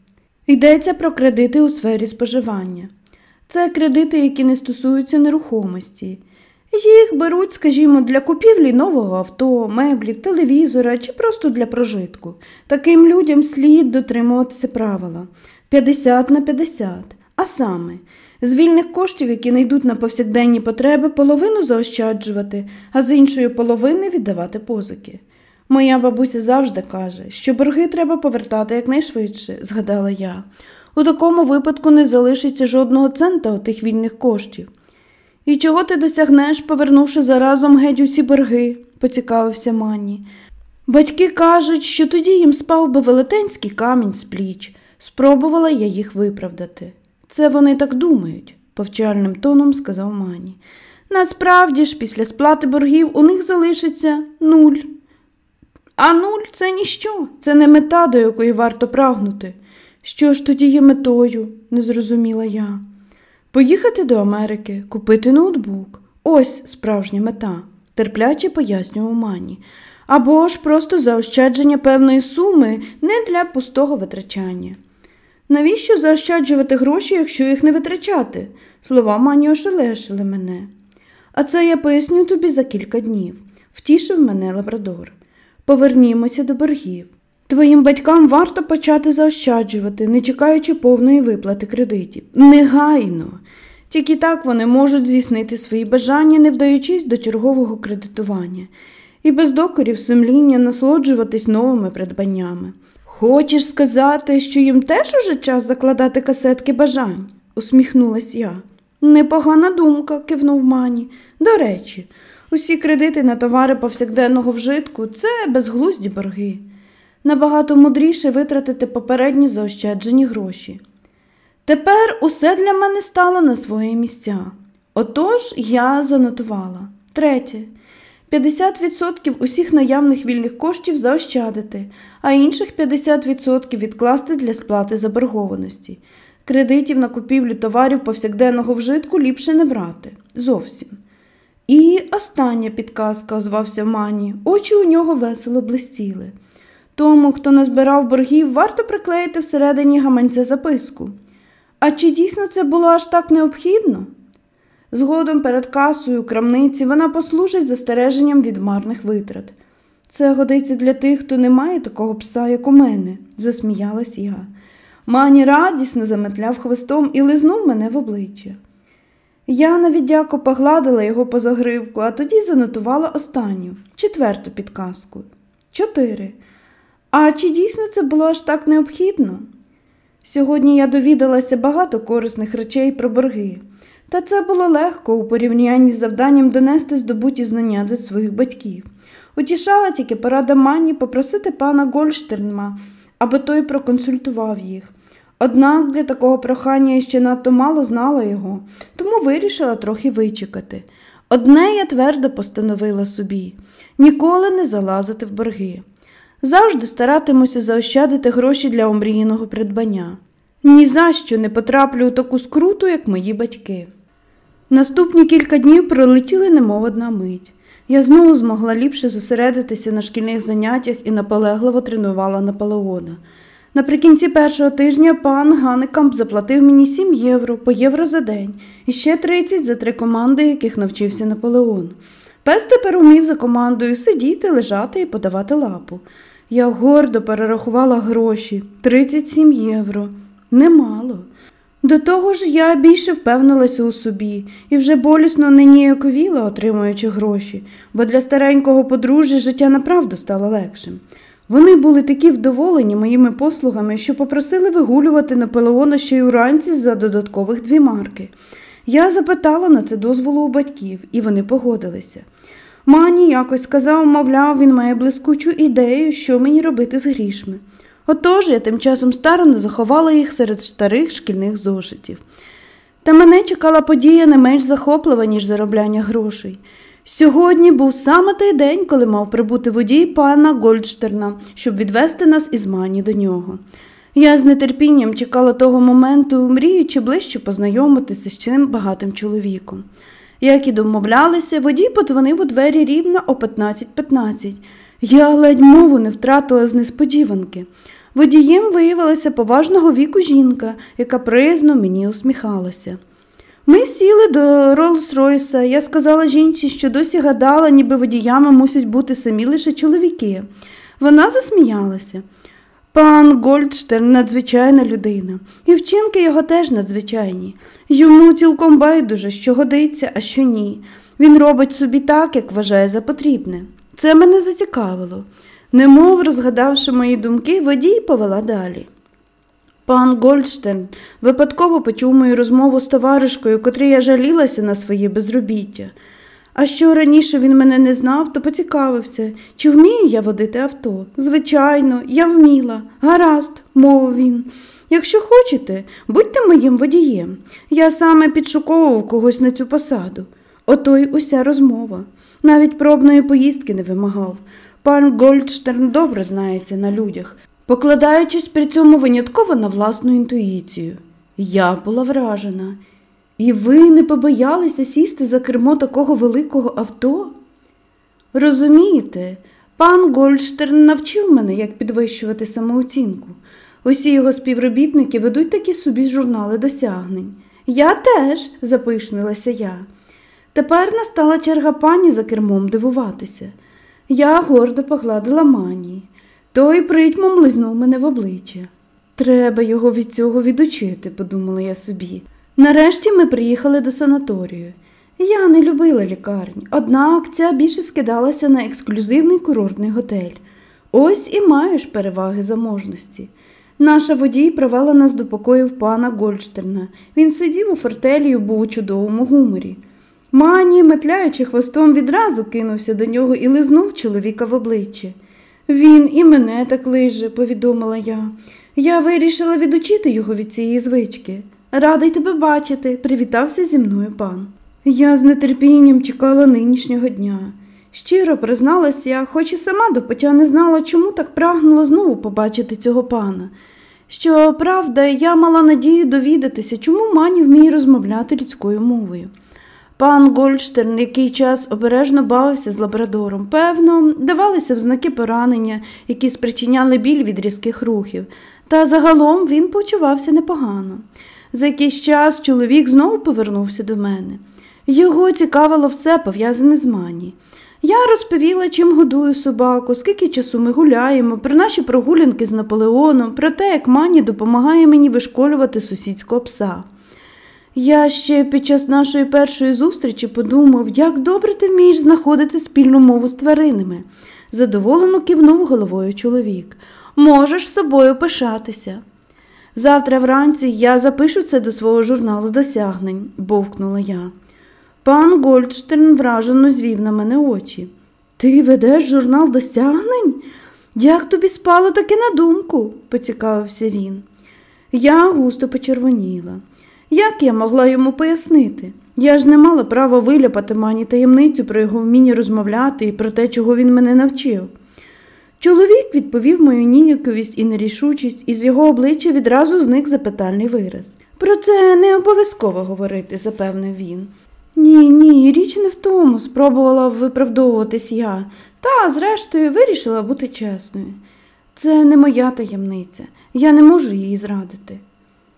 Йдеться про кредити у сфері споживання. Це кредити, які не стосуються нерухомості. Їх беруть, скажімо, для купівлі нового авто, меблів, телевізора чи просто для прожитку. Таким людям слід дотримуватися правила 50 на 50. А саме, з вільних коштів, які не йдуть на повсякденні потреби, половину заощаджувати, а з іншої половини віддавати позики. Моя бабуся завжди каже, що борги треба повертати якнайшвидше, згадала я. У такому випадку не залишиться жодного цента у тих вільних коштів. І чого ти досягнеш, повернувши заразом геть усі борги? поцікавився Мані. Батьки кажуть, що тоді їм спав би велетенський камінь з пліч. Спробувала я їх виправдати. Це вони так думають, повчальним тоном сказав Мані. Насправді ж, після сплати боргів у них залишиться нуль. А нуль це ніщо, це не мета, до якої варто прагнути. Що ж тоді є метою, не зрозуміла я. Поїхати до Америки, купити ноутбук. Ось справжня мета, терпляче пояснював Мані. Або ж просто заощадження певної суми не для пустого витрачання. Навіщо заощаджувати гроші, якщо їх не витрачати? Слова Мані ошелешили мене. А це я поясню тобі за кілька днів, втішив мене Лабрадор. Повернімося до боргів. Твоїм батькам варто почати заощаджувати, не чекаючи повної виплати кредитів. Негайно. Тільки так вони можуть здійснити свої бажання, не вдаючись до чергового кредитування, і без докорів сумління насолоджуватись новими придбаннями. Хочеш сказати, що їм теж уже час закладати касетки бажань? усміхнулась я. Непогана думка, кивнув Мані. До речі, усі кредити на товари повсякденного вжитку це безглузді борги. Набагато мудріше витратити попередні заощаджені гроші. Тепер усе для мене стало на свої місця. Отож я занотувала. Третє. 50% усіх наявних вільних коштів заощадити, а інших 50% відкласти для сплати заборгованості. Кредитів на купівлю товарів повсякденного вжитку ліпше не брати. Зовсім. І остання підказка, озвався Мані, очі у нього весело блистіли. Тому, хто назбирав боргів, варто приклеїти всередині гаманця записку. А чи дійсно це було аж так необхідно? Згодом перед касою крамниці вона послужить застереженням від марних витрат. Це годиться для тих, хто не має такого пса, як у мене, засміялась я. Мані радісно заметляв хвостом і лизнув мене в обличчя. Я навідяко погладила його по загривку, а тоді занотувала останню, четверту підказку. Чотири. А чи дійсно це було аж так необхідно? Сьогодні я довідалася багато корисних речей про борги, та це було легко у порівнянні з завданням донести здобуті знання до своїх батьків. Утішала тільки порада Манні попросити пана Гольштернма, аби той проконсультував їх. Однак для такого прохання я ще надто мало знала його, тому вирішила трохи вичекати. Одне я твердо постановила собі ніколи не залазити в борги. Завжди старатимуся заощадити гроші для омріяного придбання. Ні за що не потраплю у таку скруту, як мої батьки. Наступні кілька днів пролетіли немов одна мить. Я знову змогла ліпше зосередитися на шкільних заняттях і наполегливо тренувала Наполеона. Наприкінці першого тижня пан Ганекамп заплатив мені 7 євро по євро за день і ще 30 за три команди, яких навчився Наполеон. Пес тепер умів за командою сидіти, лежати і подавати лапу. Я гордо перерахувала гроші 37 євро. Немало. До того ж, я більше впевнилася у собі і вже болісно не ніяковіла, отримуючи гроші, бо для старенького подружжя життя направду стало легшим. Вони були такі вдоволені моїми послугами, що попросили вигулювати Наполеона ще й уранці за додаткових дві марки. Я запитала на це дозволу у батьків, і вони погодилися. Мані якось сказав, мовляв, він має блискучу ідею, що мені робити з грішми. Отож я тим часом старано заховала їх серед старих шкільних зошитів. Та мене чекала подія не менш захоплива, ніж заробляння грошей. Сьогодні був саме той день, коли мав прибути водій пана Гольдштерна, щоб відвести нас із мані до нього. Я з нетерпінням чекала того моменту, мріючи ближче познайомитися з цим багатим чоловіком. Як і домовлялися, водій подзвонив у двері рівно о 15.15. .15. Я ледь мову не втратила з несподіванки. Водієм виявилася поважного віку жінка, яка приязно мені усміхалася. Ми сіли до Роллс-Ройса. Я сказала жінці, що досі гадала, ніби водіями мусять бути самі лише чоловіки. Вона засміялася. Пан Гольдштерн надзвичайна людина, і вчинки його теж надзвичайні. Йому цілком байдуже, що годиться, а що ні. Він робить собі так, як вважає за потрібне. Це мене зацікавило. Немов розгадавши мої думки, водій повела далі. Пан Гольдштейн випадково почув мою розмову з товаришкою, котрій я жалілася на своє безробіття. А що раніше він мене не знав, то поцікавився, чи вмію я водити авто. Звичайно, я вміла. Гаразд, мовив він. Якщо хочете, будьте моїм водієм. Я саме підшуковував когось на цю посаду. Ото й уся розмова. Навіть пробної поїздки не вимагав. Пан Гольдштерн добре знається на людях, покладаючись при цьому винятково на власну інтуїцію. Я була вражена. І ви не побоялися сісти за кермо такого великого авто? Розумієте, пан Гольдштерн навчив мене, як підвищувати самооцінку. Усі його співробітники ведуть такі собі журнали досягнень. Я теж, запишнилася я. Тепер настала черга пані за кермом дивуватися. Я гордо погладила мані. Той притьмом лизнув мене в обличчя. Треба його від цього відучити, подумала я собі. Нарешті ми приїхали до санаторію. Я не любила лікарні, однак ця більше скидалася на ексклюзивний курортний готель. Ось і маєш переваги заможності. Наша водій провела нас до покоїв пана Гольдштерна. Він сидів у фортелі і був у чудовому гуморі. Мані, метляючи хвостом, відразу кинувся до нього і лизнув чоловіка в обличчя. Він і мене так лиже, повідомила я. Я вирішила відучити його від цієї звички. Радий тебе бачити, привітався зі мною пан. Я з нетерпінням чекала нинішнього дня. Щиро призналась я, хоч і сама до потя не знала, чому так прагнула знову побачити цього пана. Щоправда, я мала надію довідатися, чому мані вміє розмовляти людською мовою. Пан Гольдштерн який час обережно бавився з лабрадором. Певно, давалися в знаки поранення, які спричиняли біль від різких рухів, та загалом він почувався непогано. За якийсь час чоловік знову повернувся до мене. Його цікавило все пов'язане з мані. Я розповіла, чим годую собаку, скільки часу ми гуляємо, про наші прогулянки з Наполеоном, про те, як мані допомагає мені вишколювати сусідського пса. Я ще під час нашої першої зустрічі подумав, як добре ти вмієш знаходити спільну мову з тваринами. Задоволено кивнув головою чоловік. Можеш собою пишатися. Завтра вранці я запишу це до свого журналу досягнень, бовкнула я. Пан Гольдштерн вражено звів на мене очі. Ти ведеш журнал досягнень? Як тобі спало таке на думку? поцікавився він. Я густо почервоніла. Як я могла йому пояснити? Я ж не мала права виляпати мані таємницю про його вміння розмовляти і про те, чого він мене навчив. Чоловік відповів мою ніяковість і нерішучість, і з його обличчя відразу зник запитальний вираз. Про це не обов'язково говорити, запевнив він. Ні, ні, річ не в тому, спробувала виправдовуватись я, та, зрештою, вирішила бути чесною. Це не моя таємниця, я не можу її зрадити.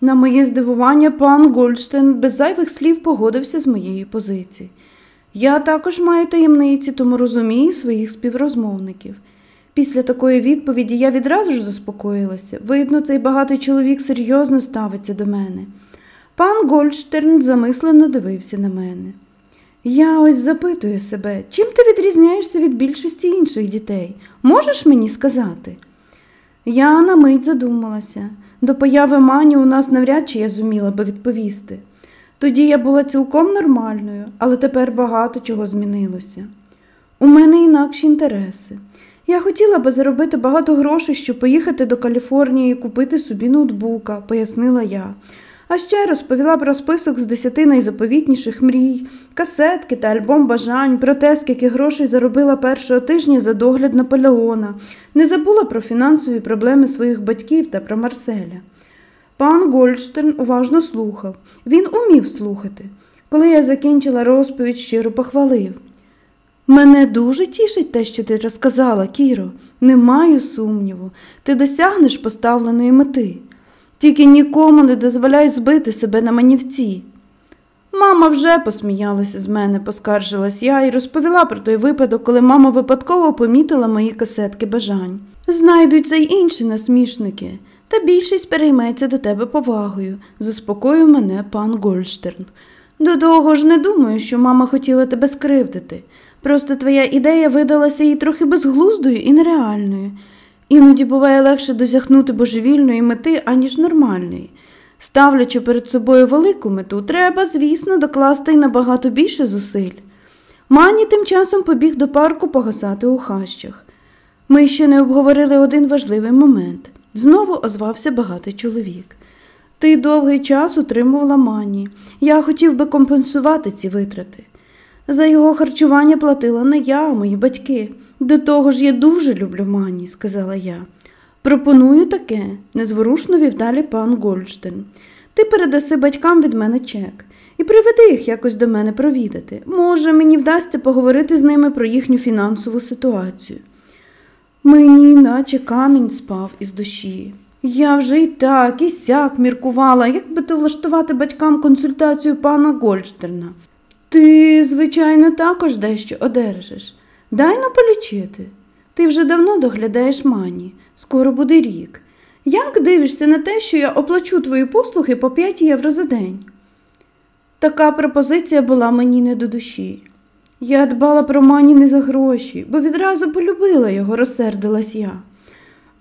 На моє здивування, пан Гольдштейн без зайвих слів погодився з моєї позиції. Я також маю таємниці, тому розумію своїх співрозмовників. Після такої відповіді я відразу ж заспокоїлася. Видно, цей багатий чоловік серйозно ставиться до мене. Пан Гольдштерн замислено дивився на мене. Я ось запитую себе, чим ти відрізняєшся від більшості інших дітей? Можеш мені сказати? Я на мить задумалася. До появи мані у нас навряд чи я зуміла би відповісти. Тоді я була цілком нормальною, але тепер багато чого змінилося. У мене інакші інтереси. Я хотіла би заробити багато грошей, щоб поїхати до Каліфорнії і купити собі ноутбука, пояснила я. А ще розповіла про список з десяти найзаповітніших мрій, касетки та альбом бажань, про те, скільки грошей заробила першого тижня за догляд Наполеона, не забула про фінансові проблеми своїх батьків та про Марселя. Пан Гольдштерн уважно слухав. Він умів слухати. Коли я закінчила розповідь, щиро похвалив. Мене дуже тішить те, що ти розказала, Кіро. Не маю сумніву, ти досягнеш поставленої мети. Тільки нікому не дозволяй збити себе на манівці. Мама вже посміялася з мене, поскаржилась я і розповіла про той випадок, коли мама випадково помітила мої касетки бажань. Знайдуться й інші насмішники, та більшість перейметься до тебе повагою, заспокоїв мене пан Гольштерн. До того ж не думаю, що мама хотіла тебе скривдити. Просто твоя ідея видалася їй трохи безглуздою і нереальною. Іноді буває легше досягнути божевільної мети, аніж нормальної. Ставлячи перед собою велику мету, треба, звісно, докласти й набагато більше зусиль. Мані тим часом побіг до парку погасати у хащах. Ми ще не обговорили один важливий момент. Знову озвався багатий чоловік. Ти довгий час утримувала мані. Я хотів би компенсувати ці витрати. За його харчування платила не я, а мої батьки. До того ж я дуже люблю мані, сказала я. Пропоную таке, незворушно вів далі пан Гольштейн. Ти передаси батькам від мене чек і приведи їх якось до мене провідати. Може, мені вдасться поговорити з ними про їхню фінансову ситуацію. Мені, наче камінь спав із душі. Я вже й так, і сяк міркувала, як би то влаштувати батькам консультацію пана Гольштерна. Ти, звичайно, також дещо одержиш. Дай но полічити. Ти вже давно доглядаєш мані, скоро буде рік. Як дивишся на те, що я оплачу твої послуги по 5 євро за день? Така пропозиція була мені не до душі. Я дбала про мані не за гроші, бо відразу полюбила його, розсердилась я.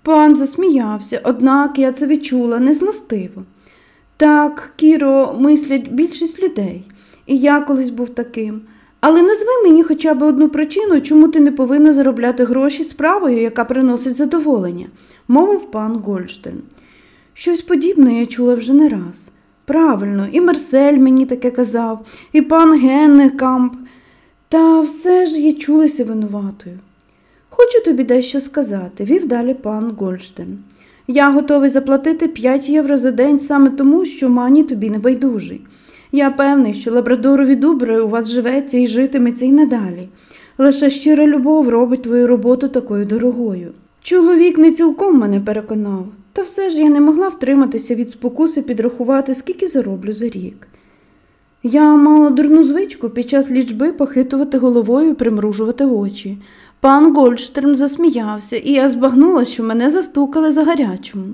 Пан засміявся, однак я це відчула незлостиво. Так, Кіро, мислять більшість людей, і я колись був таким. Але назви мені хоча б одну причину, чому ти не повинна заробляти гроші справою, яка приносить задоволення, мовив пан Гольштейн. Щось подібне я чула вже не раз. Правильно, і Марсель мені таке казав, і пан Геннекамп. Та все ж я чулася винуватою. Хочу тобі дещо сказати, вів далі пан Гольштейн. Я готовий заплатити 5 євро за день саме тому, що мані тобі не байдужий. Я певний, що лабрадорові дубри у вас живеться і житиметься й надалі. Лише щира любов робить твою роботу такою дорогою. Чоловік не цілком мене переконав, та все ж я не могла втриматися від спокуси підрахувати, скільки зароблю за рік. Я мала дурну звичку під час лічби похитувати головою і примружувати очі. Пан Гольдштерм засміявся, і я збагнула, що мене застукали за гарячому.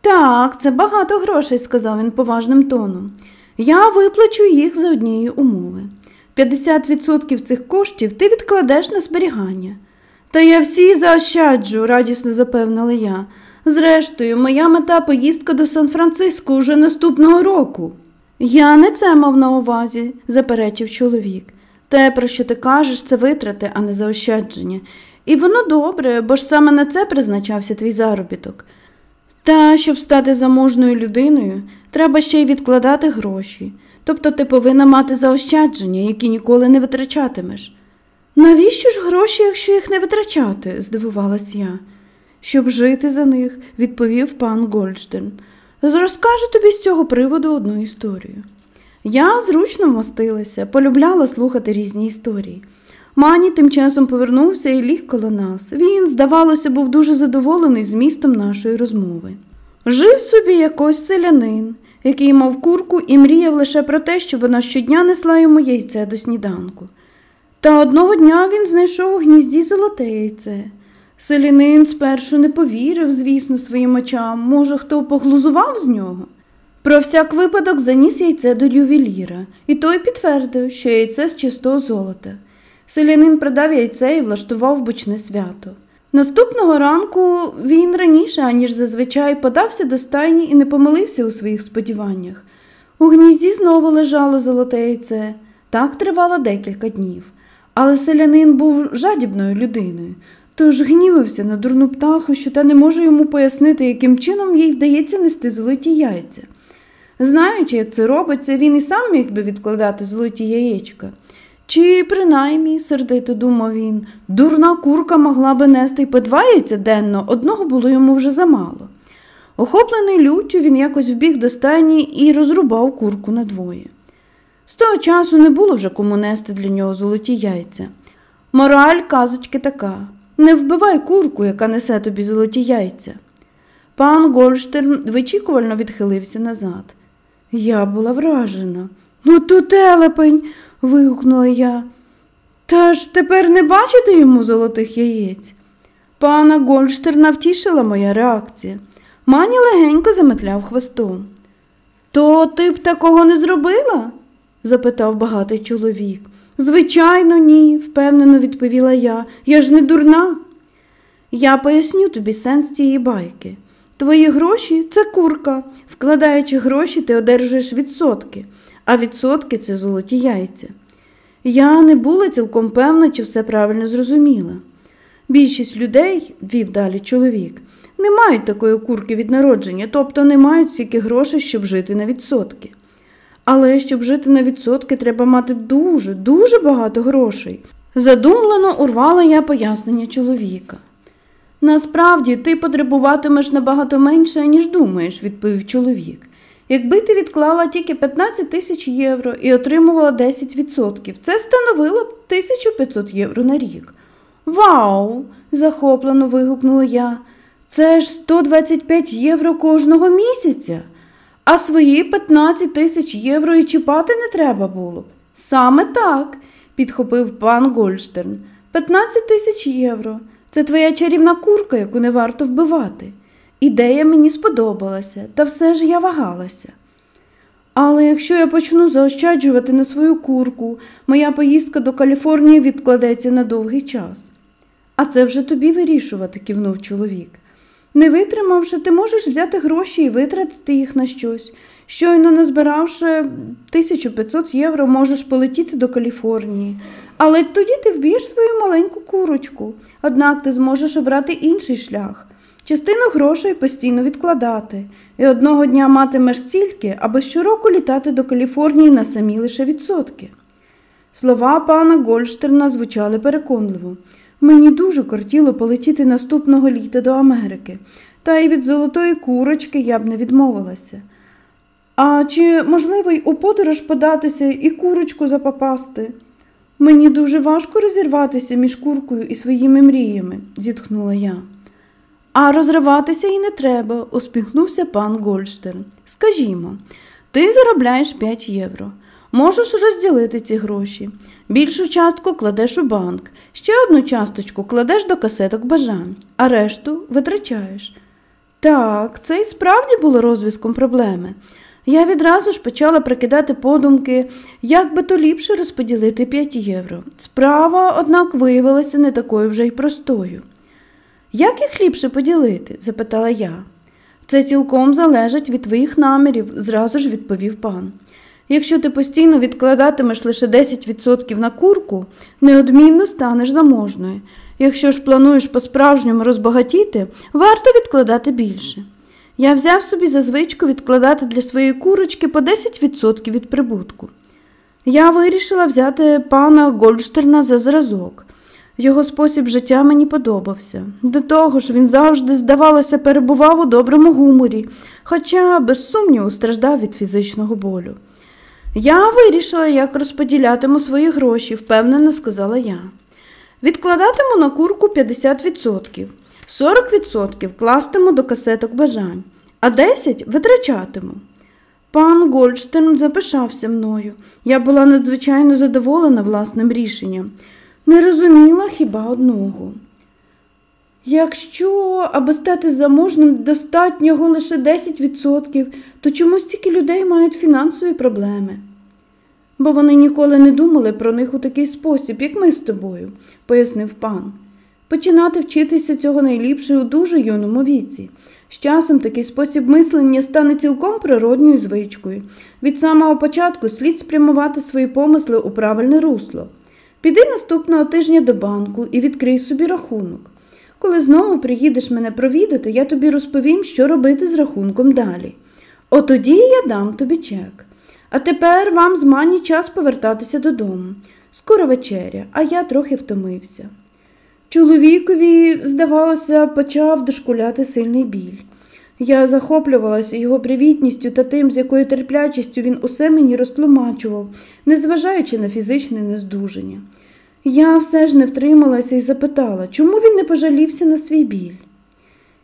Так, це багато грошей, сказав він поважним тоном. Я виплачу їх за однієї умови. 50% цих коштів ти відкладеш на зберігання. Та я всі заощаджу, радісно запевнила я. Зрештою, моя мета поїздка до Сан-Франциско уже наступного року. Я не це мав на увазі, заперечив чоловік. Те, про що ти кажеш, це витрати, а не заощадження. І воно добре, бо ж саме на це призначався твій заробіток. Та щоб стати заможною людиною, треба ще й відкладати гроші. Тобто ти повинна мати заощадження, які ніколи не витрачатимеш. Навіщо ж гроші, якщо їх не витрачати? здивувалась я. Щоб жити за них, відповів пан Гольдштейн. Розкажу тобі з цього приводу одну історію. Я зручно вмостилася, полюбляла слухати різні історії. Мані тим часом повернувся і ліг коло нас. Він, здавалося, був дуже задоволений змістом нашої розмови. Жив собі якось селянин, який мав курку і мріяв лише про те, що вона щодня несла йому яйце до сніданку. Та одного дня він знайшов у гнізді золоте яйце. Селянин спершу не повірив, звісно, своїм очам, може, хто поглузував з нього. Про всяк випадок заніс яйце до ювеліра, і той підтвердив, що яйце з чистого золота. Селянин продав яйце і влаштував бучне свято. Наступного ранку він раніше, аніж зазвичай, подався до стайні і не помилився у своїх сподіваннях. У гнізді знову лежало золоте яйце. Так тривало декілька днів. Але селянин був жадібною людиною, тож гнівився на дурну птаху, що та не може йому пояснити, яким чином їй вдається нести золоті яйця. Знаючи, як це робиться, він і сам міг би відкладати золоті яєчка. Чи, принаймні, сердито думав він, дурна курка могла би нести й по два яйця денно, одного було йому вже замало. Охоплений люттю, він якось вбіг до стайні і розрубав курку надвоє. З того часу не було вже кому нести для нього золоті яйця. Мораль казочки така не вбивай курку, яка несе тобі золоті яйця. Пан Гольштерн вичікувально відхилився назад. Я була вражена. Ну, то телепень. Вигукнула я. Та ж тепер не бачите йому золотих яєць. Пана Гольштерна втішила моя реакція. Мані легенько заметляв хвостом. То ти б такого не зробила? запитав багатий чоловік. Звичайно, ні, впевнено відповіла я. Я ж не дурна. Я поясню тобі сенс цієї байки. Твої гроші це курка. Вкладаючи гроші, ти одержуєш відсотки, а відсотки це золоті яйця. Я не була цілком певна, чи все правильно зрозуміла. Більшість людей, вів далі чоловік, не мають такої курки від народження, тобто не мають стільки грошей, щоб жити на відсотки. Але щоб жити на відсотки, треба мати дуже, дуже багато грошей. Задумлено урвала я пояснення чоловіка. Насправді ти потребуватимеш набагато менше, ніж думаєш, відповів чоловік. Якби ти відклала тільки 15 тисяч євро і отримувала 10%, це становило б 1500 євро на рік. Вау! захоплено вигукнула я. Це ж 125 євро кожного місяця, а свої 15 тисяч євро і чіпати не треба було б. Саме так, підхопив пан Гольштерн. 15 тисяч євро. Це твоя чарівна курка, яку не варто вбивати. Ідея мені сподобалася, та все ж я вагалася. Але якщо я почну заощаджувати на свою курку, моя поїздка до Каліфорнії відкладеться на довгий час. А це вже тобі вирішувати, кивнув чоловік. Не витримавши, ти можеш взяти гроші і витратити їх на щось. Щойно назбиравши 1500 євро, можеш полетіти до Каліфорнії. Але тоді ти вб'єш свою маленьку курочку, однак ти зможеш обрати інший шлях. Частину грошей постійно відкладати, і одного дня матимеш стільки, аби щороку літати до Каліфорнії на самі лише відсотки. Слова пана Гольштерна звучали переконливо. Мені дуже кортіло полетіти наступного літа до Америки, та й від золотої курочки я б не відмовилася. А чи можливо й у подорож податися і курочку запопасти? Мені дуже важко розірватися між куркою і своїми мріями, зітхнула я. А розриватися і не треба, усміхнувся пан Гольштерн. Скажімо, ти заробляєш 5 євро. Можеш розділити ці гроші. Більшу частку кладеш у банк, ще одну часточку кладеш до касеток бажань, а решту витрачаєш. Так, це і справді було розв'язком проблеми. Я відразу ж почала прикидати подумки, як би то ліпше розподілити 5 євро. Справа, однак, виявилася не такою вже й простою. Як їх ліпше поділити? запитала я. Це цілком залежить від твоїх намірів, зразу ж відповів пан. Якщо ти постійно відкладатимеш лише 10% на курку, неодмінно станеш заможною. Якщо ж плануєш по-справжньому розбагатіти, варто відкладати більше. Я взяв собі за звичку відкладати для своєї курочки по 10% від прибутку. Я вирішила взяти пана Гольдштерна за зразок. Його спосіб життя мені подобався. До того ж, він завжди, здавалося, перебував у доброму гуморі, хоча, без сумніву, страждав від фізичного болю. Я вирішила, як розподілятиму свої гроші, впевнено сказала я. Відкладатиму на курку 50%, 40% кластиму до касеток бажань, а 10% витрачатиму. Пан Гольдштейн запишався мною. Я була надзвичайно задоволена власним рішенням. Не розуміла хіба одного. Якщо, аби стати заможним, достатнього лише 10%, то чому стільки людей мають фінансові проблеми? Бо вони ніколи не думали про них у такий спосіб, як ми з тобою, пояснив пан. Починати вчитися цього найліпше у дуже юному віці. З часом такий спосіб мислення стане цілком природньою звичкою. Від самого початку слід спрямувати свої помисли у правильне русло. Піди наступного тижня до банку і відкрий собі рахунок. Коли знову приїдеш мене провідати, я тобі розповім, що робити з рахунком далі. Отоді я дам тобі чек. А тепер вам з мані час повертатися додому. Скоро вечеря, а я трохи втомився. Чоловікові, здавалося, почав дошкуляти сильний біль. Я захоплювалася його привітністю та тим, з якою терплячістю він усе мені розтлумачував, незважаючи на фізичне нездужання. Я все ж не втрималася і запитала, чому він не пожалівся на свій біль.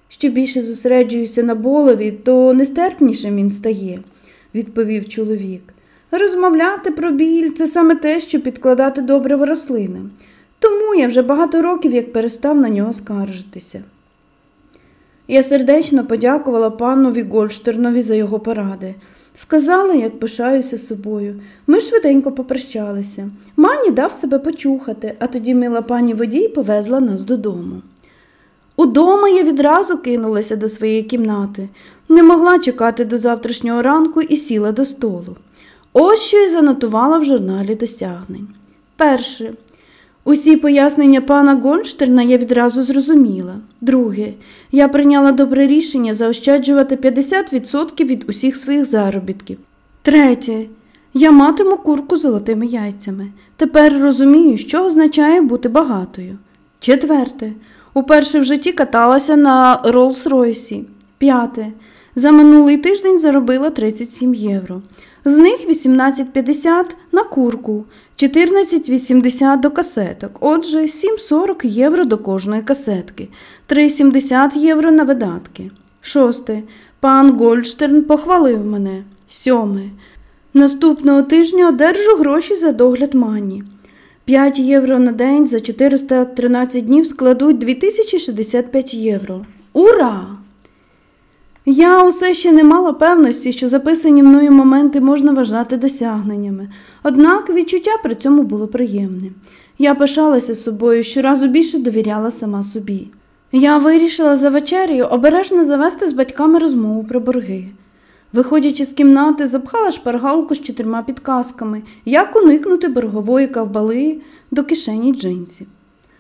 Що більше зосереджуюся на болові, то нестерпнішим він стає, відповів чоловік. Розмовляти про біль це саме те, що підкладати добре в рослини. Тому я вже багато років як перестав на нього скаржитися. Я сердечно подякувала панові Гольштернові за його поради. Сказала, як пишаюся собою. Ми швиденько попрощалися. Мані дав себе почухати, а тоді мила пані водій повезла нас додому. Удома я відразу кинулася до своєї кімнати, не могла чекати до завтрашнього ранку і сіла до столу. Ось що я занотувала в журналі досягнень. Перше. Усі пояснення пана Гольштерна я відразу зрозуміла. Друге, я прийняла добре рішення заощаджувати 50% від усіх своїх заробітків. Третє. Я матиму курку з золотими яйцями. Тепер розумію, що означає бути багатою. Четверте. Уперше в житті каталася на Роллс-Ройсі. П'яте. За минулий тиждень заробила 37 євро. З них 18,50 на курку, 14,80 до касеток. Отже, 7,40 євро до кожної касетки, 3,70 євро на видатки. Шосте. Пан Гольдштерн похвалив мене. Сьоме. Наступного тижня одержу гроші за догляд Мані. 5 євро на день за 413 днів складуть 2065 євро. Ура! Я усе ще не мала певності, що записані мною моменти можна вважати досягненнями, однак відчуття при цьому було приємне. Я пишалася собою, щоразу більше довіряла сама собі. Я вирішила за вечерею обережно завести з батьками розмову про борги. Виходячи з кімнати, запхала шпаргалку з чотирма підказками, як уникнути боргової ковбали до кишені джинсів.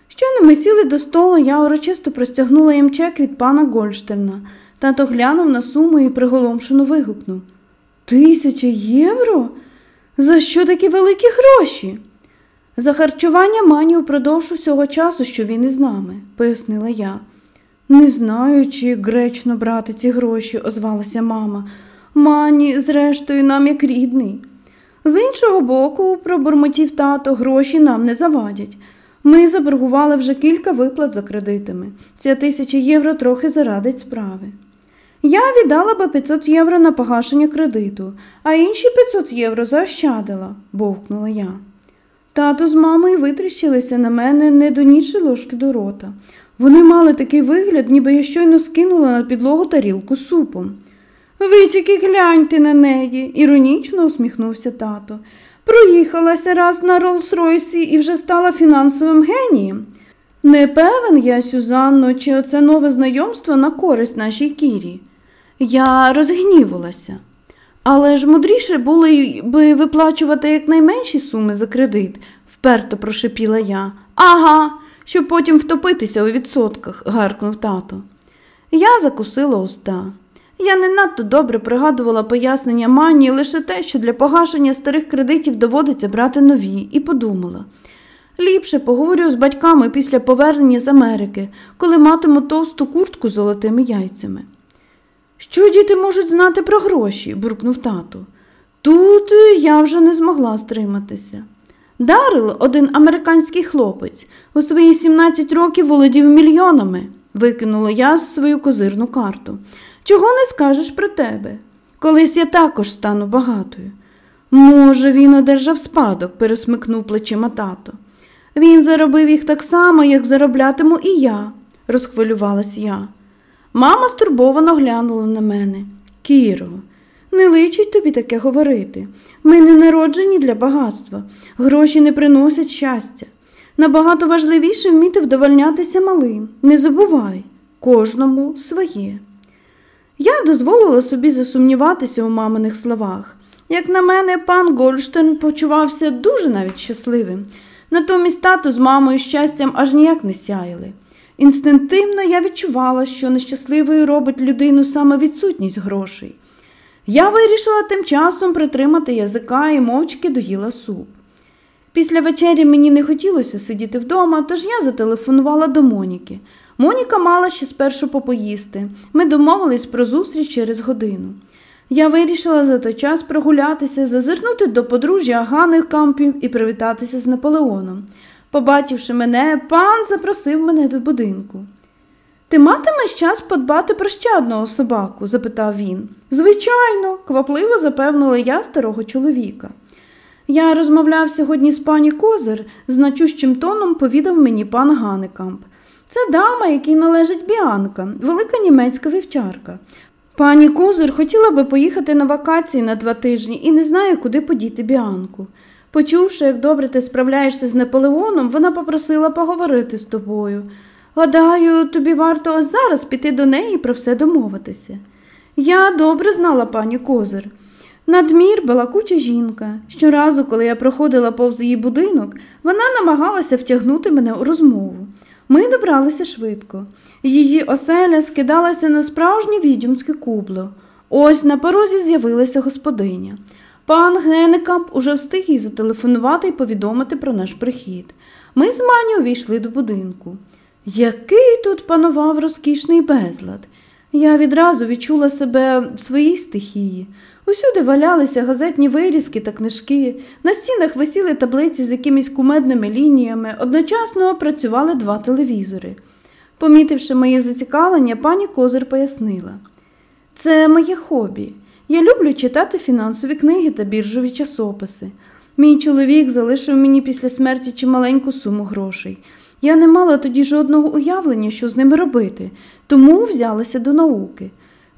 Щойно ми сіли до столу, я урочисто простягнула їм чек від пана Гольштерна. Тато глянув на суму і приголомшено вигукнув Тисяча євро? За що такі великі гроші? За харчування мані упродовж усього часу, що він із нами, пояснила я. Не знаю, чи гречно брати ці гроші, озвалася мама. Мані, зрештою, нам як рідний. З іншого боку, пробурмотів тато, гроші нам не завадять. Ми заборгували вже кілька виплат за кредитами. Ця тисяча євро трохи зарадить справи. Я віддала би 500 євро на погашення кредиту, а інші 500 євро заощадила, бовкнула я. Тато з мамою витріщилися на мене, не донісши ложки до рота. Вони мали такий вигляд, ніби я щойно скинула на підлогу тарілку супом. Ви тільки гляньте на неї, іронічно усміхнувся тато. Проїхалася раз на Роллс-Ройсі і вже стала фінансовим генієм. Не певен я, Сюзанно, чи оце нове знайомство на користь нашій Кірі. Я розгнівалася. Але ж мудріше було би виплачувати якнайменші суми за кредит, вперто прошепіла я. Ага, щоб потім втопитися у відсотках, гаркнув тато. Я закусила уста. Я не надто добре пригадувала пояснення мані лише те, що для погашення старих кредитів доводиться брати нові, і подумала. Ліпше поговорю з батьками після повернення з Америки, коли матиму товсту куртку з золотими яйцями. Що діти можуть знати про гроші? буркнув тато. Тут я вже не змогла стриматися. Дарил, один американський хлопець, у свої 17 років володів мільйонами, викинула я свою козирну карту. Чого не скажеш про тебе? Колись я також стану багатою. Може, він одержав спадок, пересмикнув плечима тато. Він заробив їх так само, як зароблятиму і я, розхвилювалась я. Мама стурбовано глянула на мене. Кіро, не личить тобі таке говорити. Ми не народжені для багатства, гроші не приносять щастя. Набагато важливіше вміти вдовольнятися малим. Не забувай, кожному своє. Я дозволила собі засумніватися у маминих словах. Як на мене, пан Гольштейн почувався дуже навіть щасливим. Натомість тато з мамою щастям аж ніяк не сяяли. Інстинктивно я відчувала, що нещасливою робить людину саме відсутність грошей. Я вирішила тим часом притримати язика і мовчки доїла суп. Після вечері мені не хотілося сидіти вдома, тож я зателефонувала до Моніки. Моніка мала ще спершу попоїсти. Ми домовились про зустріч через годину. Я вирішила за той час прогулятися, зазирнути до подружжя Гани Кампів і привітатися з Наполеоном. Побачивши мене, пан запросив мене до будинку. Ти матимеш час подбати про ще одного собаку? запитав він. Звичайно, квапливо запевнила я старого чоловіка. Я розмовляв сьогодні з пані Козир, значущим тоном повідав мені пан Ганекамп. Це дама, якій належить Біанка, велика німецька вівчарка. Пані Козир хотіла би поїхати на вакації на два тижні і не знає, куди подіти Біанку. Почувши, як добре ти справляєшся з Наполеоном, вона попросила поговорити з тобою. Гадаю, тобі варто ось зараз піти до неї і про все домовитися. Я добре знала пані Козир. Надмір балакуча жінка. Щоразу, коли я проходила повз її будинок, вона намагалася втягнути мене у розмову. Ми добралися швидко. Її оселя скидалася на справжнє відьомське кубло. Ось на порозі з'явилася господиня. Пан Генекамп уже встиг їй зателефонувати і повідомити про наш прихід. Ми з Мані увійшли до будинку. Який тут панував розкішний безлад. Я відразу відчула себе в своїй стихії. Усюди валялися газетні вирізки та книжки, на стінах висіли таблиці з якимись кумедними лініями, одночасно працювали два телевізори. Помітивши моє зацікавлення, пані Козир пояснила це моє хобі. Я люблю читати фінансові книги та біржові часописи. Мій чоловік залишив мені після смерті чималеньку суму грошей. Я не мала тоді жодного уявлення, що з ними робити, тому взялася до науки.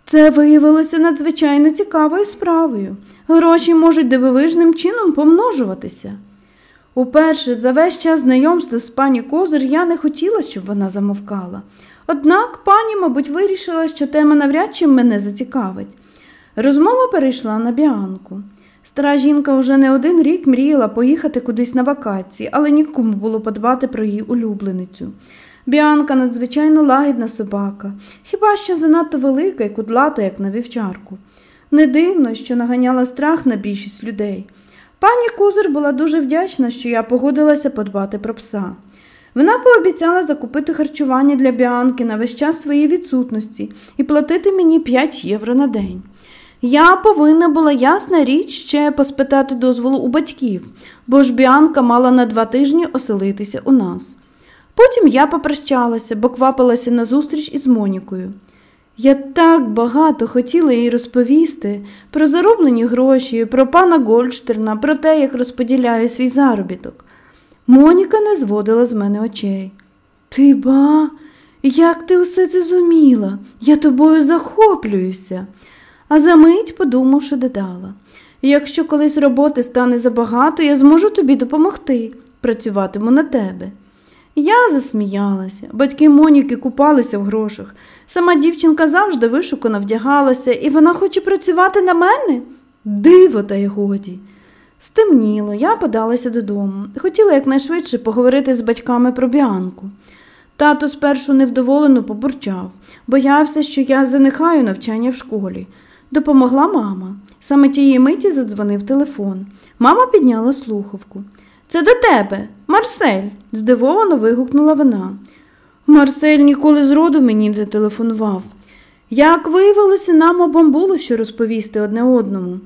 Це виявилося надзвичайно цікавою справою. Гроші можуть дивовижним чином помножуватися. Уперше за весь час знайомства з пані Козир я не хотіла, щоб вона замовкала. Однак пані, мабуть, вирішила, що тема навряд чи мене зацікавить. Розмова перейшла на біанку. Стара жінка вже не один рік мріяла поїхати кудись на вакації, але нікому було подбати про її улюбленицю. Біанка надзвичайно лагідна собака, хіба що занадто велика і кудлата, як на вівчарку. Не дивно, що наганяла страх на більшість людей. Пані Кузер була дуже вдячна, що я погодилася подбати про пса. Вона пообіцяла закупити харчування для біанки на весь час своєї відсутності і платити мені 5 євро на день. Я повинна була ясна річ ще поспитати дозволу у батьків, бо ж біанка мала на два тижні оселитися у нас. Потім я попрощалася, бо квапилася на зустріч із Монікою. Я так багато хотіла їй розповісти про зароблені гроші, про пана Гольдштерна, про те, як розподіляю свій заробіток. Моніка не зводила з мене очей. Ти ба, як ти усе це зуміла? Я тобою захоплююся. А за мить, подумавши, додала якщо колись роботи стане забагато, я зможу тобі допомогти, працюватиму на тебе. Я засміялася, батьки Моніки купалися в грошах. Сама дівчинка завжди вишукано вдягалася, і вона хоче працювати на мене? Диво, та й годі. Стемніло, я подалася додому. Хотіла якнайшвидше поговорити з батьками про біанку. Тато спершу невдоволено побурчав, боявся, що я занихаю навчання в школі. Допомогла мама. Саме тієї миті задзвонив телефон. Мама підняла слухавку. Це до тебе, Марсель, здивовано вигукнула вона. Марсель ніколи зроду мені не телефонував. Як виявилося, нам обом було що розповісти одне одному.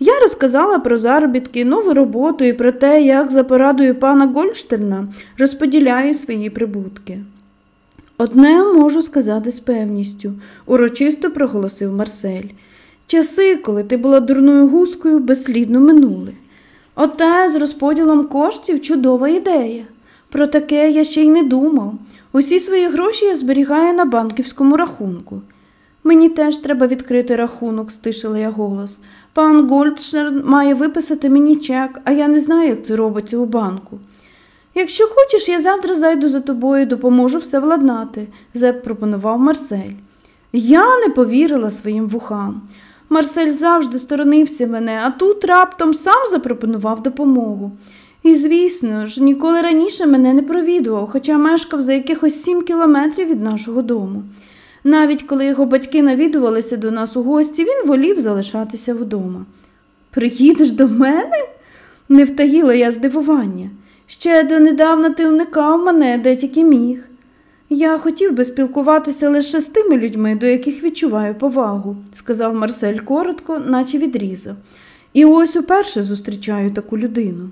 Я розказала про заробітки, нову роботу і про те, як за порадою пана Гольштерна розподіляю свої прибутки. Одне можу сказати з певністю, урочисто проголосив Марсель. Часи, коли ти була дурною гускою, безслідно минули. Оте з розподілом коштів чудова ідея. Про таке я ще й не думав. Усі свої гроші я зберігаю на банківському рахунку. Мені теж треба відкрити рахунок, стишила я голос. Пан Гольдшер має виписати мені чек, а я не знаю, як це робиться у банку. Якщо хочеш, я завтра зайду за тобою і допоможу все владнати, запропонував Марсель. Я не повірила своїм вухам. Марсель завжди сторонився мене, а тут раптом сам запропонував допомогу. І, звісно ж, ніколи раніше мене не провідував, хоча мешкав за якихось сім кілометрів від нашого дому. Навіть коли його батьки навідувалися до нас у гості, він волів залишатися вдома. Приїдеш до мене? не втаїла я здивування. Ще донедавна ти уникав мене, де тільки міг. Я хотів би спілкуватися лише з тими людьми, до яких відчуваю повагу, сказав Марсель коротко, наче відрізав. І ось уперше зустрічаю таку людину.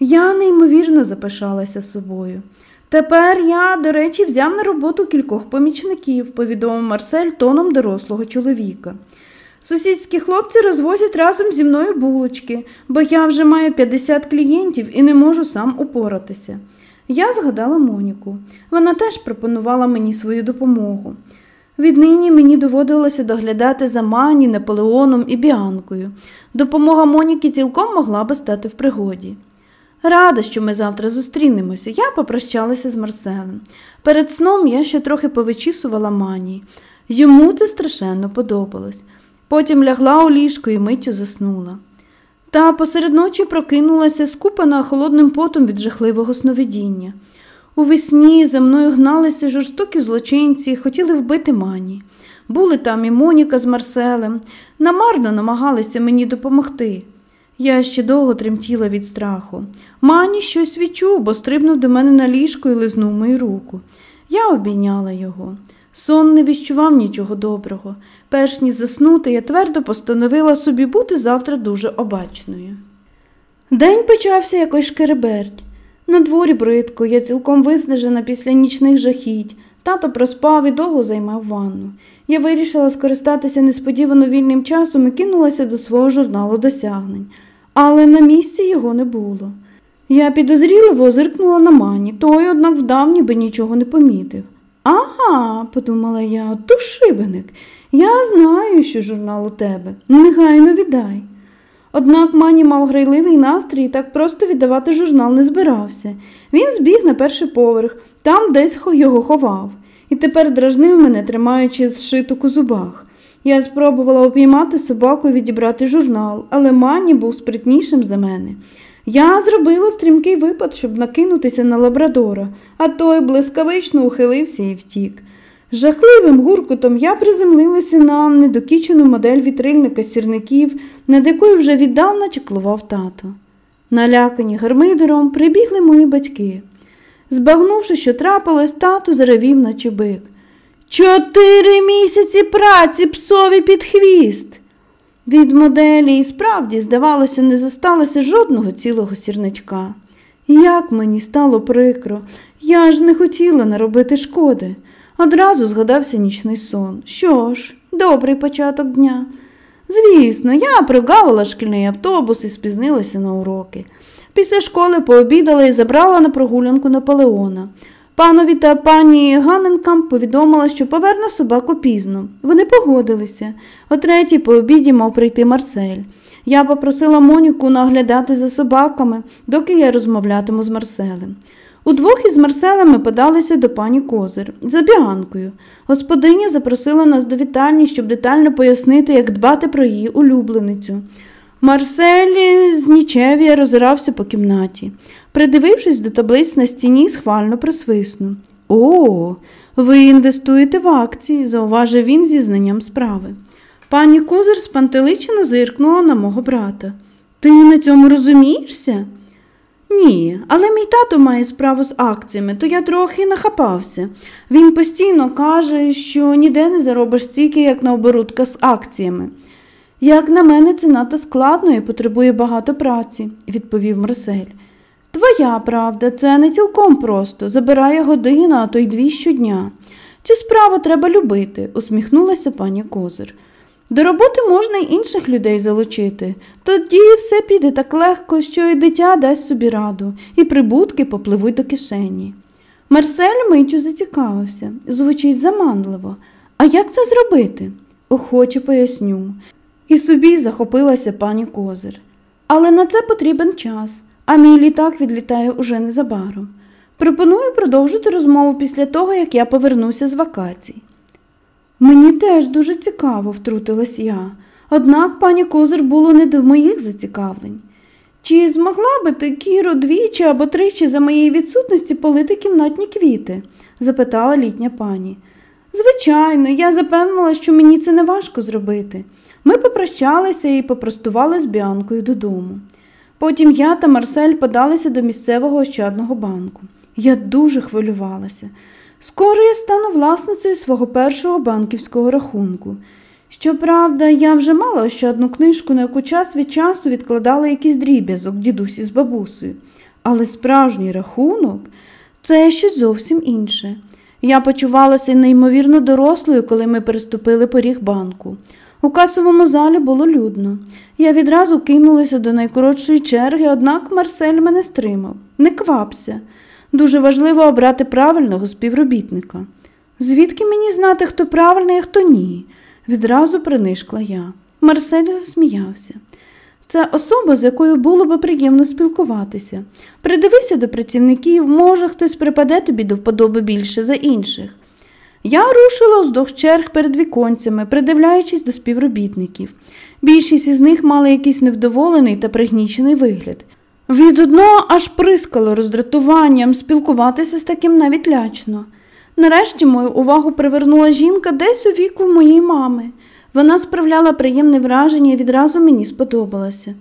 Я неймовірно запишалася собою. Тепер я, до речі, взяв на роботу кількох помічників, повідомив Марсель тоном дорослого чоловіка. Сусідські хлопці розвозять разом зі мною булочки, бо я вже маю 50 клієнтів і не можу сам упоратися. Я згадала Моніку. Вона теж пропонувала мені свою допомогу. Віднині мені доводилося доглядати за Мані, Наполеоном і Біанкою. Допомога Моніки цілком могла би стати в пригоді. Рада, що ми завтра зустрінемося, я попрощалася з Марселем. Перед сном я ще трохи повичісувала Мані. Йому це страшенно подобалось. Потім лягла у ліжко і миттю заснула. Та посеред ночі прокинулася, скупана холодним потом від жахливого сновидіння. У весні за мною гналися жорстокі злочинці, хотіли вбити мані. Були там і Моніка з Марселем, намарно намагалися мені допомогти. Я ще довго тремтіла від страху. Мані щось відчув, бо стрибнув до мене на ліжко і лизнув мою руку. Я обійняла його. Сон не відчував нічого доброго. Перш ніж заснути, я твердо постановила собі бути завтра дуже обачною. День почався якось шкереберть. На дворі бридко, я цілком виснажена після нічних жахіть. Тато проспав і довго займав ванну. Я вирішила скористатися несподівано вільним часом і кинулася до свого журналу досягнень, але на місці його не було. Я підозріливо зиркнула на мані, той, однак, вдав, ніби нічого не помітив. Ага, подумала я, то шибеник. Я знаю, що журнал у тебе. Негайно віддай. Однак мані мав грайливий настрій і так просто віддавати журнал не збирався. Він збіг на перший поверх, там десь його ховав, і тепер дражнив мене, тримаючи зшиток у зубах. Я спробувала обіймати собаку і відібрати журнал, але мані був спритнішим за мене. Я зробила стрімкий випад, щоб накинутися на лабрадора, а той блискавично ухилився і втік. Жахливим гуркотом я приземлилася на недокічену модель вітрильника сірників, над якою вже віддавна чеклував тато. Налякані гармидером прибігли мої батьки. Збагнувши, що трапилось, тато заревів, наче бик. Чотири місяці праці псові під хвіст. Від моделі і справді, здавалося, не зосталося жодного цілого сірничка. Як мені стало прикро, я ж не хотіла наробити шкоди. Одразу згадався нічний сон. Що ж, добрий початок дня. Звісно, я пригавила шкільний автобус і спізнилася на уроки. Після школи пообідала і забрала на прогулянку Наполеона. Панові та пані Ганенкам повідомила, що поверне собаку пізно. Вони погодилися. О третій по обіді мав прийти Марсель. Я попросила Моніку наглядати за собаками, доки я розмовлятиму з Марселем. Удвох із Марселем ми подалися до пані Козир за біганкою. Господиня запросила нас до вітальні, щоб детально пояснити, як дбати про її улюбленицю. Марсель з нічев'я розирався по кімнаті. Придивившись до таблиць на стіні, схвально присвиснув. О, ви інвестуєте в акції, зауважив він зі знанням справи. Пані Козир спантеличено зиркнула на мого брата. Ти на цьому розумієшся? Ні, але мій тато має справу з акціями, то я трохи нахапався. Він постійно каже, що ніде не заробиш стільки, як на оборудка з акціями. Як на мене, це надто складно і потребує багато праці, відповів Марсель. Твоя правда, це не цілком просто, забирає годину, а то й дві щодня. Цю справу треба любити, усміхнулася пані Козир. До роботи можна й інших людей залучити. Тоді все піде так легко, що і дитя дасть собі раду, і прибутки попливуть до кишені. Марсель миттю зацікавився, звучить заманливо. А як це зробити? Охоче поясню. І собі захопилася пані Козир. Але на це потрібен час, а мій літак відлітає уже незабаром. Пропоную продовжити розмову після того, як я повернуся з вакацій. Мені теж дуже цікаво, втрутилась я, однак пані Козир було не до моїх зацікавлень. Чи змогла би ти, Кіро, двічі або тричі за моєї відсутності полити кімнатні квіти? запитала літня пані. Звичайно, я запевнила, що мені це не важко зробити. Ми попрощалися і попростували з Біанкою додому. Потім я та Марсель подалися до місцевого ощадного банку. Я дуже хвилювалася. Скоро я стану власницею свого першого банківського рахунку. Щоправда, я вже мала ще одну книжку, на яку час від часу відкладала якийсь дріб'язок дідусі з бабусею. Але справжній рахунок це щось зовсім інше. Я почувалася неймовірно дорослою, коли ми переступили поріг банку. У касовому залі було людно. Я відразу кинулася до найкоротшої черги, однак Марсель мене стримав. Не квапся. Дуже важливо обрати правильного співробітника. Звідки мені знати, хто правильний, а хто ні? Відразу принишкла я. Марсель засміявся. Це особа, з якою було би приємно спілкуватися. Придивися до працівників, може, хтось припаде тобі до вподоби більше за інших. Я рушила уздовж черг перед віконцями, придивляючись до співробітників. Більшість із них мали якийсь невдоволений та пригнічений вигляд. Від одного аж прискало роздратуванням спілкуватися з таким навіть лячно. Нарешті мою увагу привернула жінка десь у віку моєї мами. Вона справляла приємне враження і відразу мені сподобалася.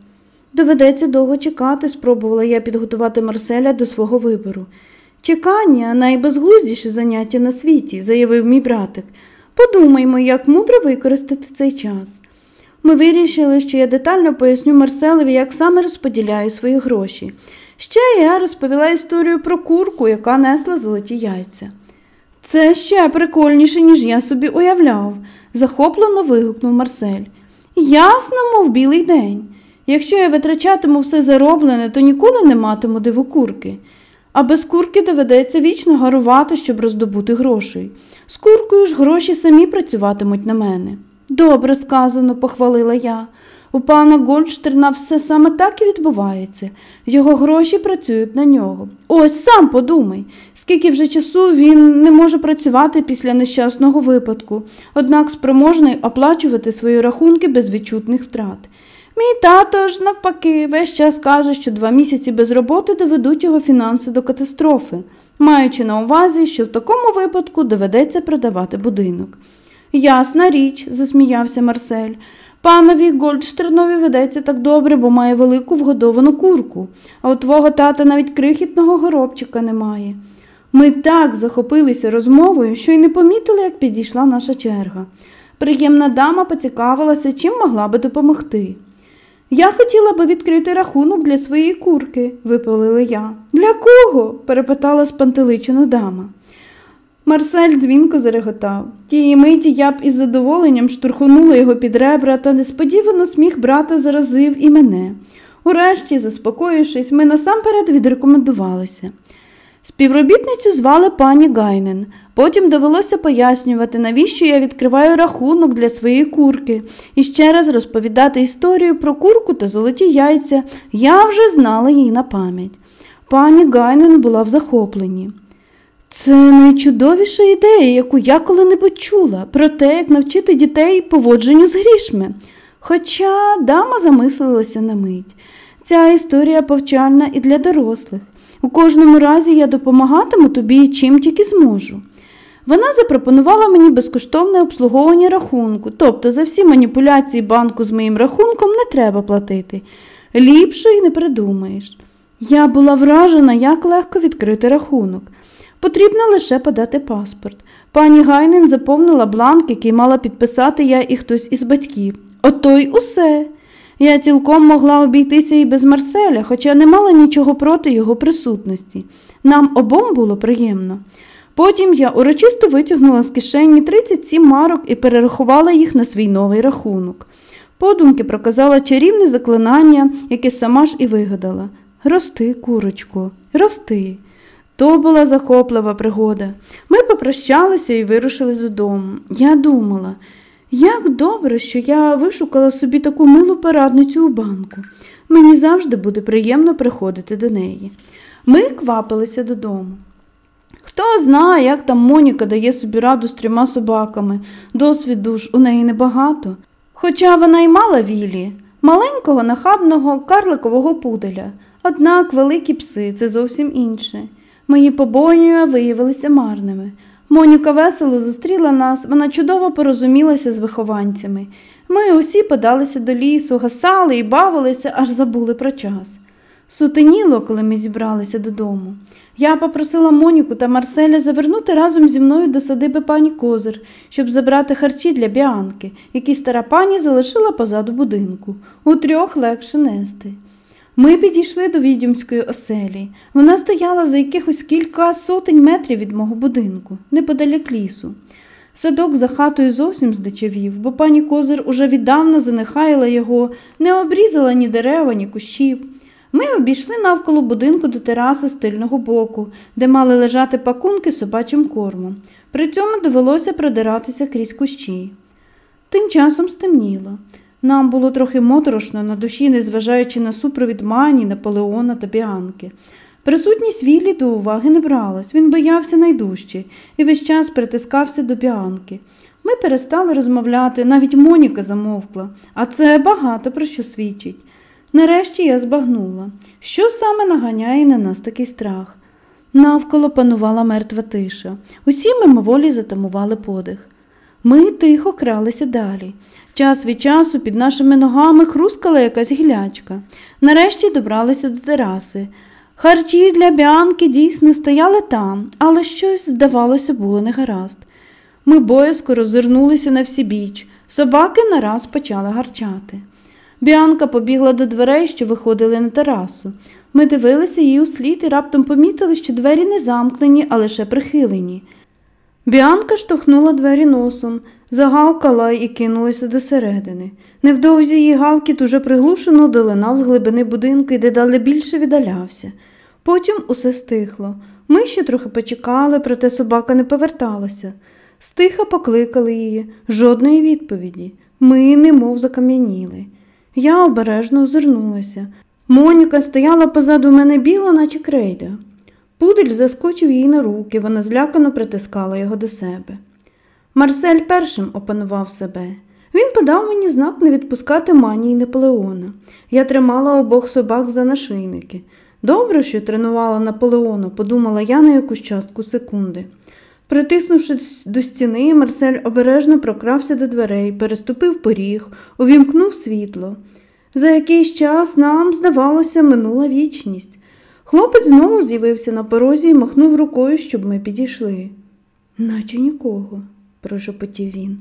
Доведеться довго чекати, спробувала я підготувати Марселя до свого вибору. Чекання найбезглуздіше заняття на світі, заявив мій братик. Подумаймо, як мудро використати цей час. Ми вирішили, що я детально поясню Марселеві, як саме розподіляю свої гроші. Ще я розповіла історію про курку, яка несла золоті яйця. Це ще прикольніше, ніж я собі уявляв, захоплено вигукнув Марсель. Ясно, мов білий день. Якщо я витрачатиму все зароблене, то ніколи не матиму дивокурки. А без курки доведеться вічно гарувати, щоб роздобути грошей. З куркою ж гроші самі працюватимуть на мене. Добре сказано, похвалила я. У пана Гольдштерна все саме так і відбувається. Його гроші працюють на нього. Ось сам подумай, скільки вже часу він не може працювати після нещасного випадку, однак спроможний оплачувати свої рахунки без відчутних втрат. Мій тато ж, навпаки, весь час каже, що два місяці без роботи доведуть його фінанси до катастрофи, маючи на увазі, що в такому випадку доведеться продавати будинок. Ясна річ, засміявся Марсель. Панові Гольдштернові ведеться так добре, бо має велику вгодовану курку, а у твого тата навіть крихітного горобчика немає. Ми так захопилися розмовою, що й не помітили, як підійшла наша черга. Приємна дама поцікавилася, чим могла би допомогти. Я хотіла би відкрити рахунок для своєї курки, випалила я. Для кого? перепитала спантеличена дама. Марсель дзвінко зареготав. Тієї миті я б із задоволенням штурхонула його під ребра, та несподівано сміх брата заразив і мене. Урешті, заспокоївшись, ми насамперед відрекомендувалися. Співробітницю звали пані Гайнен. Потім довелося пояснювати, навіщо я відкриваю рахунок для своєї курки, і ще раз розповідати історію про курку та золоті яйця. Я вже знала її на пам'ять. Пані Гайнен була в захопленні. Це найчудовіша ідея, яку я коли-небудь чула, про те, як навчити дітей поводженню з грішми. Хоча дама замислилася на мить. Ця історія повчальна і для дорослих. У кожному разі я допомагатиму тобі чим тільки зможу. Вона запропонувала мені безкоштовне обслуговування рахунку, тобто за всі маніпуляції банку з моїм рахунком не треба платити. Ліпше й не придумаєш. Я була вражена, як легко відкрити рахунок. Потрібно лише подати паспорт. Пані Гайнен заповнила бланк, який мала підписати я і хтось із батьків. Ото й усе. Я цілком могла обійтися і без Марселя, хоча не мала нічого проти його присутності. Нам обом було приємно. Потім я урочисто витягнула з кишені 37 марок і перерахувала їх на свій новий рахунок. Подумки проказала чарівне заклинання, яке сама ж і вигадала. Рости, курочко, рости. То була захоплива пригода. Ми попрощалися і вирушили додому. Я думала, як добре, що я вишукала собі таку милу порадницю у банку. Мені завжди буде приємно приходити до неї. Ми квапилися додому. Хто знає, як там Моніка дає собі раду з трьома собаками, досвіду ж у неї небагато. Хоча вона й мала вілі, маленького нахабного карликового пуделя, однак великі пси це зовсім інше. Мої побоювання виявилися марними. Моніка весело зустріла нас, вона чудово порозумілася з вихованцями. Ми усі подалися до лісу, гасали і бавилися, аж забули про час. Сутеніло, коли ми зібралися додому. Я попросила Моніку та Марселя завернути разом зі мною до садиби пані Козир, щоб забрати харчі для біанки, які стара пані залишила позаду будинку. У трьох легше нести. Ми підійшли до відьомської оселі. Вона стояла за якихось кілька сотень метрів від мого будинку, неподалік лісу. Садок за хатою зовсім здичавів, бо пані Козир уже віддавна занехаяла його, не обрізала ні дерева, ні кущів. Ми обійшли навколо будинку до тераси з тильного боку, де мали лежати пакунки собачим кормом. При цьому довелося продиратися крізь кущі. Тим часом стемніло. Нам було трохи моторошно на душі, незважаючи на супровід мані, Наполеона та Біанки. Присутність Віллі до уваги не бралась, він боявся найдужче і весь час притискався до біанки. Ми перестали розмовляти, навіть Моніка замовкла, а це багато про що свідчить. Нарешті я збагнула, що саме наганяє на нас такий страх. Навколо панувала мертва тиша. Усі мимоволі затамували подих. Ми тихо кралися далі. Час від часу під нашими ногами хрускала якась гілячка. Нарешті добралися до тераси. Харчі для бянки дійсно стояли там, але щось, здавалося, було негаразд. Ми боязко роззирнулися на всі біч. Собаки нараз почали гарчати. Біанка побігла до дверей, що виходили на терасу. Ми дивилися її услід і раптом помітили, що двері не замкнені, а лише прихилені. Біанка штовхнула двері носом, загавкала і кинулася досередини. Невдовзі її гавкіт уже приглушено долинав з глибини будинку і дедалі більше віддалявся. Потім усе стихло. Ми ще трохи почекали, проте собака не поверталася. Стиха покликали її, жодної відповіді. Ми немов закам'яніли. Я обережно озирнулася. Моніка стояла позаду мене біла, наче крейда. Пудель заскочив їй на руки, вона злякано притискала його до себе. Марсель першим опанував себе. Він подав мені знак не відпускати манії Наполеона. Я тримала обох собак за нашийники. Добре, що тренувала Наполеона, подумала я на якусь частку секунди. Притиснувшись до стіни, Марсель обережно прокрався до дверей, переступив поріг, увімкнув світло. За якийсь час нам, здавалося, минула вічність. Хлопець знову з'явився на порозі і махнув рукою, щоб ми підійшли. Наче нікого, прошепотів він.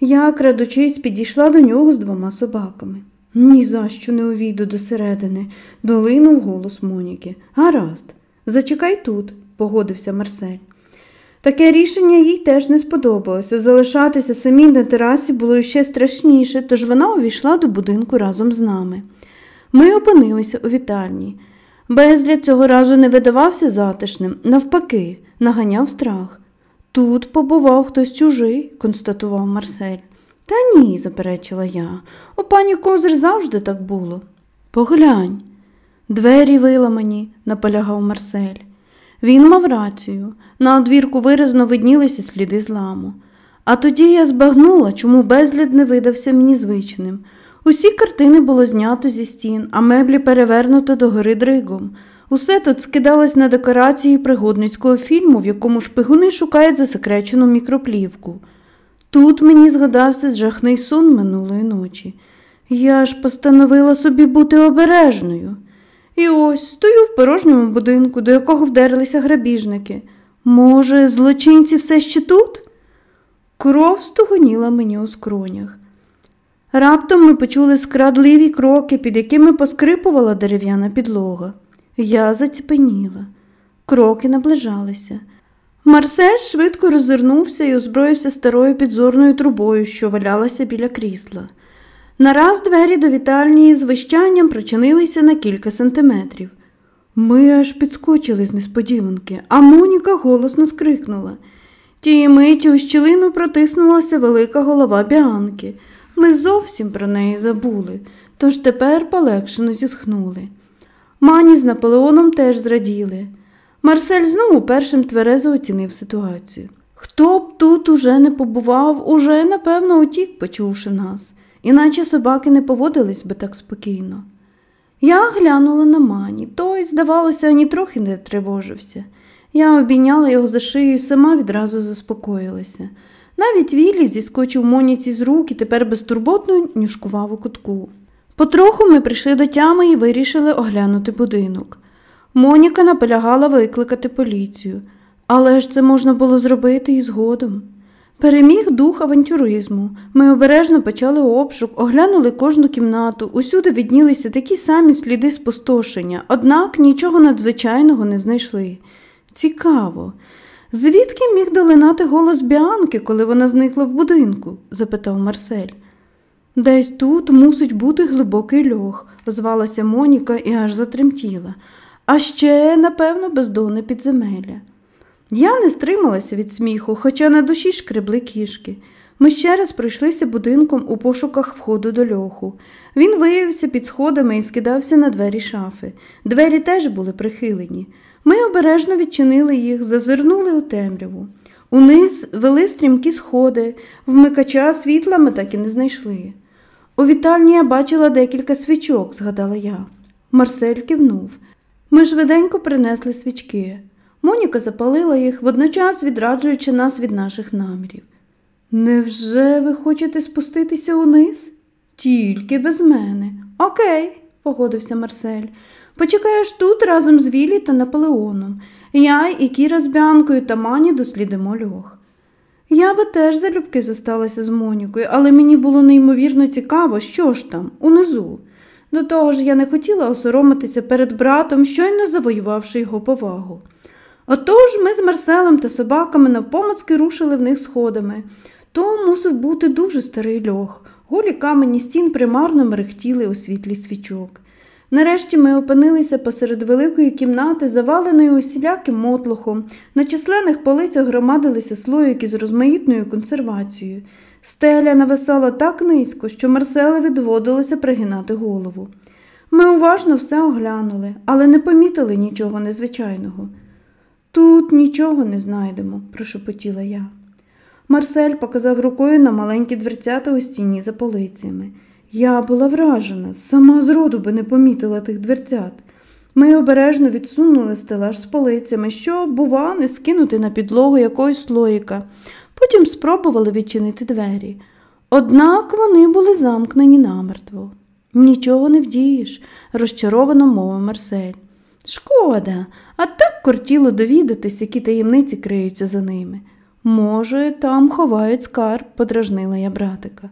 Я, крадучись, підійшла до нього з двома собаками. «Ні за що не увійду досередини, долинув голос Моніки. Гаразд, зачекай тут, погодився Марсель. Таке рішення їй теж не сподобалося. Залишатися самій на терасі було ще страшніше, тож вона увійшла до будинку разом з нами. Ми опинилися у вітальні. Безгляд цього разу не видавався затишним, навпаки, наганяв страх. Тут побував хтось чужий, констатував Марсель. Та ні, заперечила я. У пані Козир завжди так було. Поглянь. Двері виламані, наполягав Марсель. Він мав рацію. На одвірку виразно виднілися сліди зламу. А тоді я збагнула, чому безгляд не видався мені звичним. Усі картини було знято зі стін, а меблі перевернуто до гори дригом. Усе тут скидалось на декорації пригодницького фільму, в якому шпигуни шукають засекречену мікроплівку. Тут мені згадався жахний сон минулої ночі. Я ж постановила собі бути обережною. І ось стою в порожньому будинку, до якого вдарилися грабіжники. Може, злочинці все ще тут? Кров стогоніла мені у скронях. Раптом ми почули скрадливі кроки, під якими поскрипувала дерев'яна підлога. Я заціпеніла. Кроки наближалися. Марсель швидко розвернувся і озброївся старою підзорною трубою, що валялася біля крісла. Нараз двері до вітальні з вищанням прочинилися на кілька сантиметрів. Ми аж підскочили з несподіванки, а Моніка голосно скрикнула. Тієї миті у щілину протиснулася велика голова біанки. Ми зовсім про неї забули, тож тепер полегшено зітхнули. Мані з Наполеоном теж зраділи. Марсель знову першим тверезо оцінив ситуацію. Хто б тут уже не побував, уже, напевно, утік, почувши нас, іначе собаки не поводились би так спокійно. Я глянула на мані, той, здавалося, ані трохи не тривожився. Я обійняла його за шию і сама відразу заспокоїлася. Навіть Віллі зіскочив Моніці з рук і тепер безтурботно нюшкував у кутку. Потроху ми прийшли до тями і вирішили оглянути будинок. Моніка наполягала викликати поліцію, але ж це можна було зробити і згодом. Переміг дух авантюризму. Ми обережно почали обшук, оглянули кожну кімнату, усюди віднілися такі самі сліди спустошення, однак нічого надзвичайного не знайшли. Цікаво. Звідки міг долинати голос Біанки, коли вона зникла в будинку? запитав Марсель. Десь тут мусить бути глибокий льох, озвалася Моніка і аж затремтіла, а ще, напевно, бездонне підземелля. Я не стрималася від сміху, хоча на душі шкребли кішки. Ми ще раз пройшлися будинком у пошуках входу до льоху. Він виявився під сходами і скидався на двері шафи. Двері теж були прихилені. Ми обережно відчинили їх, зазирнули у темряву. Униз вели стрімкі сходи, вмикача світла ми так і не знайшли. У вітальні я бачила декілька свічок, згадала я. Марсель кивнув. Ми швиденько принесли свічки. Моніка запалила їх, водночас відраджуючи нас від наших намірів. Невже ви хочете спуститися униз? Тільки без мене. Окей, погодився Марсель. Почекаєш тут разом з Вілі та Наполеоном. Я і Кіра з Бянкою та Мані дослідимо льох. Я би теж залюбки зосталася з Монікою, але мені було неймовірно цікаво, що ж там, унизу. До того ж, я не хотіла осоромитися перед братом, щойно завоювавши його повагу. Отож ми з Марселем та собаками навпомацки рушили в них сходами. То мусив бути дуже старий льох. Голі камені стін примарно мерехтіли у світлі свічок. Нарешті ми опинилися посеред великої кімнати, заваленої усіляким мотлохом. На численних полицях громадилися слоїки з розмаїтною консервацією. Стеля нависала так низько, що Марселеві доводилося пригинати голову. Ми уважно все оглянули, але не помітили нічого незвичайного. Тут нічого не знайдемо, прошепотіла я. Марсель показав рукою на маленькі дверцята у стіні за полицями. Я була вражена, сама зроду би не помітила тих дверцят. Ми обережно відсунули стелаж з полицями, що, бува, не скинути на підлогу якогось слоїка. Потім спробували відчинити двері. Однак вони були замкнені намертво. Нічого не вдієш, розчаровано мовив Марсель. Шкода, а так кортіло довідатись, які таємниці криються за ними. Може, там ховають скарб, подражнила я братика.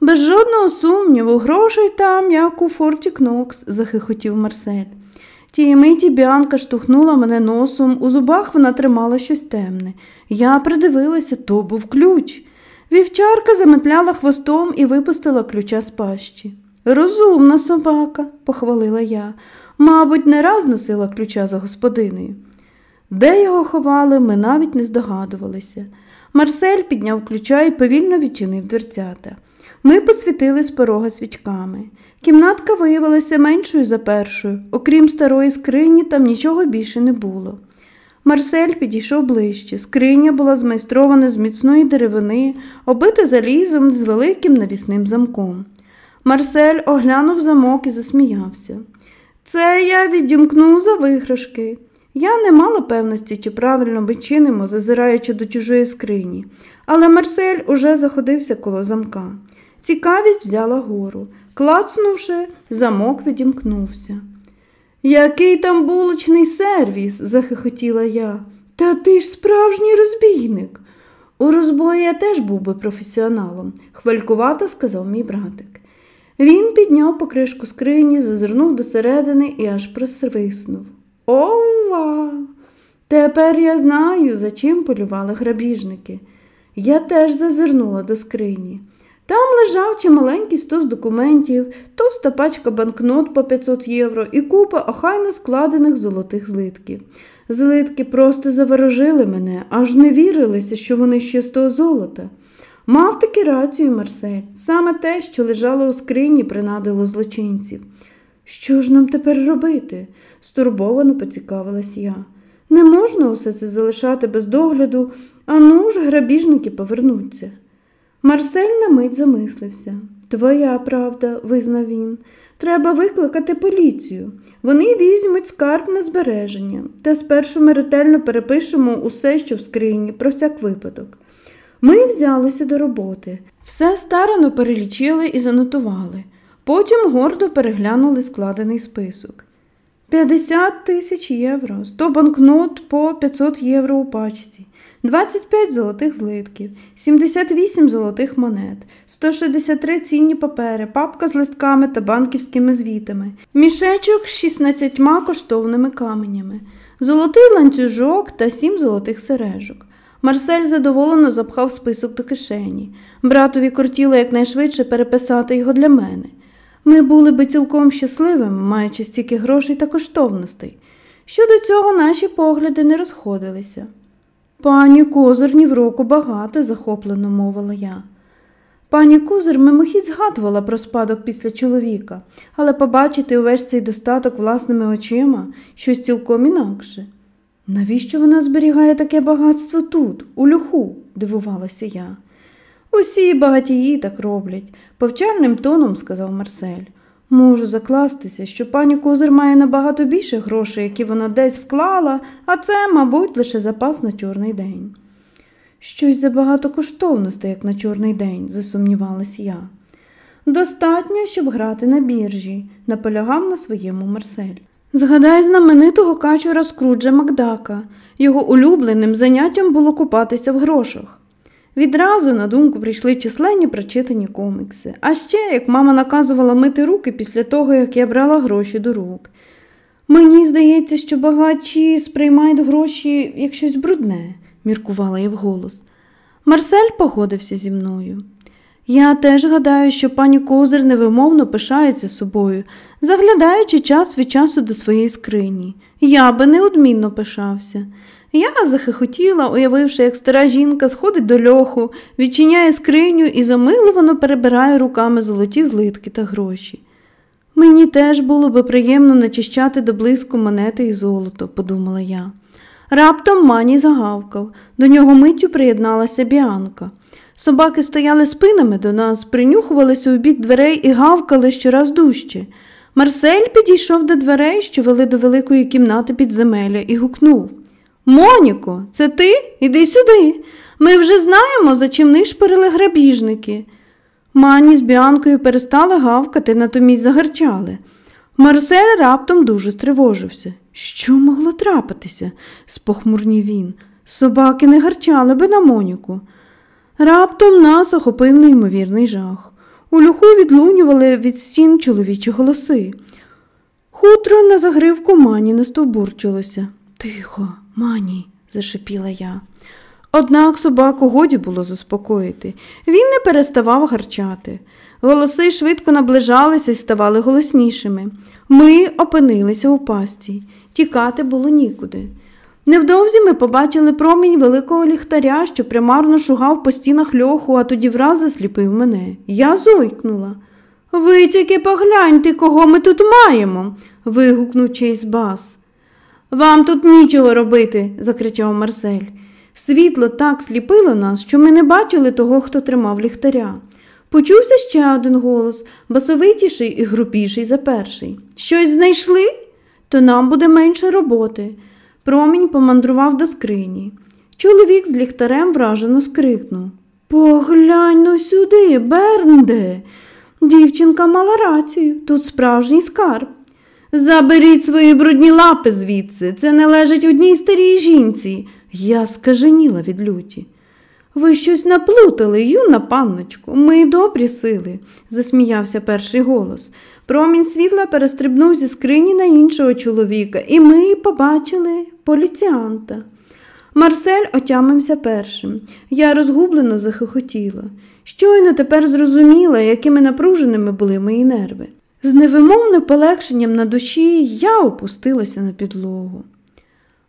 Без жодного сумніву, грошей там, як у Форті Кнокс, захихотів Марсель. Тієї миті Біанка штовхнула мене носом, у зубах вона тримала щось темне. Я придивилася, то був ключ. Вівчарка заметляла хвостом і випустила ключа з пащі. Розумна собака, похвалила я. Мабуть, не раз носила ключа за господинею. Де його ховали, ми навіть не здогадувалися. Марсель підняв ключа і повільно відчинив дверцята. Ми посвітили з порога свічками. Кімнатка виявилася меншою за першою, окрім старої скрині, там нічого більше не було. Марсель підійшов ближче. Скриня була змайстрована з міцної деревини, обита залізом з великим навісним замком. Марсель оглянув замок і засміявся. Це я відімкнув за виграшки. Я не мала певності, чи правильно ми чинимо, зазираючи до чужої скрині, але Марсель уже заходився коло замка. Цікавість взяла гору. Клацнувши, замок відімкнувся. Який там булочний сервіс? захихотіла я. Та ти ж справжній розбійник. У розбої я теж був би професіоналом, хвалькувато сказав мій братик. Він підняв покришку скрині, зазирнув досередини і аж просвиснув. Ова! Тепер я знаю, за чим полювали грабіжники. Я теж зазирнула до скрині. Там лежав чималенький стос документів, товста пачка банкнот по 500 євро і купа охайно складених золотих злитків. Злитки просто заворожили мене, аж не вірилися, що вони ще з того золота. Мав таки рацію Марсель, саме те, що лежало у скрині, принадило злочинців. Що ж нам тепер робити? стурбовано поцікавилась я. Не можна усе це залишати без догляду, а ну ж грабіжники повернуться. Марсель на мить замислився. Твоя правда, визнав він. Треба викликати поліцію. Вони візьмуть скарб на збереження, та спершу ми ретельно перепишемо усе, що в скрині, про всяк випадок. Ми взялися до роботи. Все старано перелічили і занотували. Потім гордо переглянули складений список. 50 тисяч євро, 100 банкнот по 500 євро у пачці, 25 золотих злитків, 78 золотих монет, 163 цінні папери, папка з листками та банківськими звітами, мішечок з 16 коштовними каменями, золотий ланцюжок та 7 золотих сережок. Марсель задоволено запхав список до кишені. Братові кортіло якнайшвидше переписати його для мене. Ми були би цілком щасливими, маючи стільки грошей та коштовностей. Щодо цього наші погляди не розходилися. Пані Козир ні в року багато, захоплено мовила я. Пані Козир мимохідь згадувала про спадок після чоловіка, але побачити увесь цей достаток власними очима щось цілком інакше. Навіщо вона зберігає таке багатство тут, у люху? дивувалася я. Усі багатії так роблять, повчальним тоном сказав Марсель. Можу закластися, що пані Козир має набагато більше грошей, які вона десь вклала, а це, мабуть, лише запас на чорний день. Щось забагато коштовностей, як на чорний день, засумнівалась я. Достатньо, щоб грати на біржі, наполягав на своєму Марсель. Згадай знаменитого качура Скруджа Макдака. Його улюбленим заняттям було купатися в грошах. Відразу на думку прийшли численні прочитані комікси, а ще як мама наказувала мити руки після того, як я брала гроші до рук. Мені здається, що багачі сприймають гроші як щось брудне, міркувала я вголос. Марсель погодився зі мною. Я теж гадаю, що пані Козир невимовно пишається собою, заглядаючи час від часу до своєї скрині. Я би неодмінно пишався. Я захихотіла, уявивши, як стара жінка сходить до льоху, відчиняє скриню і замилувано перебирає руками золоті злитки та гроші. Мені теж було би приємно начищати до блиску монети і золото, подумала я. Раптом мані загавкав, до нього миттю приєдналася біанка. Собаки стояли спинами до нас, принюхувалися у бік дверей і гавкали щораз дужче. Марсель підійшов до дверей, що вели до великої кімнати підземелля, і гукнув Моніко, це ти? Іди сюди. Ми вже знаємо, за чим нишпорили грабіжники. Мані з Біанкою перестали гавкати, натомість загарчали. Марсель раптом дуже стривожився. Що могло трапитися? спохмурнів він. Собаки не гарчали би на Моніку. Раптом нас охопив неймовірний жах. У люху відлунювали від стін чоловічі голоси. Хутро на загривку мані настовбурчилося. Тихо, мані, зашипіла я. Однак собаку годі було заспокоїти. Він не переставав гарчати. Голоси швидко наближалися і ставали голоснішими. Ми опинилися у пастці. Тікати було нікуди. Невдовзі ми побачили промінь великого ліхтаря, що примарно шугав по стінах льоху, а тоді враз засліпив мене. Я зойкнула. Ви тільки погляньте, кого ми тут маємо. вигукнув чийсь бас. Вам тут нічого робити, закричав Марсель. Світло так сліпило нас, що ми не бачили того, хто тримав ліхтаря. Почувся ще один голос, басовитіший і грубіший за перший. Щось знайшли? То нам буде менше роботи. Промінь помандрував до скрині. Чоловік з ліхтарем вражено скрикнув. Поглянь ну сюди, Бернде. Дівчинка мала рацію, тут справжній скарб. Заберіть свої брудні лапи звідси, це належить одній старій жінці. Я скаженіла від люті. Ви щось наплутали, юна панночку, ми добрі сили, засміявся перший голос. Промінь світла перестрибнув зі скрині на іншого чоловіка, і ми побачили поліціанта. Марсель отямився першим. Я розгублено захихотіла. Щойно тепер зрозуміла, якими напруженими були мої нерви. З невимовним полегшенням на душі я опустилася на підлогу.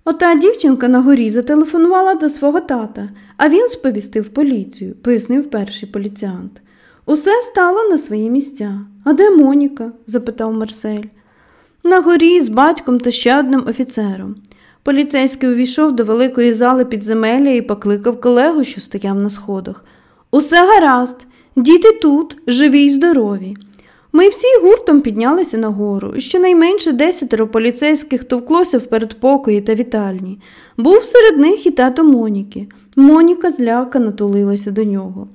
Ота дівчинка на горі зателефонувала до свого тата, а він сповістив поліцію, пояснив перший поліціант. Усе стало на свої місця. А де Моніка? запитав Марсель. На горі з батьком та ще одним офіцером. Поліцейський увійшов до великої зали підземелля і покликав колегу, що стояв на сходах. Усе гаразд, діти тут, живі й здорові. Ми всі гуртом піднялися нагору, щонайменше десятеро поліцейських товклося в передпокої та вітальні. Був серед них і тато Моніки. Моніка злякано тулилася до нього.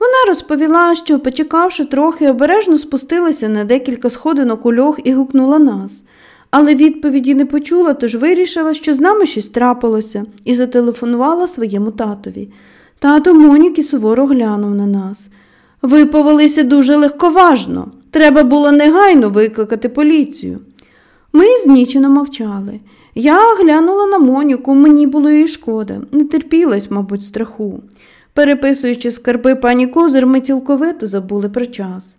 Вона розповіла, що, почекавши трохи, обережно спустилася на декілька сходинок у льох і гукнула нас. Але відповіді не почула, тож вирішила, що з нами щось трапилося, і зателефонувала своєму татові. Тато Моніки суворо глянув на нас. Ви повелися дуже легковажно. Треба було негайно викликати поліцію. Ми знічено мовчали. Я глянула на Моніку, мені було її шкода, не терпілась, мабуть, страху. Переписуючи скарби пані Козир, ми цілковито забули про час.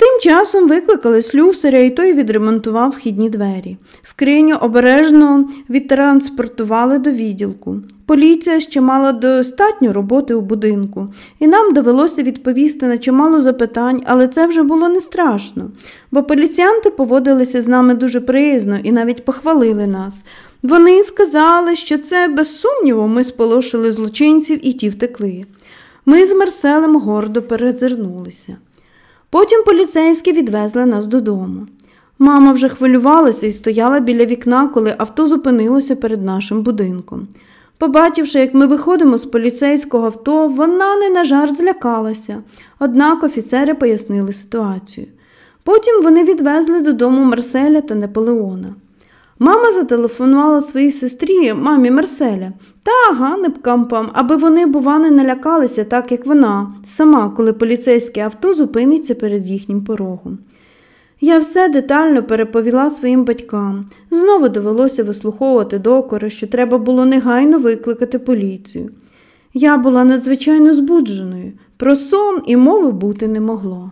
Тим часом викликали слюсаря, і той відремонтував вхідні двері. Скриню обережно відтранспортували до відділку. Поліція ще мала достатньо роботи у будинку, і нам довелося відповісти на чимало запитань, але це вже було не страшно, бо поліціянти поводилися з нами дуже приязно і навіть похвалили нас. Вони сказали, що це, без сумніву, ми сполошили злочинців і ті втекли. Ми з Марселем гордо перезирнулися. Потім поліцейські відвезли нас додому. Мама вже хвилювалася і стояла біля вікна, коли авто зупинилося перед нашим будинком. Побачивши, як ми виходимо з поліцейського авто, вона не на жарт злякалася, однак офіцери пояснили ситуацію. Потім вони відвезли додому Марселя та Наполеона. Мама зателефонувала своїй сестрі, мамі Марселя, та ганебкампам, аби вони, бува, не налякалися, так як вона, сама, коли поліцейське авто зупиниться перед їхнім порогом. Я все детально переповіла своїм батькам. Знову довелося вислуховувати докори, що треба було негайно викликати поліцію. Я була надзвичайно збудженою, про сон і мови бути не могло.